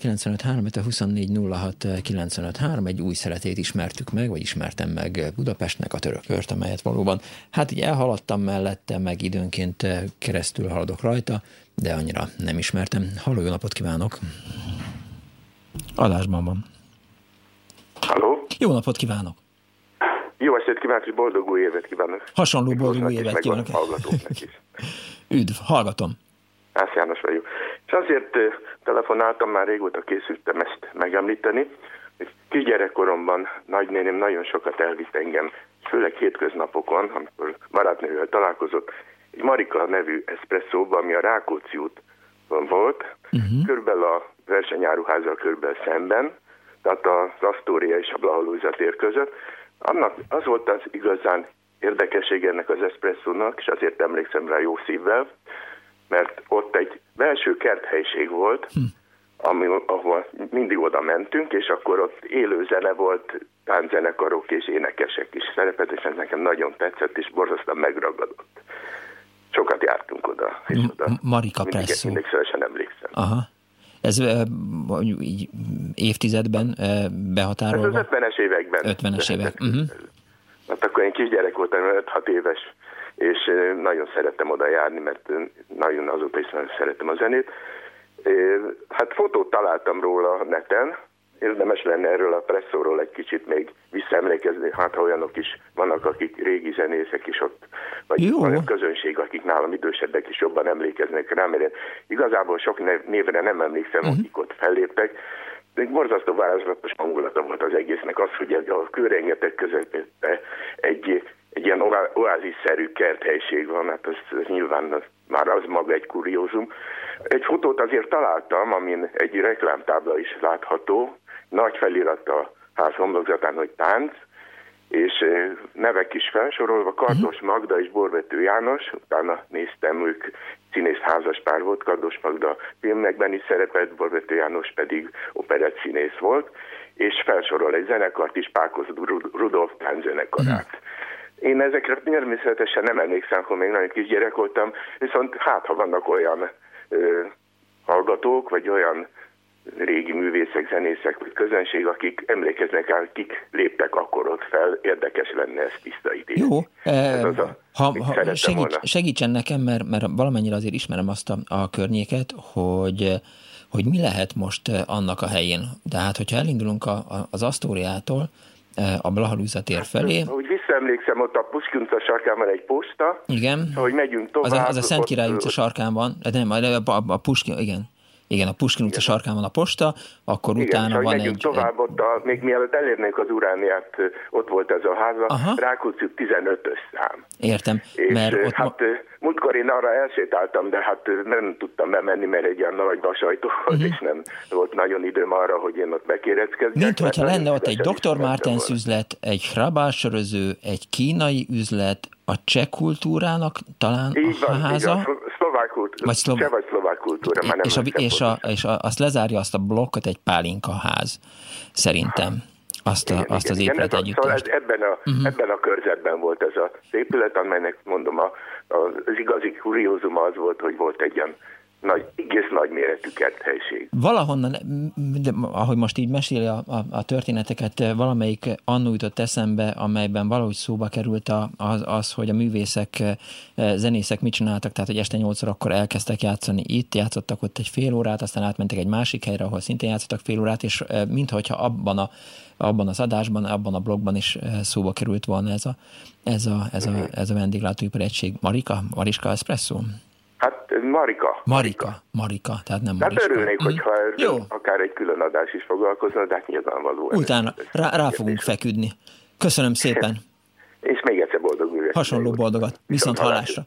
egy új szeretét ismertük meg, vagy ismertem meg Budapestnek a törökört, amelyet valóban, hát így elhaladtam mellette, meg időnként keresztül haladok rajta, de annyira nem ismertem. Halló, jó napot kívánok! Adásban van. Halló? Jó napot kívánok! Jó estét kívánok, és boldog új évet kívánok! Hasonló boldog új évet kívánok! Üdv, hallgatom! Ász János vagyok. Azért telefonáltam, már régóta készültem ezt megemlíteni, hogy kisgyerekkoromban nagynéném nagyon sokat elvitt engem, főleg hétköznapokon, amikor barátnővel találkozott, egy Marika nevű eszpresszóba, ami a Rákóczi úton volt, uh-huh. körülbelül a versenyáruházzal körülbelül szemben, tehát az Asztória és a Blahalúza tér között. Annak az volt az igazán érdekesség ennek az eszpresszónak, és azért emlékszem rá jó szívvel, mert ott egy belső kerthelyiség volt, hm. ami, ahol mindig oda mentünk, és akkor ott élő zene volt, tánczenekarok és énekesek is szerepet, és ez nekem nagyon tetszett, és borzasztóan megragadott. Sokat jártunk oda. És oda Marika mindig, Presszó. Mindig szívesen emlékszem. Aha. Ez így évtizedben behatárolva? Ez az 50-es években. 50-es évek. Uh-huh. Hát akkor én kisgyerek voltam, 5-6 éves és nagyon szerettem oda járni, mert nagyon azóta is nagyon szerettem a zenét. Hát fotót találtam róla a neten, érdemes lenne erről a presszóról egy kicsit még visszaemlékezni, hát ha olyanok is vannak, akik régi zenészek is ott, vagy Jó. van közönség, akik nálam idősebbek is jobban emlékeznek rá, mert igazából sok névre nem emlékszem, uh-huh. akik ott felléptek, még borzasztó válaszlatos hangulata volt az egésznek az, hogy a kőrengetek közepette egy, egy ilyen oázisszerű kerthelység van, hát az, az nyilván az, már az maga egy kuriózum. Egy fotót azért találtam, amin egy reklámtábla is látható, nagy felirat a ház homlokzatán, hogy tánc, és nevek is felsorolva, Kardos mhm. Magda és Borvető János, utána néztem, ők színész házas pár volt, Kardos Magda filmekben is szerepelt, Borvető János pedig operett színész volt, és felsorol egy zenekart is, Pákoz Rudolf Tán zenekarát. Mm. Én ezekre természetesen nem emlékszem, akkor még nagyon kis gyerek voltam, viszont hát, ha vannak olyan ö, hallgatók, vagy olyan régi művészek, zenészek, vagy közönség, akik emlékeznek el, kik léptek akkor ott fel, érdekes lenne ezt tisztaítani. Jó, Ez az a, ha, ha segíts, segítsen nekem, mert, mert valamennyire azért ismerem azt a, a környéket, hogy hogy mi lehet most annak a helyén. Tehát, hogyha elindulunk a, a, az Asztóriától, a Blahalúza tér felé. Hát, úgy visszaemlékszem, ott a Puskin utca sarkán van egy posta. Igen. Hogy megyünk tovább. Az a, az a Szent Király utca sarkán van. De nem, a, a, a Puskin, igen. Igen, a Puskin utca sarkán van a posta, akkor Igen, utána van egy... tovább, ott a, még mielőtt elérnénk az urániát, ott volt ez a háza, Aha. Rákóczi 15-ös szám. Értem. És mert ott hát ma... múltkor én arra elsétáltam, de hát nem tudtam bemenni, mert egy olyan nagy vasajtó volt, uh-huh. és nem volt nagyon időm arra, hogy én ott bekéreckezzek. Mint hogyha lenne ott egy Dr. Martens üzlet, egy hrabásöröző, egy kínai üzlet, a cseh kultúrának talán így a van, háza? Így van, szlovák kultúra, vagy szlov... cseh vagy szlovák kultúra, már nem és, a, és, a, és a, azt lezárja azt a blokkot egy pálinka ház, szerintem. Azt, a, igen, azt igen, az épület együtt. Szóval ez ebben, a, uh-huh. ebben a körzetben volt ez az épület, amelynek mondom a, az igazi kuriózuma az volt, hogy volt egy ilyen nagy, egész nagy méretű kerthelyiség. Valahonnan, de, ahogy most így meséli a, a, a történeteket, valamelyik annó jutott eszembe, amelyben valahogy szóba került a, az, az, hogy a művészek, zenészek mit csináltak, tehát hogy este nyolcra akkor elkezdtek játszani itt, játszottak ott egy fél órát, aztán átmentek egy másik helyre, ahol szintén játszottak fél órát, és minthogyha abban a abban az adásban, abban a blogban is szóba került volna ez a, ez a, ez a, ez a vendéglátóipari egység. Marika? Mariska Espresso? Hát Marika. Marika, Marika, tehát nem Mariska. Hát örülnék, mm. hogyha Jó. akár egy külön adás is foglalkozna, de hát nyilvánvaló. Utána rá, rá fogunk feküdni. Köszönöm szépen. És még egyszer boldog művet. Hasonló boldogat. Viszont hallásra.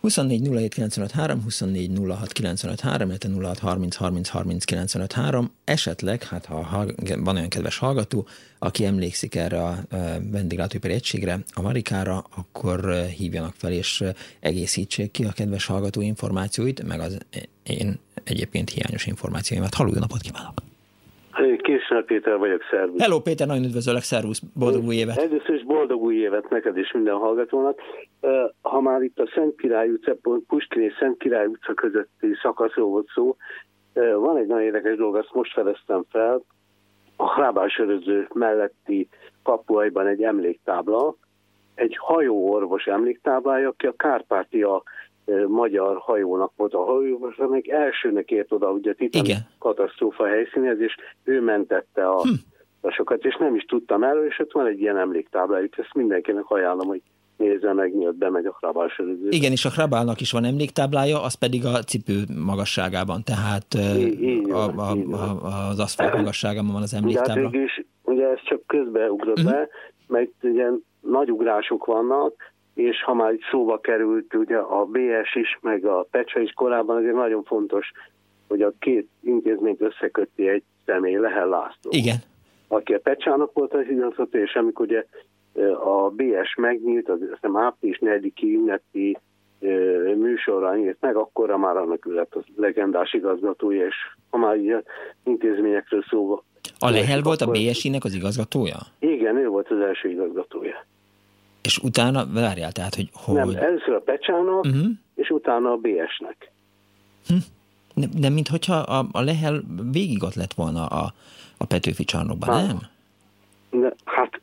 24 07 953, 24 06 953, 06 30 30 30 953. Esetleg, hát ha van olyan kedves hallgató, aki emlékszik erre a vendéglátóipari egységre, a Marikára, akkor hívjanak fel és egészítsék ki a kedves hallgató információit, meg az én egyébként hiányos információimat. Halló, napot kívánok! Késnál Péter vagyok, szervusz. Hello Péter, nagyon üdvözöllek, szervusz, boldog új évet. Először is boldog új évet neked és minden hallgatónak. Ha már itt a Szent Király utca, Puskin és Szent Király utca közötti szakaszról volt szó, van egy nagyon érdekes dolog, azt most fedeztem fel, a Hrábásöröző melletti kapuajban egy emléktábla, egy hajóorvos emléktáblája, aki a Kárpátia magyar hajónak volt a hajó, meg elsőnek ért oda ugye a Titanic katasztrófa helyszínéhez, és ő mentette a hm. sokat, és nem is tudtam erről, és ott van egy ilyen emléktáblájuk, ezt mindenkinek ajánlom, hogy nézze meg, miatt bemegy a Hrabál Igen, és a Hrabálnak is van emléktáblája, az pedig a cipő magasságában, tehát így, így a, a, a, az aszfalt magasságában van az emléktábla. De hát ugye ez csak közbeugrott uh-huh. be, mert ugye nagy ugrások vannak, és ha már szóba került ugye a BS is, meg a PECSA is korábban, azért nagyon fontos, hogy a két intézményt összekötti egy személy, Lehel László. Igen. Aki a Pecsának volt az igazgató, és amikor ugye a BS megnyílt, az hiszem április 4 ünnepi műsorra nyílt meg, akkorra már annak lett a legendás igazgatója, és ha már ilyen intézményekről szóval. A Lehel volt a BSI-nek az igazgatója? Igen, ő volt az első igazgatója. És utána, várjál, tehát, hogy... hogy... Nem, először a Pecsának, uh-huh. és utána a BS-nek. Hm. De, de minthogyha a, a Lehel végig ott lett volna a, a Petőfi csarnokban, hát, nem? De, hát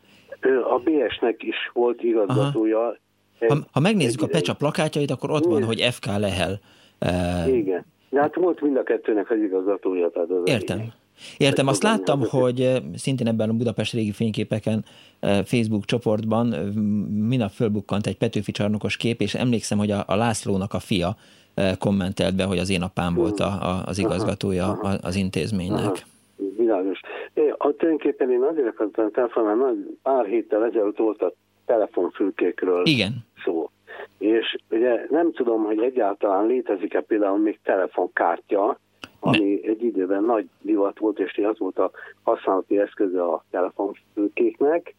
a BS-nek is volt igazgatója. Egy, ha, ha megnézzük egy, a Pecsa plakátjait, akkor ott van, hogy FK Lehel. Igen. De hát volt mind a kettőnek az igazgatója. Tehát az Értem. Értem, azt láttam, hogy szintén ebben a Budapest régi fényképeken Facebook csoportban minap fölbukkant egy Petőfi csarnokos kép, és emlékszem, hogy a, a Lászlónak a fia kommentelt be, hogy az én apám volt a, a, az igazgatója az intézménynek. Világos. A tulajdonképpen én azért akartam telefonálni, pár héttel ezelőtt volt a telefonfülkékről Igen. szó. És ugye nem tudom, hogy egyáltalán létezik-e például még telefonkártya, ami egy időben nagy divat volt, és az volt a használati eszköze a telefonfülkéknek,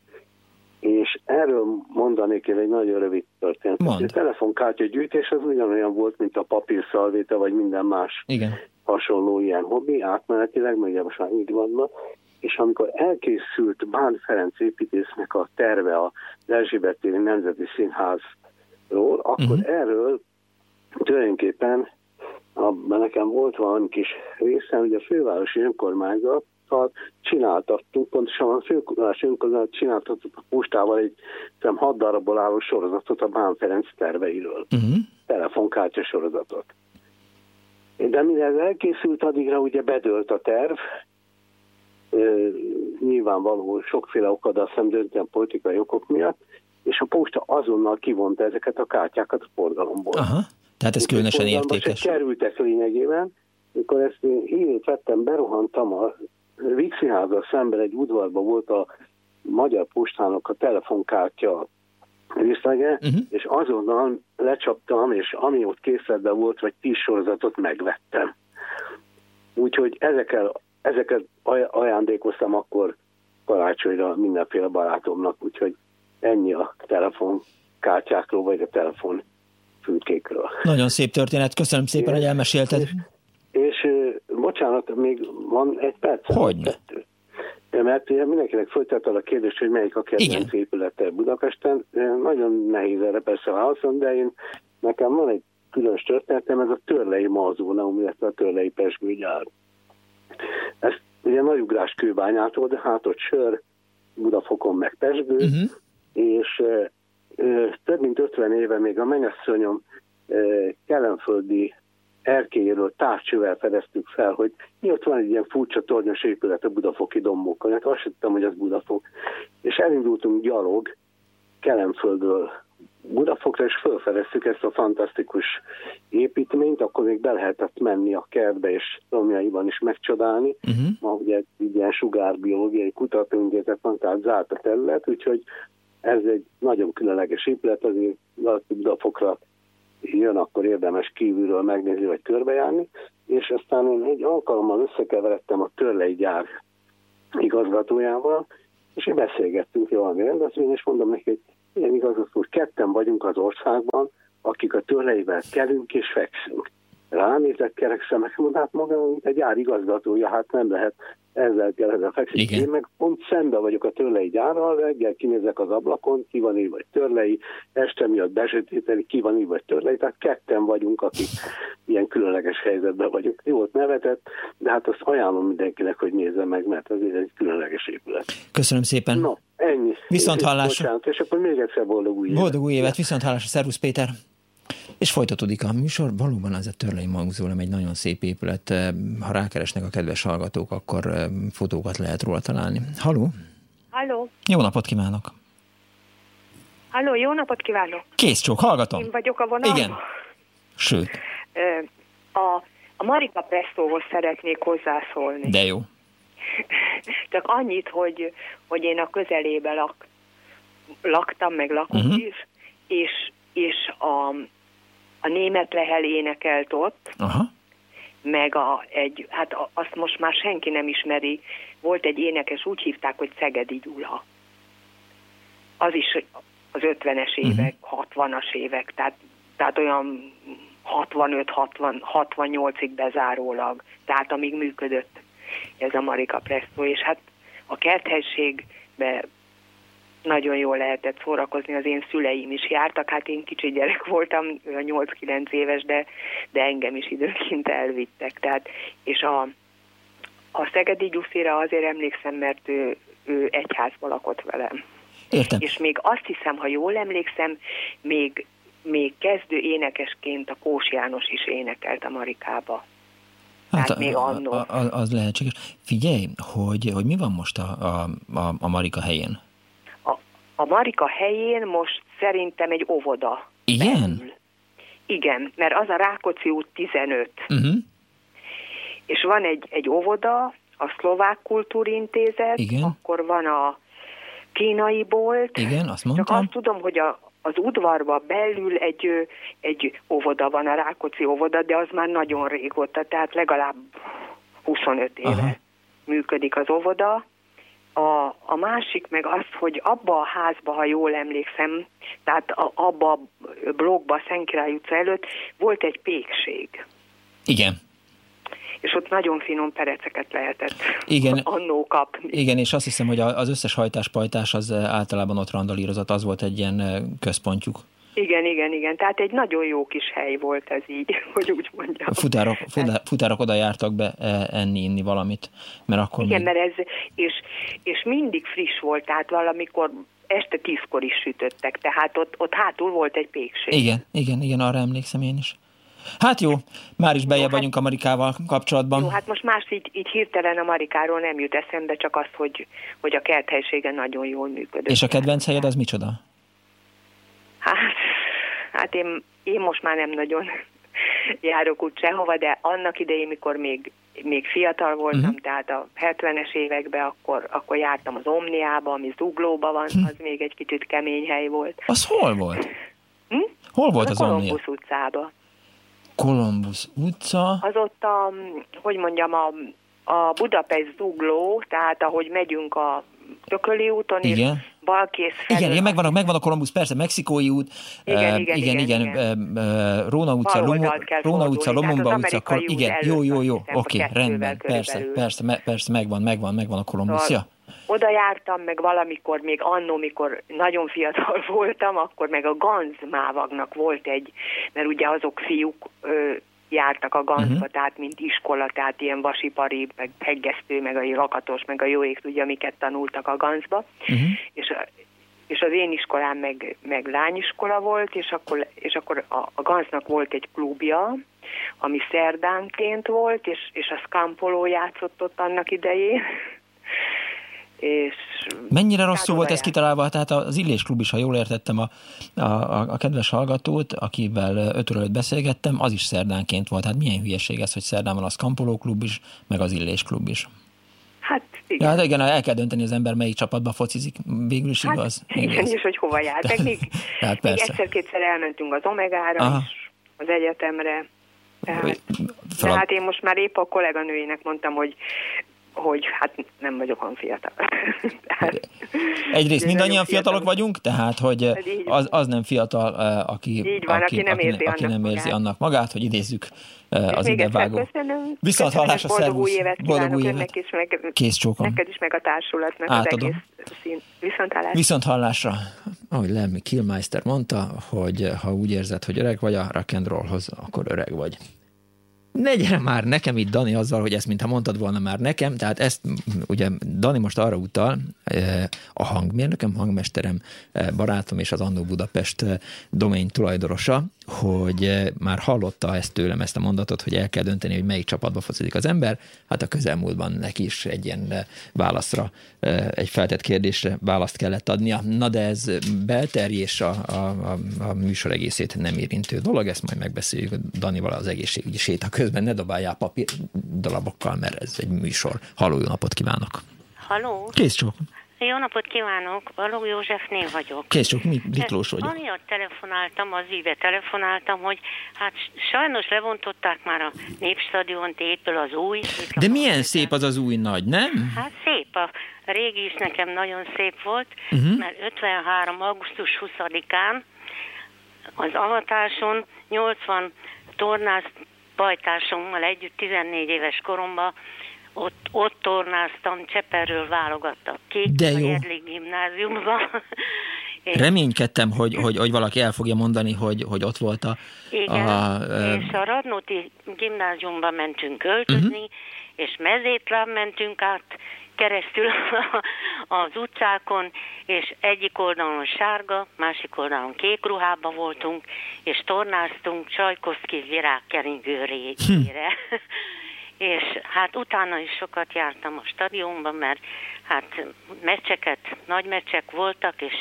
és erről mondanék én egy nagyon rövid történetet. A telefonkártya gyűjtés az ugyanolyan volt, mint a papírszalvéta, vagy minden más Igen. hasonló ilyen hobbi, átmenetileg, meg most már így vannak, és amikor elkészült Bán Ferenc építésznek a terve a Erzsébet Nemzeti Színházról, akkor uh-huh. erről tulajdonképpen abban nekem volt valami kis részem, hogy a fővárosi önkormányzat csináltattunk, pontosan a fővárosi önkormányzat csináltatott a postával egy szem hat darabból álló sorozatot a Bán Ferenc terveiről. Uh-huh. Telefonkártya sorozatot. De mire ez elkészült, addigra ugye bedőlt a terv, nyilvánvaló sokféle okad, azt hiszem döntően politikai okok miatt, és a posta azonnal kivonta ezeket a kártyákat a forgalomból. Aha, tehát ez különösen értékes. Kerültek lényegében, mikor ezt én hírét vettem, berohantam a Vixi házal szemben egy udvarban volt a Magyar Postának a telefonkártya részlege, uh-huh. és azonnal lecsaptam, és ami ott készletben volt, vagy tíz sorozatot megvettem. Úgyhogy ezekkel Ezeket ajándékoztam akkor karácsonyra mindenféle barátomnak, úgyhogy ennyi a telefonkártyákról, vagy a telefon fülkékről. Nagyon szép történet, köszönöm szépen, és, hogy elmesélted. És, és bocsánat, még van egy perc? Hogy? De mert ugye mindenkinek folytattad a kérdést, hogy melyik a kedvenc épülete Budapesten. Nagyon nehéz erre persze válaszolni, de én nekem van egy különös történetem, ez a Törlei Mazóneum, illetve a Törlei Pesgőgyár. Ez ugye nagy ugrás kőbányától, de hát ott sör, Budafokon meg Pesgő, uh-huh. és e, e, több mint 50 éve még a mennyasszonyom e, kelenföldi erkélyéről távcsővel fedeztük fel, hogy mi ott van egy ilyen furcsa tornyos épület a budafoki dombokon. Hát azt tudtam, hogy az Budafok. És elindultunk gyalog Kelenföldről Budafokra, és felfedeztük ezt a fantasztikus építményt, akkor még be lehetett menni a kertbe, és romjaiban is megcsodálni. Uh-huh. Ma ugye egy ilyen sugárbiológiai kutatóintézet van, tehát zárt a terület, úgyhogy ez egy nagyon különleges épület, azért Budafokra jön, akkor érdemes kívülről megnézni, vagy körbejárni, és aztán én egy alkalommal összekeveredtem a Törlei gyár igazgatójával, és én beszélgettünk valami rendezvény, és mondom neki, hogy igazat úr, ketten vagyunk az országban, akik a törleivel kelünk és fekszünk. Ránézek kerek szemek, mondom, hát maga, mint egy igazgatója, hát nem lehet ezzel kell ezzel fekszik. Igen. Én meg pont szembe vagyok a törlei gyárral, reggel kinézek az ablakon, ki van így vagy törlei, este miatt besötételi, ki van így vagy törlei, tehát ketten vagyunk, akik ilyen különleges helyzetben vagyunk. Jó, nevetett, de hát azt ajánlom mindenkinek, hogy nézze meg, mert ez egy különleges épület. Köszönöm szépen. No, ennyi. Viszont hallásra. Bocsánat, és akkor még egyszer boldog új évet. Boldog új évet, viszont hallásra. Szervusz Péter. És folytatódik a műsor, valóban az a Törlei Magzólem egy nagyon szép épület. Ha rákeresnek a kedves hallgatók, akkor fotókat lehet róla találni. Haló? Halló? Jó napot kívánok! Halló, jó napot kívánok! Kész csók, hallgatom! Én vagyok a vonalban? Igen. Sőt. A, a Marika Prestóhoz szeretnék hozzászólni. De jó. Csak annyit, hogy, hogy én a közelébe lak, laktam, meg lakok uh-huh. is, és, és a, a német lehel énekelt ott, Aha. meg a, egy, hát azt most már senki nem ismeri, volt egy énekes, úgy hívták, hogy Szegedi Gyula. Az is az 50-es mhm. évek, uh-huh. 60-as évek, tehát, tehát olyan 65-60, 68-ig bezárólag, tehát amíg működött ez a Marika Presto, és hát a kerthelységbe nagyon jól lehetett szórakozni, az én szüleim is jártak, hát én kicsi gyerek voltam, 8-9 éves, de, de engem is időnként elvittek. Tehát, és a, a Szegedi Gyuszira azért emlékszem, mert ő, ő egyházba lakott velem. Értem. És még azt hiszem, ha jól emlékszem, még, még kezdő énekesként a Kós János is énekelt a Marikába. Hát Tehát még annó. Az, lehetséges. Figyelj, hogy, hogy mi van most a, a, a Marika helyén? A, Marika helyén most szerintem egy óvoda. Igen? Belül. Igen, mert az a Rákóczi út 15. Uh-huh. Mhm. És van egy, egy óvoda, a Szlovák Kultúrintézet, Igen. akkor van a kínai bolt. Igen, azt mondtam. Csak azt tudom, hogy a, az udvarba belül egy, egy óvoda van, a Rákóczi óvoda, de az már nagyon régóta, tehát legalább 25 éve Aha. működik az óvoda. A, a másik meg az, hogy abba a házba, ha jól emlékszem, tehát a, abba a blogba, a Szentkirály utca előtt volt egy pékség. Igen és ott nagyon finom pereceket lehetett igen, annó kapni. Igen, és azt hiszem, hogy az összes hajtáspajtás az általában ott randalírozott, az volt egy ilyen központjuk. Igen, igen, igen. Tehát egy nagyon jó kis hely volt ez így, hogy úgy mondjam. A futárok, futárok oda jártak be e, enni, inni valamit, mert akkor Igen, még... mert ez, és, és mindig friss volt, tehát valamikor este tízkor is sütöttek, tehát ott, ott hátul volt egy pékség. Igen, igen, igen, arra emlékszem én is. Hát jó, már is bejebb vagyunk hát, Amerikával kapcsolatban. Jó, hát most más így, így hirtelen a Marikáról nem jut eszembe, csak azt, hogy, hogy a kerthelysége nagyon jól működött. És a kedvenc helyed az micsoda? Hát, hát én, én most már nem nagyon járok úgy sehova, de annak idején, mikor még, még fiatal voltam, uh-huh. tehát a 70-es években, akkor, akkor jártam az Omniába, ami Zuglóba van, uh-huh. az még egy kicsit kemény hely volt. Az hol volt? Hm? Hol volt az, az Omnia? A utcába. Kolumbusz utca. Az ott a, hogy mondjam, a, a Budapest zugló, tehát ahogy megyünk a Tököli úton, igen. és balkész felől. Igen, igen megvan, megvan a Kolumbusz, persze, Mexikói út, igen, uh, igen, igen, igen, igen, igen. Róna utca, Lomo, Róna utca, Lomomba utca, kol, igen, jó, jó, jó, oké, okay, rendben, persze, persze, me, persze, megvan, megvan, megvan a Kolumbusz, szóval, ja oda jártam, meg valamikor még annó, mikor nagyon fiatal voltam, akkor meg a Ganz mávagnak volt egy, mert ugye azok fiúk jártak a Ganzba, uh-huh. tehát mint iskola, tehát ilyen vasipari, meg heggesztő, meg a rakatos, meg a jó ég tudja, amiket tanultak a Ganzba, uh-huh. és és az én iskolám meg, meg lányiskola volt, és akkor, és akkor a, a Ganznak volt egy klubja, ami szerdánként volt, és, és a Scampoló játszott ott annak idején, és Mennyire rosszul volt ez kitalálva? Tehát az Illés Klub is, ha jól értettem a, a, a kedves hallgatót, akivel ötről beszélgettem, az is szerdánként volt. Hát milyen hülyeség ez, hogy szerdán van a Skampoló Klub is, meg az Illés Klub is. Hát igen. Ja, hát igen, el kell dönteni az ember, melyik csapatba focizik, végül is hát, igaz. Igen, igaz. és hogy hova jár. Meg még, hát még egyszer-kétszer elmentünk az Omegára Aha. is, az egyetemre. Tehát, de hát én most már épp a kolléganőjének mondtam, hogy hogy hát nem vagyok olyan fiatal. tehát, Egyrészt mindannyian fiatalok vagyunk, tehát hogy az, az nem fiatal, aki, van, aki, aki, nem, érzi, aki, annak nem érzi magát. annak magát, hogy idézzük az idevágó. Viszont hallásra, boldog új évet boldog új évet. is, meg, Kész csókom. Neked is, meg a társulatnak Átadom. az egész szín. Viszont hallásra. Viszont hallásra. Ahogy Lemmy Kilmeister mondta, hogy ha úgy érzed, hogy öreg vagy a rock and rollhoz, akkor öreg vagy ne gyere már nekem itt, Dani, azzal, hogy ezt mintha mondtad volna már nekem, tehát ezt ugye Dani most arra utal, eh, a hangmérnököm, hangmesterem, eh, barátom és az Annó Budapest eh, domain tulajdonosa, hogy már hallotta ezt tőlem, ezt a mondatot, hogy el kell dönteni, hogy melyik csapatba focizik az ember. Hát a közelmúltban neki is egy ilyen válaszra, egy feltett kérdésre választ kellett adnia. Na de ez belterjés a, a, a, a műsor egészét nem érintő dolog, ezt majd megbeszéljük Danival az egészségügyi séta közben, ne dobáljál papír dalabokkal, mert ez egy műsor. Halló, jó napot kívánok! Halló! Kész csók! Jó napot kívánok, Való Józsefné vagyok. Kész csak, mi Miklós vagyok. Amiatt telefonáltam, az íve telefonáltam, hogy hát sajnos levontották már a Népstadiont, épül az új. De milyen szép az az új nagy, nem? Hát szép, a régi is nekem nagyon szép volt, uh-huh. mert 53. augusztus 20-án az avatáson 80 tornász bajtársommal együtt 14 éves koromban ott, ott tornáztam, Cseperről válogattak ki De jó. a Jedli gimnáziumban. Reménykedtem, hogy, hogy, hogy valaki el fogja mondani, hogy, hogy ott volt a... Igen, a, és a Radnóti gimnáziumban mentünk költözni, uh-huh. és mezétlán mentünk át keresztül az utcákon, és egyik oldalon sárga, másik oldalon kék ruhában voltunk, és tornáztunk Csajkoszki virágkeringőrére. Hm. és hát utána is sokat jártam a stadionban, mert hát meccseket, nagy meccsek voltak, és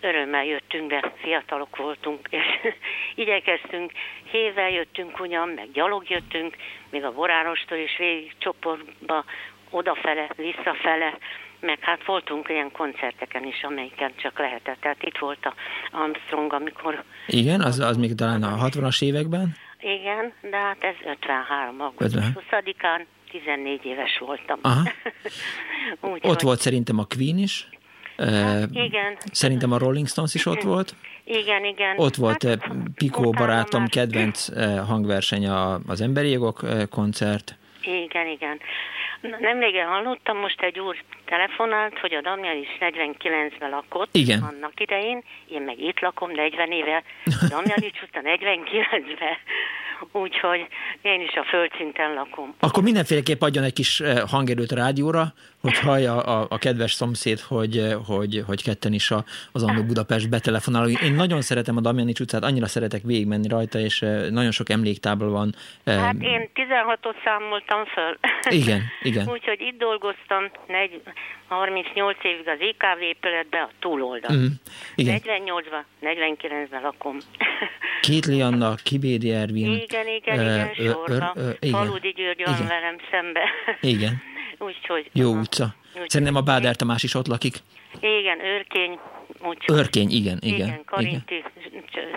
örömmel jöttünk be, fiatalok voltunk, és igyekeztünk, hével jöttünk ugyan, meg gyalog jöttünk, még a Borárostól is végig csoportba, odafele, visszafele, meg hát voltunk ilyen koncerteken is, amelyiken csak lehetett. Tehát itt volt a Armstrong, amikor... Igen, az, az még talán a 60-as években? Igen, de hát ez 53. augusztus 20-án, 14 éves voltam. Aha. Úgy, ott hogy... volt szerintem a Queen is. Hát, igen. Szerintem a Rolling Stones is ott volt. Igen, igen. Ott volt hát, Pikó barátom már... kedvenc hangverseny az Emberi Jogok koncert. Igen, igen. Nemrégen hallottam, most egy úr telefonált, hogy a Damian is 49-ben lakott Igen. annak idején, én meg itt lakom 40 éve, Damian is 49-ben úgyhogy én is a földszinten lakom. Akkor mindenféleképp adjon egy kis eh, hangerőt a rádióra, hogy hallja a, a kedves szomszéd, hogy, eh, hogy, hogy ketten is a, az Annó Budapest betelefonáló. Én nagyon szeretem a Damjanics utcát, annyira szeretek végigmenni rajta, és eh, nagyon sok emléktábla van. Hát én 16-ot számoltam föl. Igen, igen. Úgyhogy itt dolgoztam 38 évig az IKV épületben, a túloldal. Mm, igen. 48-ban, 49-ben lakom. Két Lianna, Kibédi Ervin. Igen, igen, igen, ö, sorba. Ö, ö, igen. Faludi György van velem szembe. Igen. Úgyhogy... Jó utca. Úgy, Szerintem a Báder Tamás is ott lakik. Igen, őrkény. Úgy, őrkény, igen, igen. Igen, Karinti,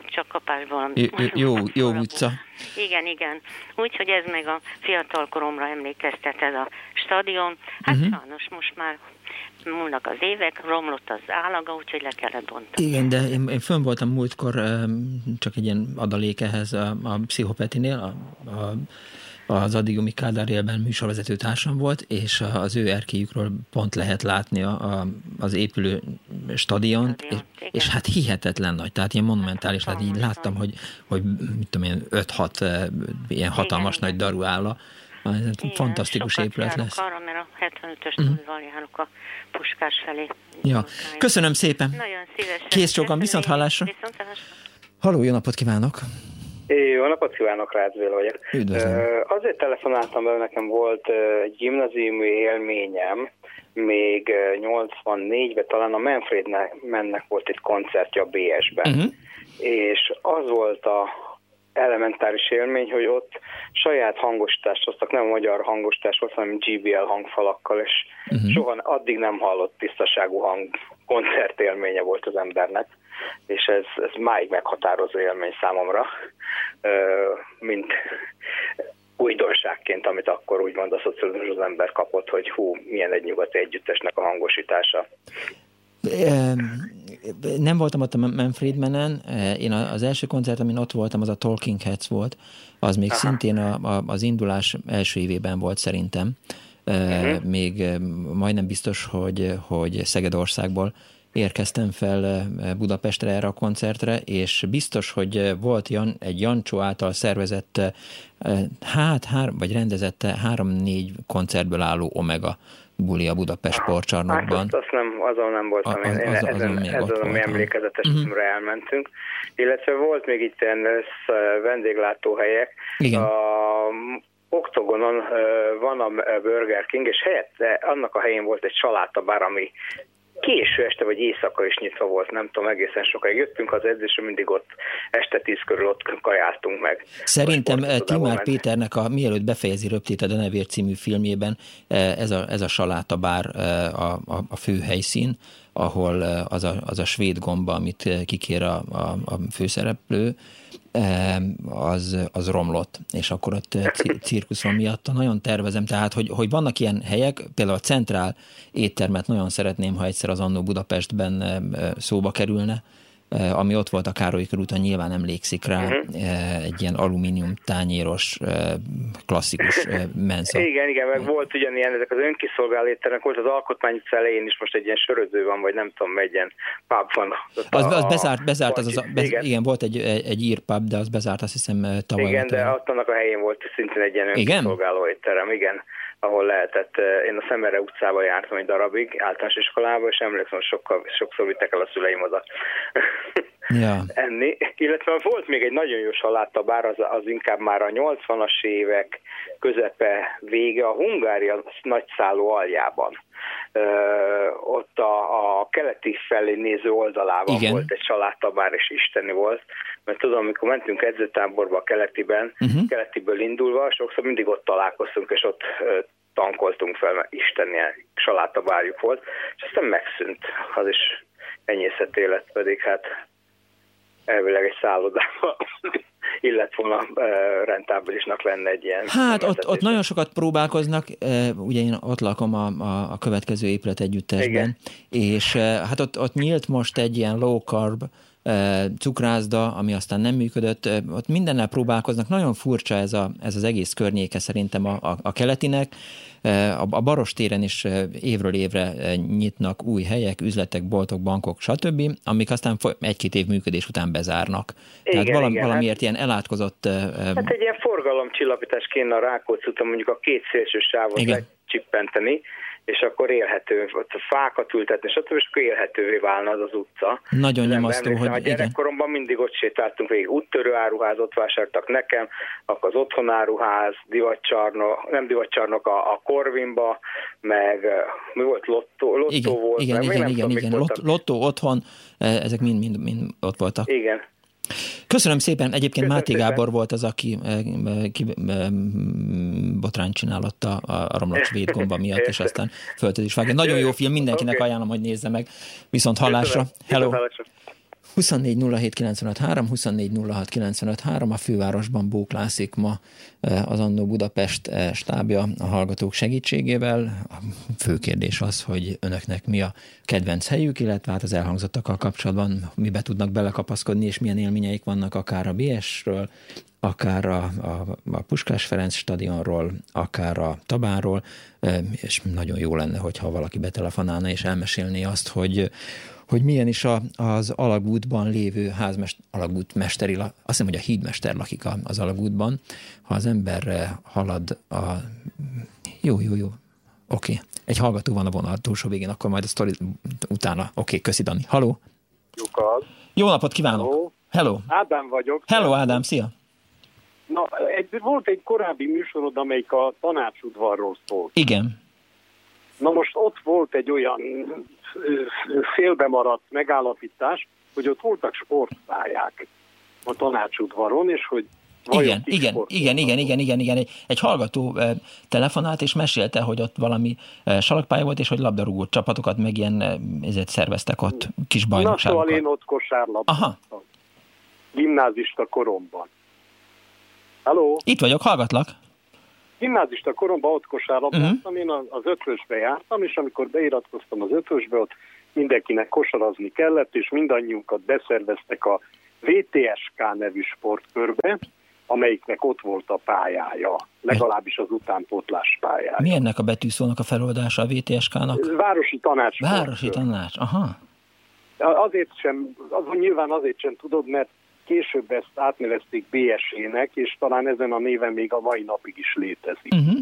csak kapásban. Jó, jó, jó utca. Igen, igen. Úgyhogy ez meg a fiatalkoromra emlékeztet ez a stadion. Hát uh-huh. sajnos most már múlnak az évek, romlott az állaga, úgyhogy le kellett bontani. Igen, de én, én fönn voltam múltkor, csak egy ilyen adalék ehhez a, a pszichopetinél, a, a az addigumi Kádár élben műsorvezető társam volt, és az ő erkéjükről pont lehet látni a, a, az épülő stadiont, és, és hát hihetetlen nagy, tehát ilyen monumentális, hát így láttam, hogy, hogy mit tudom én, 5-6 ilyen hatalmas igen, nagy daru álla, ez egy fantasztikus épület lesz. arra, mert a 75-ös mm. járok a Puskás felé. Ja. Köszönöm szépen. Nagyon szívesen. Kész sokan, viszont hallásra. Viszont hallásra. Haló, jó napot kívánok! Jó napot kívánok, Rázvél vagyok. Üdvözlöm. Azért telefonáltam be, nekem volt egy gimnaziumi élményem, még 84-ben talán a Manfred mennek volt egy koncertje a BS-ben. Uh-huh. És az volt a elementáris élmény, hogy ott saját hangosítást hoztak, nem magyar hangosítás volt, hanem GBL hangfalakkal, és uh-huh. soha addig nem hallott tisztaságú hang koncertélménye volt az embernek, és ez, ez máig meghatározó élmény számomra, mint újdonságként, amit akkor úgymond a szocializmus az ember kapott, hogy hú, milyen egy nyugati együttesnek a hangosítása. Nem voltam ott a Manfredmanen, én az első koncert, amin ott voltam, az a Talking Heads volt, az még Aha. szintén a, a, az indulás első évében volt szerintem. Uh-huh. Még majdnem biztos, hogy, hogy Szegedországból érkeztem fel Budapestre erre a koncertre, és biztos, hogy volt Jan, egy Jancsó által szervezett, hát, hár, vagy rendezett három-négy koncertből álló Omega buli a Budapest sportcsarnokban. Hát azt, nem, azon nem voltam a, én, az, az, ezen, még ezen ami emlékezetes uh-huh. elmentünk. Illetve volt még itt ilyen vendéglátóhelyek. Igen. A, Oktogonon van a Burger King, és helyette annak a helyén volt egy salátabár, ami késő este vagy éjszaka is nyitva volt, nem tudom, egészen sokáig jöttünk az edzésre, mindig ott este tíz körül ott kajáltunk meg. Szerintem eh, Timár Péternek a mielőtt befejezi röptéted a nevér című filmjében eh, ez a, ez a saláta bár eh, a, a, a fő helyszín, ahol az a, az a svéd gomba, amit kikér a, a, a főszereplő, az, az romlott, és akkor ott cirkuszon miatt nagyon tervezem, tehát, hogy, hogy vannak ilyen helyek, például a Centrál éttermet nagyon szeretném, ha egyszer az Annó Budapestben szóba kerülne, Eh, ami ott volt a Károly körúton, nyilván emlékszik rá, uh-huh. egy ilyen alumínium tányéros, eh, klasszikus mensa. Igen, igen, meg volt ugyanilyen, ezek az önkiszolgáló éttermek, volt az alkotmány elején is most egy ilyen söröző van, vagy nem tudom, egy ilyen pub van. Az, az bezárt, bezárt az, az, bez, igen. igen. volt egy, egy ír pub, de az bezárt, azt hiszem tavaly. Igen, de ott annak a helyén volt szintén egy ilyen önkiszolgáló étterem, igen ahol lehetett, eh, én a Szemere utcába jártam egy darabig, általános iskolába, és emlékszem, sokkal, sokszor vittek el a szüleim oda ja. enni, illetve volt még egy nagyon jó salátabár, az, az inkább már a 80-as évek közepe vége a Hungária nagyszálló aljában. Ott a, a keleti felé néző oldalában Igen. volt egy salátabár, és isteni volt, mert tudom, amikor mentünk edzőtáborba a keletiben, uh-huh. keletiből indulva, sokszor mindig ott találkoztunk, és ott tankoltunk fel, mert isteni salátabárjuk volt, és aztán megszűnt. Az is enyészet élet pedig hát elvileg egy szállodában illet volna rentábilisnak lenne egy ilyen. Hát ott, ott nagyon sokat próbálkoznak, ugye én ott lakom a, a, a következő épület együttesben, Igen. és hát ott, ott nyílt most egy ilyen low carb cukrászda, ami aztán nem működött, ott mindennel próbálkoznak. Nagyon furcsa ez, a, ez az egész környéke szerintem a, a, a keletinek. A, a Barostéren is évről évre nyitnak új helyek, üzletek, boltok, bankok, stb., amik aztán egy-két év működés után bezárnak. Igen, Tehát valami, igen, valamiért hát, ilyen elátkozott... Hát egy ilyen forgalomcsillapítás kéne a Rákóczi mondjuk a két szélső sávot lecsippenteni, és akkor élhető, ott a fákat ültetni, stb., és akkor élhetővé válna az az utca. Nagyon nyomasztó, hogy A gyerekkoromban igen. mindig ott sétáltunk végig, úttörő áruházot vásártak nekem, akkor az otthonáruház, divatcsarnok, nem divatcsarnok, a, a Korvinba, meg mi volt, lottó, lottó igen, volt. Igen, meg, igen, igen, igen. Lot, lottó, otthon, ezek mind, mind, mind ott voltak. Igen. Köszönöm szépen. Egyébként Köszönöm Máté szépen. Gábor volt az, aki eh, ki, eh, botrány csinálott a, a romlott védgomba miatt, és aztán föltöd is vágja. Nagyon jó film, mindenkinek okay. ajánlom, hogy nézze meg. Viszont hallásra. Hello! 24 a fővárosban bóklászik ma eh, az Annó Budapest stábja a hallgatók segítségével. A fő kérdés az, hogy önöknek mi a kedvenc helyük, illetve hát az elhangzottakkal kapcsolatban mibe tudnak belekapaszkodni, és milyen élményeik vannak akár a BS-ről, akár a, a, a Puskás Ferenc stadionról, akár a Tabáról, eh, és nagyon jó lenne, hogyha valaki betelefonálna és elmesélné azt, hogy hogy milyen is a, az alagútban lévő házmest, alagútmesteri, azt hiszem, hogy a hídmester lakik az alagútban. Ha az ember halad a... Jó, jó, jó. Oké. Okay. Egy hallgató van a vonal túlsó végén, akkor majd a sztori utána. Oké, okay, köszi Dani. Haló? Jó napot kívánok! Hello. Hello. Ádám vagyok. Hello Ádám, szia! Na, egy, volt egy korábbi műsorod, amelyik a tanácsudvarról szólt. Igen. Na most ott volt egy olyan félbe maradt megállapítás, hogy ott voltak sportpályák a tanácsudvaron, és hogy igen, igen, igen, igen, igen, igen, igen. Egy, egy hallgató telefonált, és mesélte, hogy ott valami salakpálya volt, és hogy labdarúgó csapatokat meg ilyen ezért szerveztek ott kis bajnokságokat. Na, szóval én ott kosárlabdáztam. Gimnázista koromban. Halló? Itt vagyok, hallgatlak gimnázista koromban ott kosárlabdáztam, uh-huh. én az ötösbe jártam, és amikor beiratkoztam az ötösbe, ott mindenkinek kosarazni kellett, és mindannyiunkat beszerveztek a VTSK nevű sportkörbe, amelyiknek ott volt a pályája, legalábbis az utánpótlás pályája. Mi ennek a betűszónak a feloldása a VTSK-nak? Városi tanács. Városi tanács, aha. Azért sem, azon nyilván azért sem tudod, mert később ezt átnevezték BSE-nek, és talán ezen a néven még a mai napig is létezik. Uh-huh.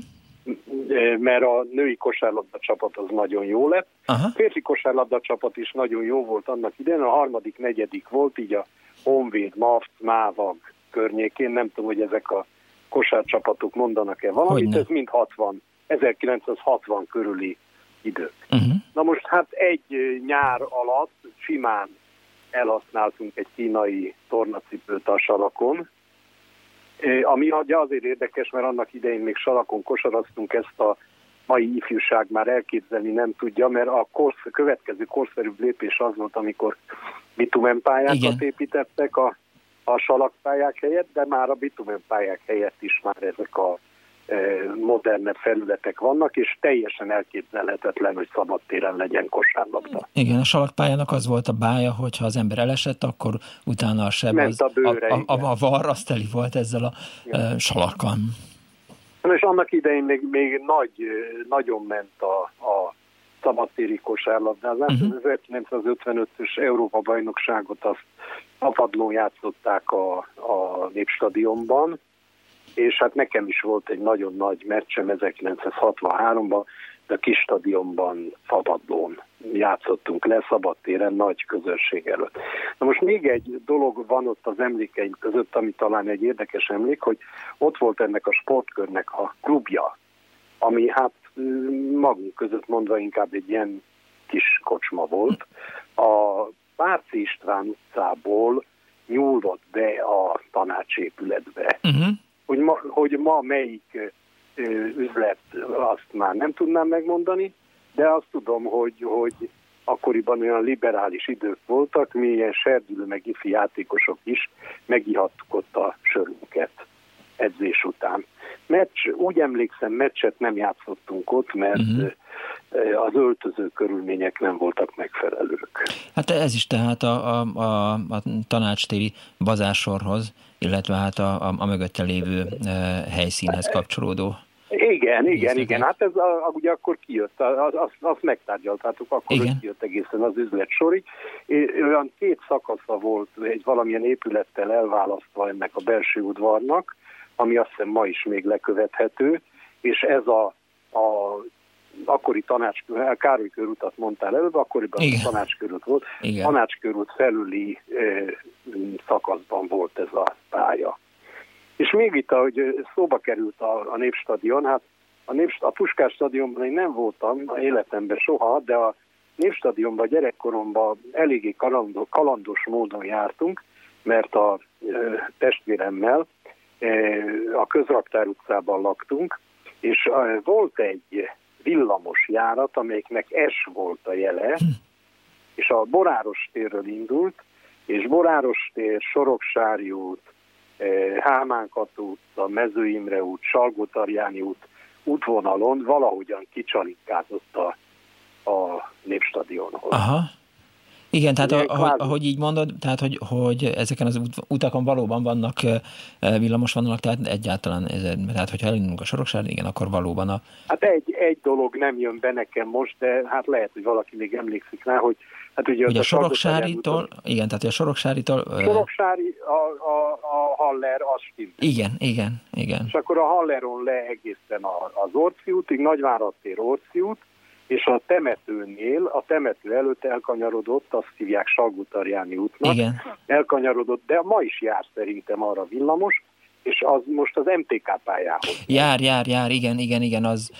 Mert a női kosárlabda csapat az nagyon jó lett. Aha. A férfi kosárlabda csapat is nagyon jó volt annak idején, a harmadik, negyedik volt, így a Honvéd, Maft, Mávag környékén, nem tudom, hogy ezek a kosárcsapatok mondanak-e valamit, Hogyne. ez mind 60, 1960 körüli idők. Uh-huh. Na most hát egy nyár alatt simán elhasználtunk egy kínai tornacipőt a salakon, ami azért érdekes, mert annak idején még salakon kosaraztunk ezt a mai ifjúság már elképzelni nem tudja, mert a korsz, következő korszerűbb lépés az volt, amikor bitumenpályákat Igen. építettek a, a salakpályák helyett, de már a bitumenpályák helyett is már ezek a modernebb felületek vannak, és teljesen elképzelhetetlen, hogy szabadtéren legyen kosárlabda. Igen, a salakpályának az volt a bája, hogyha az ember elesett, akkor utána a seb, az, a, bőre, a, a, a var, az teli volt ezzel a ja. salakkal. És annak idején még, még nagy, nagyon ment a, a szabadtéri kosárlabdázás. Uh-huh. Az 1955-ös Európa-bajnokságot azt apadlón játszották a, a Népstadionban, és hát nekem is volt egy nagyon nagy meccsem 1963-ban, de a kis stadionban Fapadlón játszottunk le szabadtéren nagy közönség előtt. Na most még egy dolog van ott az emlékeim között, ami talán egy érdekes emlék, hogy ott volt ennek a sportkörnek a klubja, ami hát magunk között mondva inkább egy ilyen kis kocsma volt. A Párci István utcából nyúlott be a tanácsépületbe. Uh-huh. Hogy, ma, hogy ma melyik üzlet, azt már nem tudnám megmondani, de azt tudom, hogy, hogy akkoriban olyan liberális idők voltak, mi ilyen serdülő meg ifi játékosok is megihattuk ott a sörünket edzés után. Meccs, úgy emlékszem, meccset nem játszottunk ott, mert uh-huh. az öltöző körülmények nem voltak megfelelők. Hát ez is tehát a, a, a, a tanácstéri bazásorhoz, illetve hát a, a, a mögötte lévő e, helyszínhez kapcsolódó igen, igen, igen. Hát ez a, ugye akkor kijött, azt, azt megtárgyaltátok, akkor igen. kijött egészen az üzlet sori. Olyan két szakasza volt egy valamilyen épülettel elválasztva ennek a belső udvarnak, ami azt hiszem ma is még lekövethető, és ez a, a akkori tanács, Károly körutat mondtál előbb, akkoriban Igen. a tanácskörút volt, Igen. tanácskörút felüli e, szakaszban volt ez a pálya. És még itt, ahogy szóba került a, a Népstadion, hát a, Nép, a Puskás stadionban én nem voltam a életemben soha, de a Népstadionban gyerekkoromban eléggé kalandos, kalandos módon jártunk, mert a e, testvéremmel a Közraktár utcában laktunk, és e, volt egy villamos járat, amelyiknek S volt a jele, hm. és a Boráros térről indult, és Boráros tér, Soroksári út, Hámánkat utca, Mező Imre út, Salgótarjáni út útvonalon valahogyan kicsalikázott a, a Népstadionhoz. Aha. Igen, tehát a, ahogy, ahogy így mondod, tehát hogy, hogy ezeken az utakon valóban vannak villamos vonalak, tehát egyáltalán, ez, tehát hogyha elindulunk a Soroksár, igen, akkor valóban a... Hát egy, egy dolog nem jön be nekem most, de hát lehet, hogy valaki még emlékszik rá, hogy Hát ugye, ugye a Soroksárítól, igen, tehát a Soroksárítól... Soroksári, a, a, a Haller, az stimmel. Igen, igen, igen. És akkor a Halleron le egészen az Orci útig, Nagyvárad tér Orci út, és a temetőnél, a temető előtt elkanyarodott, azt hívják Salgutarjáni útnak, Igen. elkanyarodott, de ma is jár szerintem arra villamos, és az most az MTK pályához. Jár, jár, jár, igen, igen, igen, az...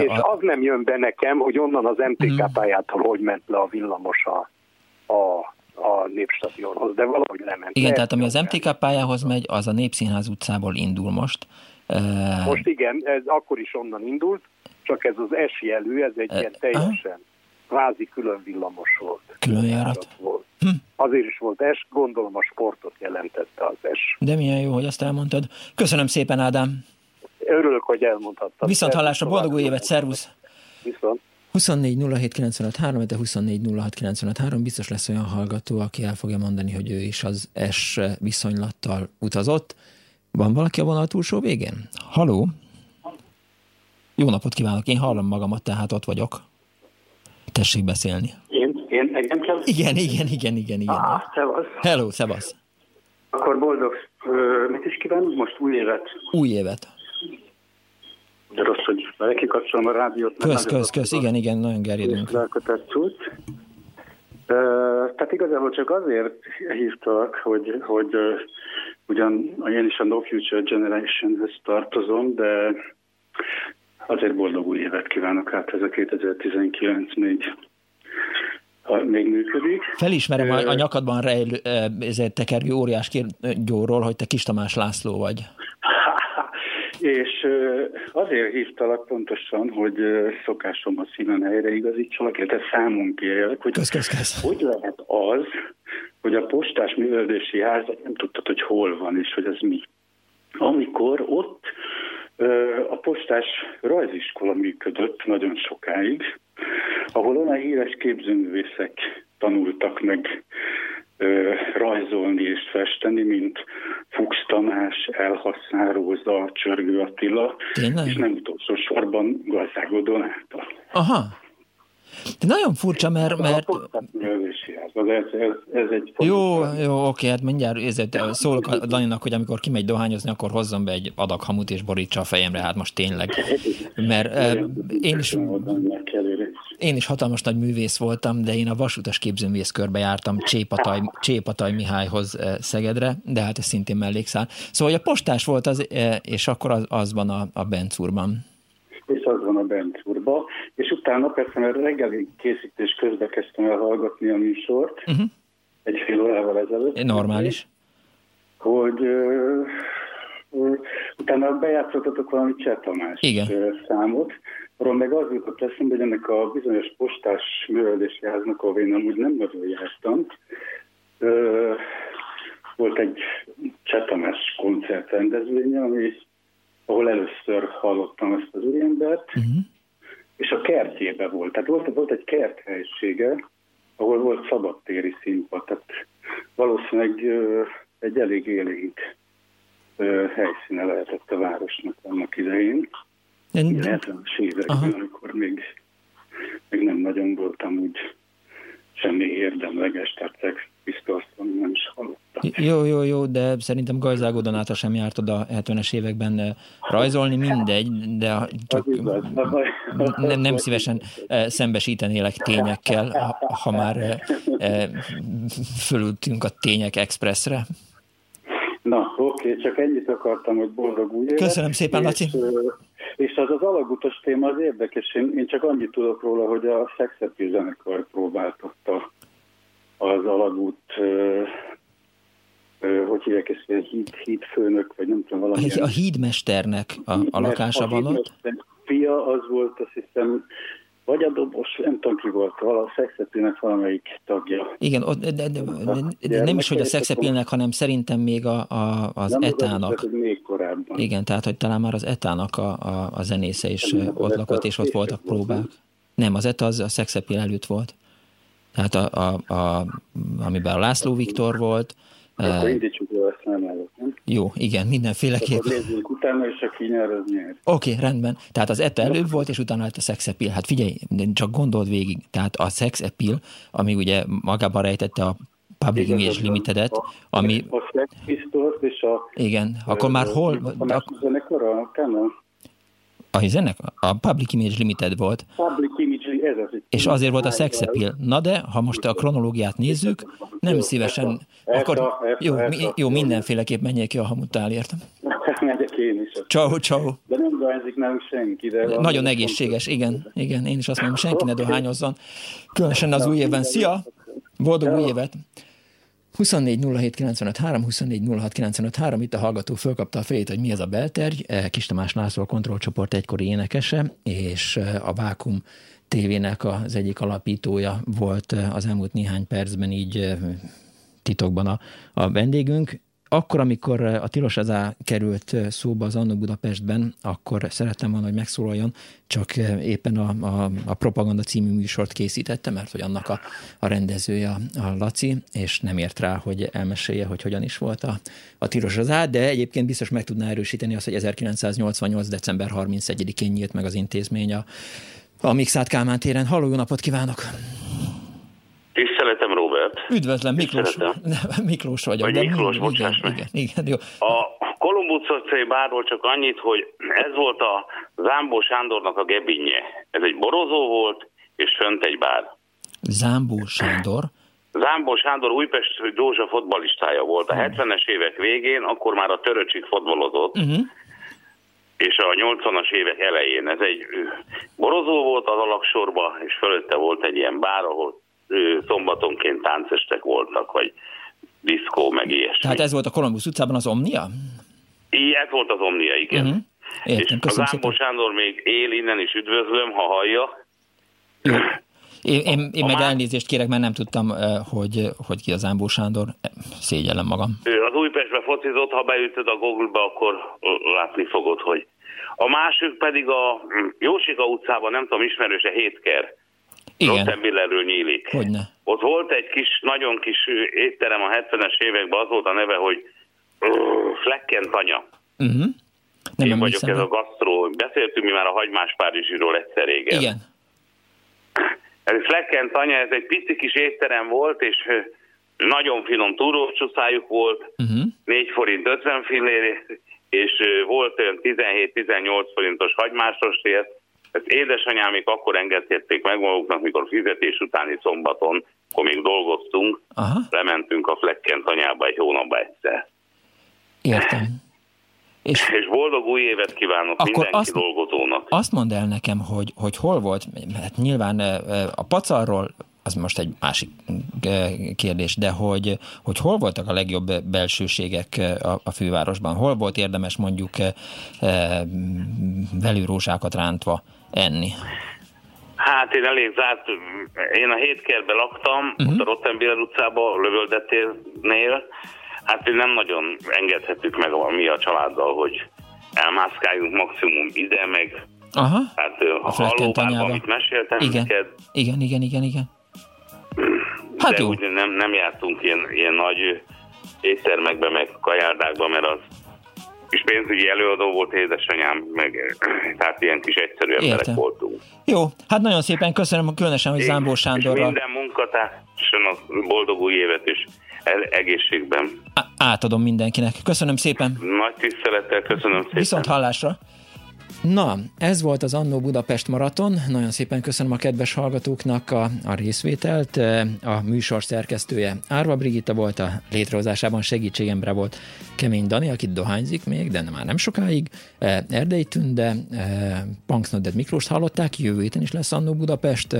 És a... az nem jön be nekem, hogy onnan az MTK mm. pályától hogy ment le a villamos a, a, a Népstadionhoz, de valahogy nem ment. Igen, tehát ami az MTK pályához megy, az a Népszínház utcából indul most. Most igen, ez akkor is onnan indult, csak ez az S jelű, ez egy uh, ilyen teljesen kvázi külön villamos volt. Külön járat. volt. Hm. Azért is volt S, gondolom a sportot jelentette az S. De milyen jó, hogy azt elmondtad. Köszönöm szépen, Ádám. Örülök, hogy elmondhattad. Viszont hallásra, boldog új évet, szervusz! Viszont. 24 07 de 24 06 biztos lesz olyan hallgató, aki el fogja mondani, hogy ő is az S viszonylattal utazott. Van valaki a vonal túlsó végén? Haló? Jó napot kívánok, én hallom magamat, tehát ott vagyok. Tessék beszélni. Én, én engem kell? Igen, igen, igen, igen, igen. Ah, szevasz. Hello, szevasz. Akkor boldog, mit is kívánok most? Új évet? Új évet. De rossz, hogy kikapcsolom a rádiót. Kösz, kösz, kösz, igen, igen, nagyon gerjedünk. Lelkötett tehát igazából csak azért hívtak, hogy, hogy ugyan én is a No Future Generationhez tartozom, de Azért boldog új évet kívánok, hát ez a 2019 még ha még működik. Felismerem a, a nyakadban rejlő, ezért tekergő óriás gyóról, hogy te Kis Tamás László vagy. És azért hívtalak pontosan, hogy szokásom a szíven helyre igazítsalak, illetve számunk kérjelek, hogy kösz, kösz, kösz. hogy lehet az, hogy a postás művelődési házat nem tudtad, hogy hol van, és hogy ez mi. Amikor ott a postás rajziskola működött nagyon sokáig, ahol olyan híres képzőművészek tanultak meg rajzolni és festeni, mint Fuchs Tamás, Elhasznál Róza, Csörgő Attila, Tényleg? és nem utolsó sorban Gazdágó Donáta. Aha. De nagyon furcsa, mert... mert... Ez, ez, ez egy jó, jó, oké, hát mindjárt ezért szólok a Daninak, hogy amikor kimegy dohányozni, akkor hozzon be egy adag hamut és borítsa a fejemre, hát most tényleg. Mert uh, én is... Én is hatalmas nagy művész voltam, de én a vasutas képzőművész körbe jártam Csépataj, Csépataj Mihályhoz Szegedre, de hát ez szintén mellékszál. Szóval, hogy a postás volt az, és akkor az, az van a, a Bencúrban. És az van a Bencúrban. És utána persze, mert reggeli készítés közben kezdtem el hallgatni a műsort, uh-huh. egy fél órával ezelőtt. Normális. Hogy uh, uh, utána bejátszottatok valami Cseh Tamás Igen. számot, arról meg az jutott eszembe, hogy ennek a bizonyos postás művelési háznak, ahol én amúgy nem nagyon jártam, uh, volt egy Cseh Tamás koncertrendezvénye, ami, ahol először hallottam ezt az úriembert, uh-huh és a kertjébe volt. Tehát volt, volt egy kerthelysége, ahol volt szabadtéri színpad, tehát valószínűleg egy elég élénk helyszíne lehetett a városnak annak idején. 70-es években, amikor még, még nem nagyon voltam úgy semmi érdemleges, tehát biztos nem is hallottam. Jó, jó, jó, de szerintem Gajzágó Donáta sem járt oda 70-es években eh, rajzolni, mindegy, de csak nem, nem szívesen eh, szembesítenélek tényekkel, ha már eh, fölültünk a tények expressre. Na, oké, csak ennyit akartam, hogy boldog új évet. Köszönöm szépen, Laci. És, és az az alagutas téma az érdekes, én, én csak annyit tudok róla, hogy a Szexetű zenekar próbáltatta az alagút, hogy hívják ezt, a híd, hídfőnök, vagy nem tudom, valami. A hídmesternek a, a lakása van ott? Fia az volt, azt hiszem, vagy a dobos, nem tudom ki volt, a szexepilnek valamelyik tagja. Igen, de, de, de, de, nem is, hogy a szexepilnek, hanem szerintem még a, a, az nem etának. Az, még korábban. Igen, tehát hogy talán már az etának a, a, a zenésze is nem, ott lakott, és ott voltak próbák. Nem, az ETA az a szexepil előtt volt. Tehát a, a, a, amiben a László Viktor volt. Akkor indítsuk le ezt nem Jó, igen, mindenféleképp. Akkor nézzünk utána, és aki nyer, az nyer. Oké, okay, rendben. Tehát az ETA előbb volt, és utána lett a szexepil. Hát figyelj, csak gondold végig. Tehát a szexepil, ami ugye magában rejtette a Public igen, Image Limited-et, ami... A Sex Pistols és a... Igen, akkor már hol... A, a zenekar, a Canon. A zenek? A Public Image Limited volt. Public. És azért volt a Appeal. Na de, ha most a kronológiát nézzük, nem szívesen, akkor jó, jó mindenféleképp menjél ki a hamutál, értem. Megyek én is. Ciao, ciao. De nem dohányzik nem senki. De Nagyon egészséges, igen, igen, én is azt mondom, senki ne dohányozzon. Különösen az új évben. Szia! Boldog új évet! 24 07 itt a hallgató fölkapta a fejét, hogy mi ez a belterj. Eh, Kis Tamás László a kontrollcsoport egykori énekese, és eh, a Vákum tévének az egyik alapítója volt az elmúlt néhány percben így titokban a, a vendégünk akkor, amikor a Tilos Azá került szóba az Annó Budapestben, akkor szerettem volna, hogy megszólaljon, csak éppen a, a, a Propaganda című műsort készítette, mert hogy annak a, a rendezője a Laci, és nem ért rá, hogy elmesélje, hogy hogyan is volt a, a Tilos Azá, de egyébként biztos meg tudná erősíteni azt, hogy 1988. december 31-én nyílt meg az intézmény a, a Mixát Kálmán téren. Halló, jó napot kívánok! Tiszteletem, Robert. Üdvözlöm, Miklós, Miklós vagyok. Vagy Miklós, bocsáss igen, igen, igen, jó. A Kolumbusz utcai bárról csak annyit, hogy ez volt a Zámbó Sándornak a gebinje. Ez egy borozó volt, és fönt egy bár. Zámbó Sándor? Zámbó Sándor Újpest Dózsa fotbalistája volt a 70-es évek végén, akkor már a töröcsik fotbalozott, uh-huh. És a 80-as évek elején. Ez egy borozó volt az alaksorba, és fölötte volt egy ilyen bár, ahol szombatonként táncestek voltak, vagy diszkó, meg ilyesmi. Tehát ez volt a Kolumbusz utcában az Omnia? I, ez volt az Omnia, igen. Uh-huh. Értem, és a Zámbó Sándor még él, innen is üdvözlöm, ha hallja. Jó. Én, én, én meg elnézést kérek, mert nem tudtam, hogy, hogy ki az Ámbó Sándor. Szégyellem magam. Ő az Újpestbe focizott, ha beütöd a Google-be, akkor látni fogod, hogy. A másik pedig a Jósika utcában, nem tudom, ismerőse Hétker. Igen. Rottenbillerről nyílik. Hogyne. Ott volt egy kis, nagyon kis étterem a 70-es években, az volt a neve, hogy Flecken Tanya. Uh-huh. Nem Én vagyok ez a gasztró. Beszéltünk mi már a hagymás Párizsiról egyszer régen. Igen. Ez Flecken Tanya, ez egy pici kis étterem volt, és nagyon finom túrócsuszájuk volt, uh-huh. 4 forint 50 fillér, és volt olyan 17-18 forintos hagymásrostért, ezt édesanyámik akkor engedhették meg maguknak, mikor fizetés utáni szombaton, akkor még dolgoztunk, Aha. lementünk a Flekkent anyába egy hónapba egyszer. Értem. És, és boldog új évet kívánok akkor mindenki azt, dolgozónak. Azt mondd el nekem, hogy, hogy hol volt, hát nyilván a pacarról az most egy másik kérdés, de hogy, hogy hol voltak a legjobb belsőségek a, a fővárosban? Hol volt érdemes mondjuk velőrózsákat rántva enni? Hát én elég zárt, én a hétkerben laktam, uh-huh. ott a Rottenbiller utcában, Lövöldetérnél, hát nem nagyon engedhetük meg a, mi a családdal, hogy elmászkáljunk maximum ide, meg Aha. Hát a, a hallópárban, amit meséltem igen. neked. Igen, igen, igen, igen. Hát De jó. úgy nem, nem jártunk ilyen, ilyen nagy éttermekbe, meg kajárdákba, mert az és pénzügyi előadó volt édesanyám, meg tehát ilyen kis egyszerű emberek Értem. voltunk. Jó, hát nagyon szépen köszönöm, különösen, hogy Zámbó Sándorral. minden munkatársan a boldog új évet, és egészségben. Átadom mindenkinek. Köszönöm szépen. Nagy tisztelettel, köszönöm szépen. Viszont hallásra. Na, ez volt az Annó Budapest Maraton. Nagyon szépen köszönöm a kedves hallgatóknak a, a részvételt. A műsor szerkesztője Árva Brigitta volt, a létrehozásában segítségemre volt Kemény Dani, akit dohányzik még, de már nem sokáig. Erdei Tünde, Punksnodded Miklós hallották, jövő héten is lesz Annó Budapest,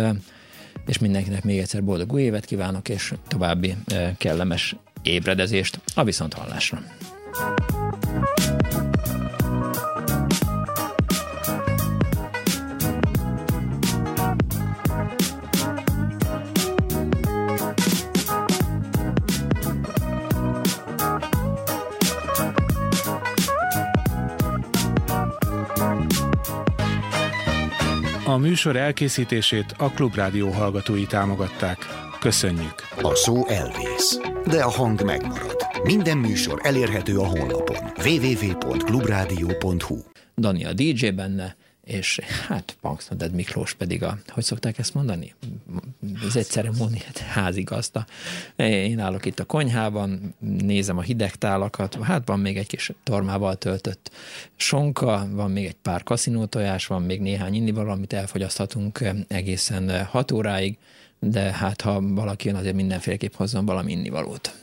és mindenkinek még egyszer boldog új évet kívánok, és további kellemes ébredezést a viszonthallásra. A műsor elkészítését a Klubrádió hallgatói támogatták. Köszönjük! A szó elvész, de a hang megmarad. Minden műsor elérhető a honlapon www.clubradio.hu Dani a DJ benne, és hát Punksnodded Miklós pedig a, hogy szokták ezt mondani? Ez egy ceremóniát, házigazda. Én állok itt a konyhában, nézem a hideg tálakat, hát van még egy kis tormával töltött sonka, van még egy pár kaszinótojás, van még néhány innivaló, amit elfogyaszthatunk egészen hat óráig, de hát ha valaki jön, azért mindenféleképp hozzon valami innivalót.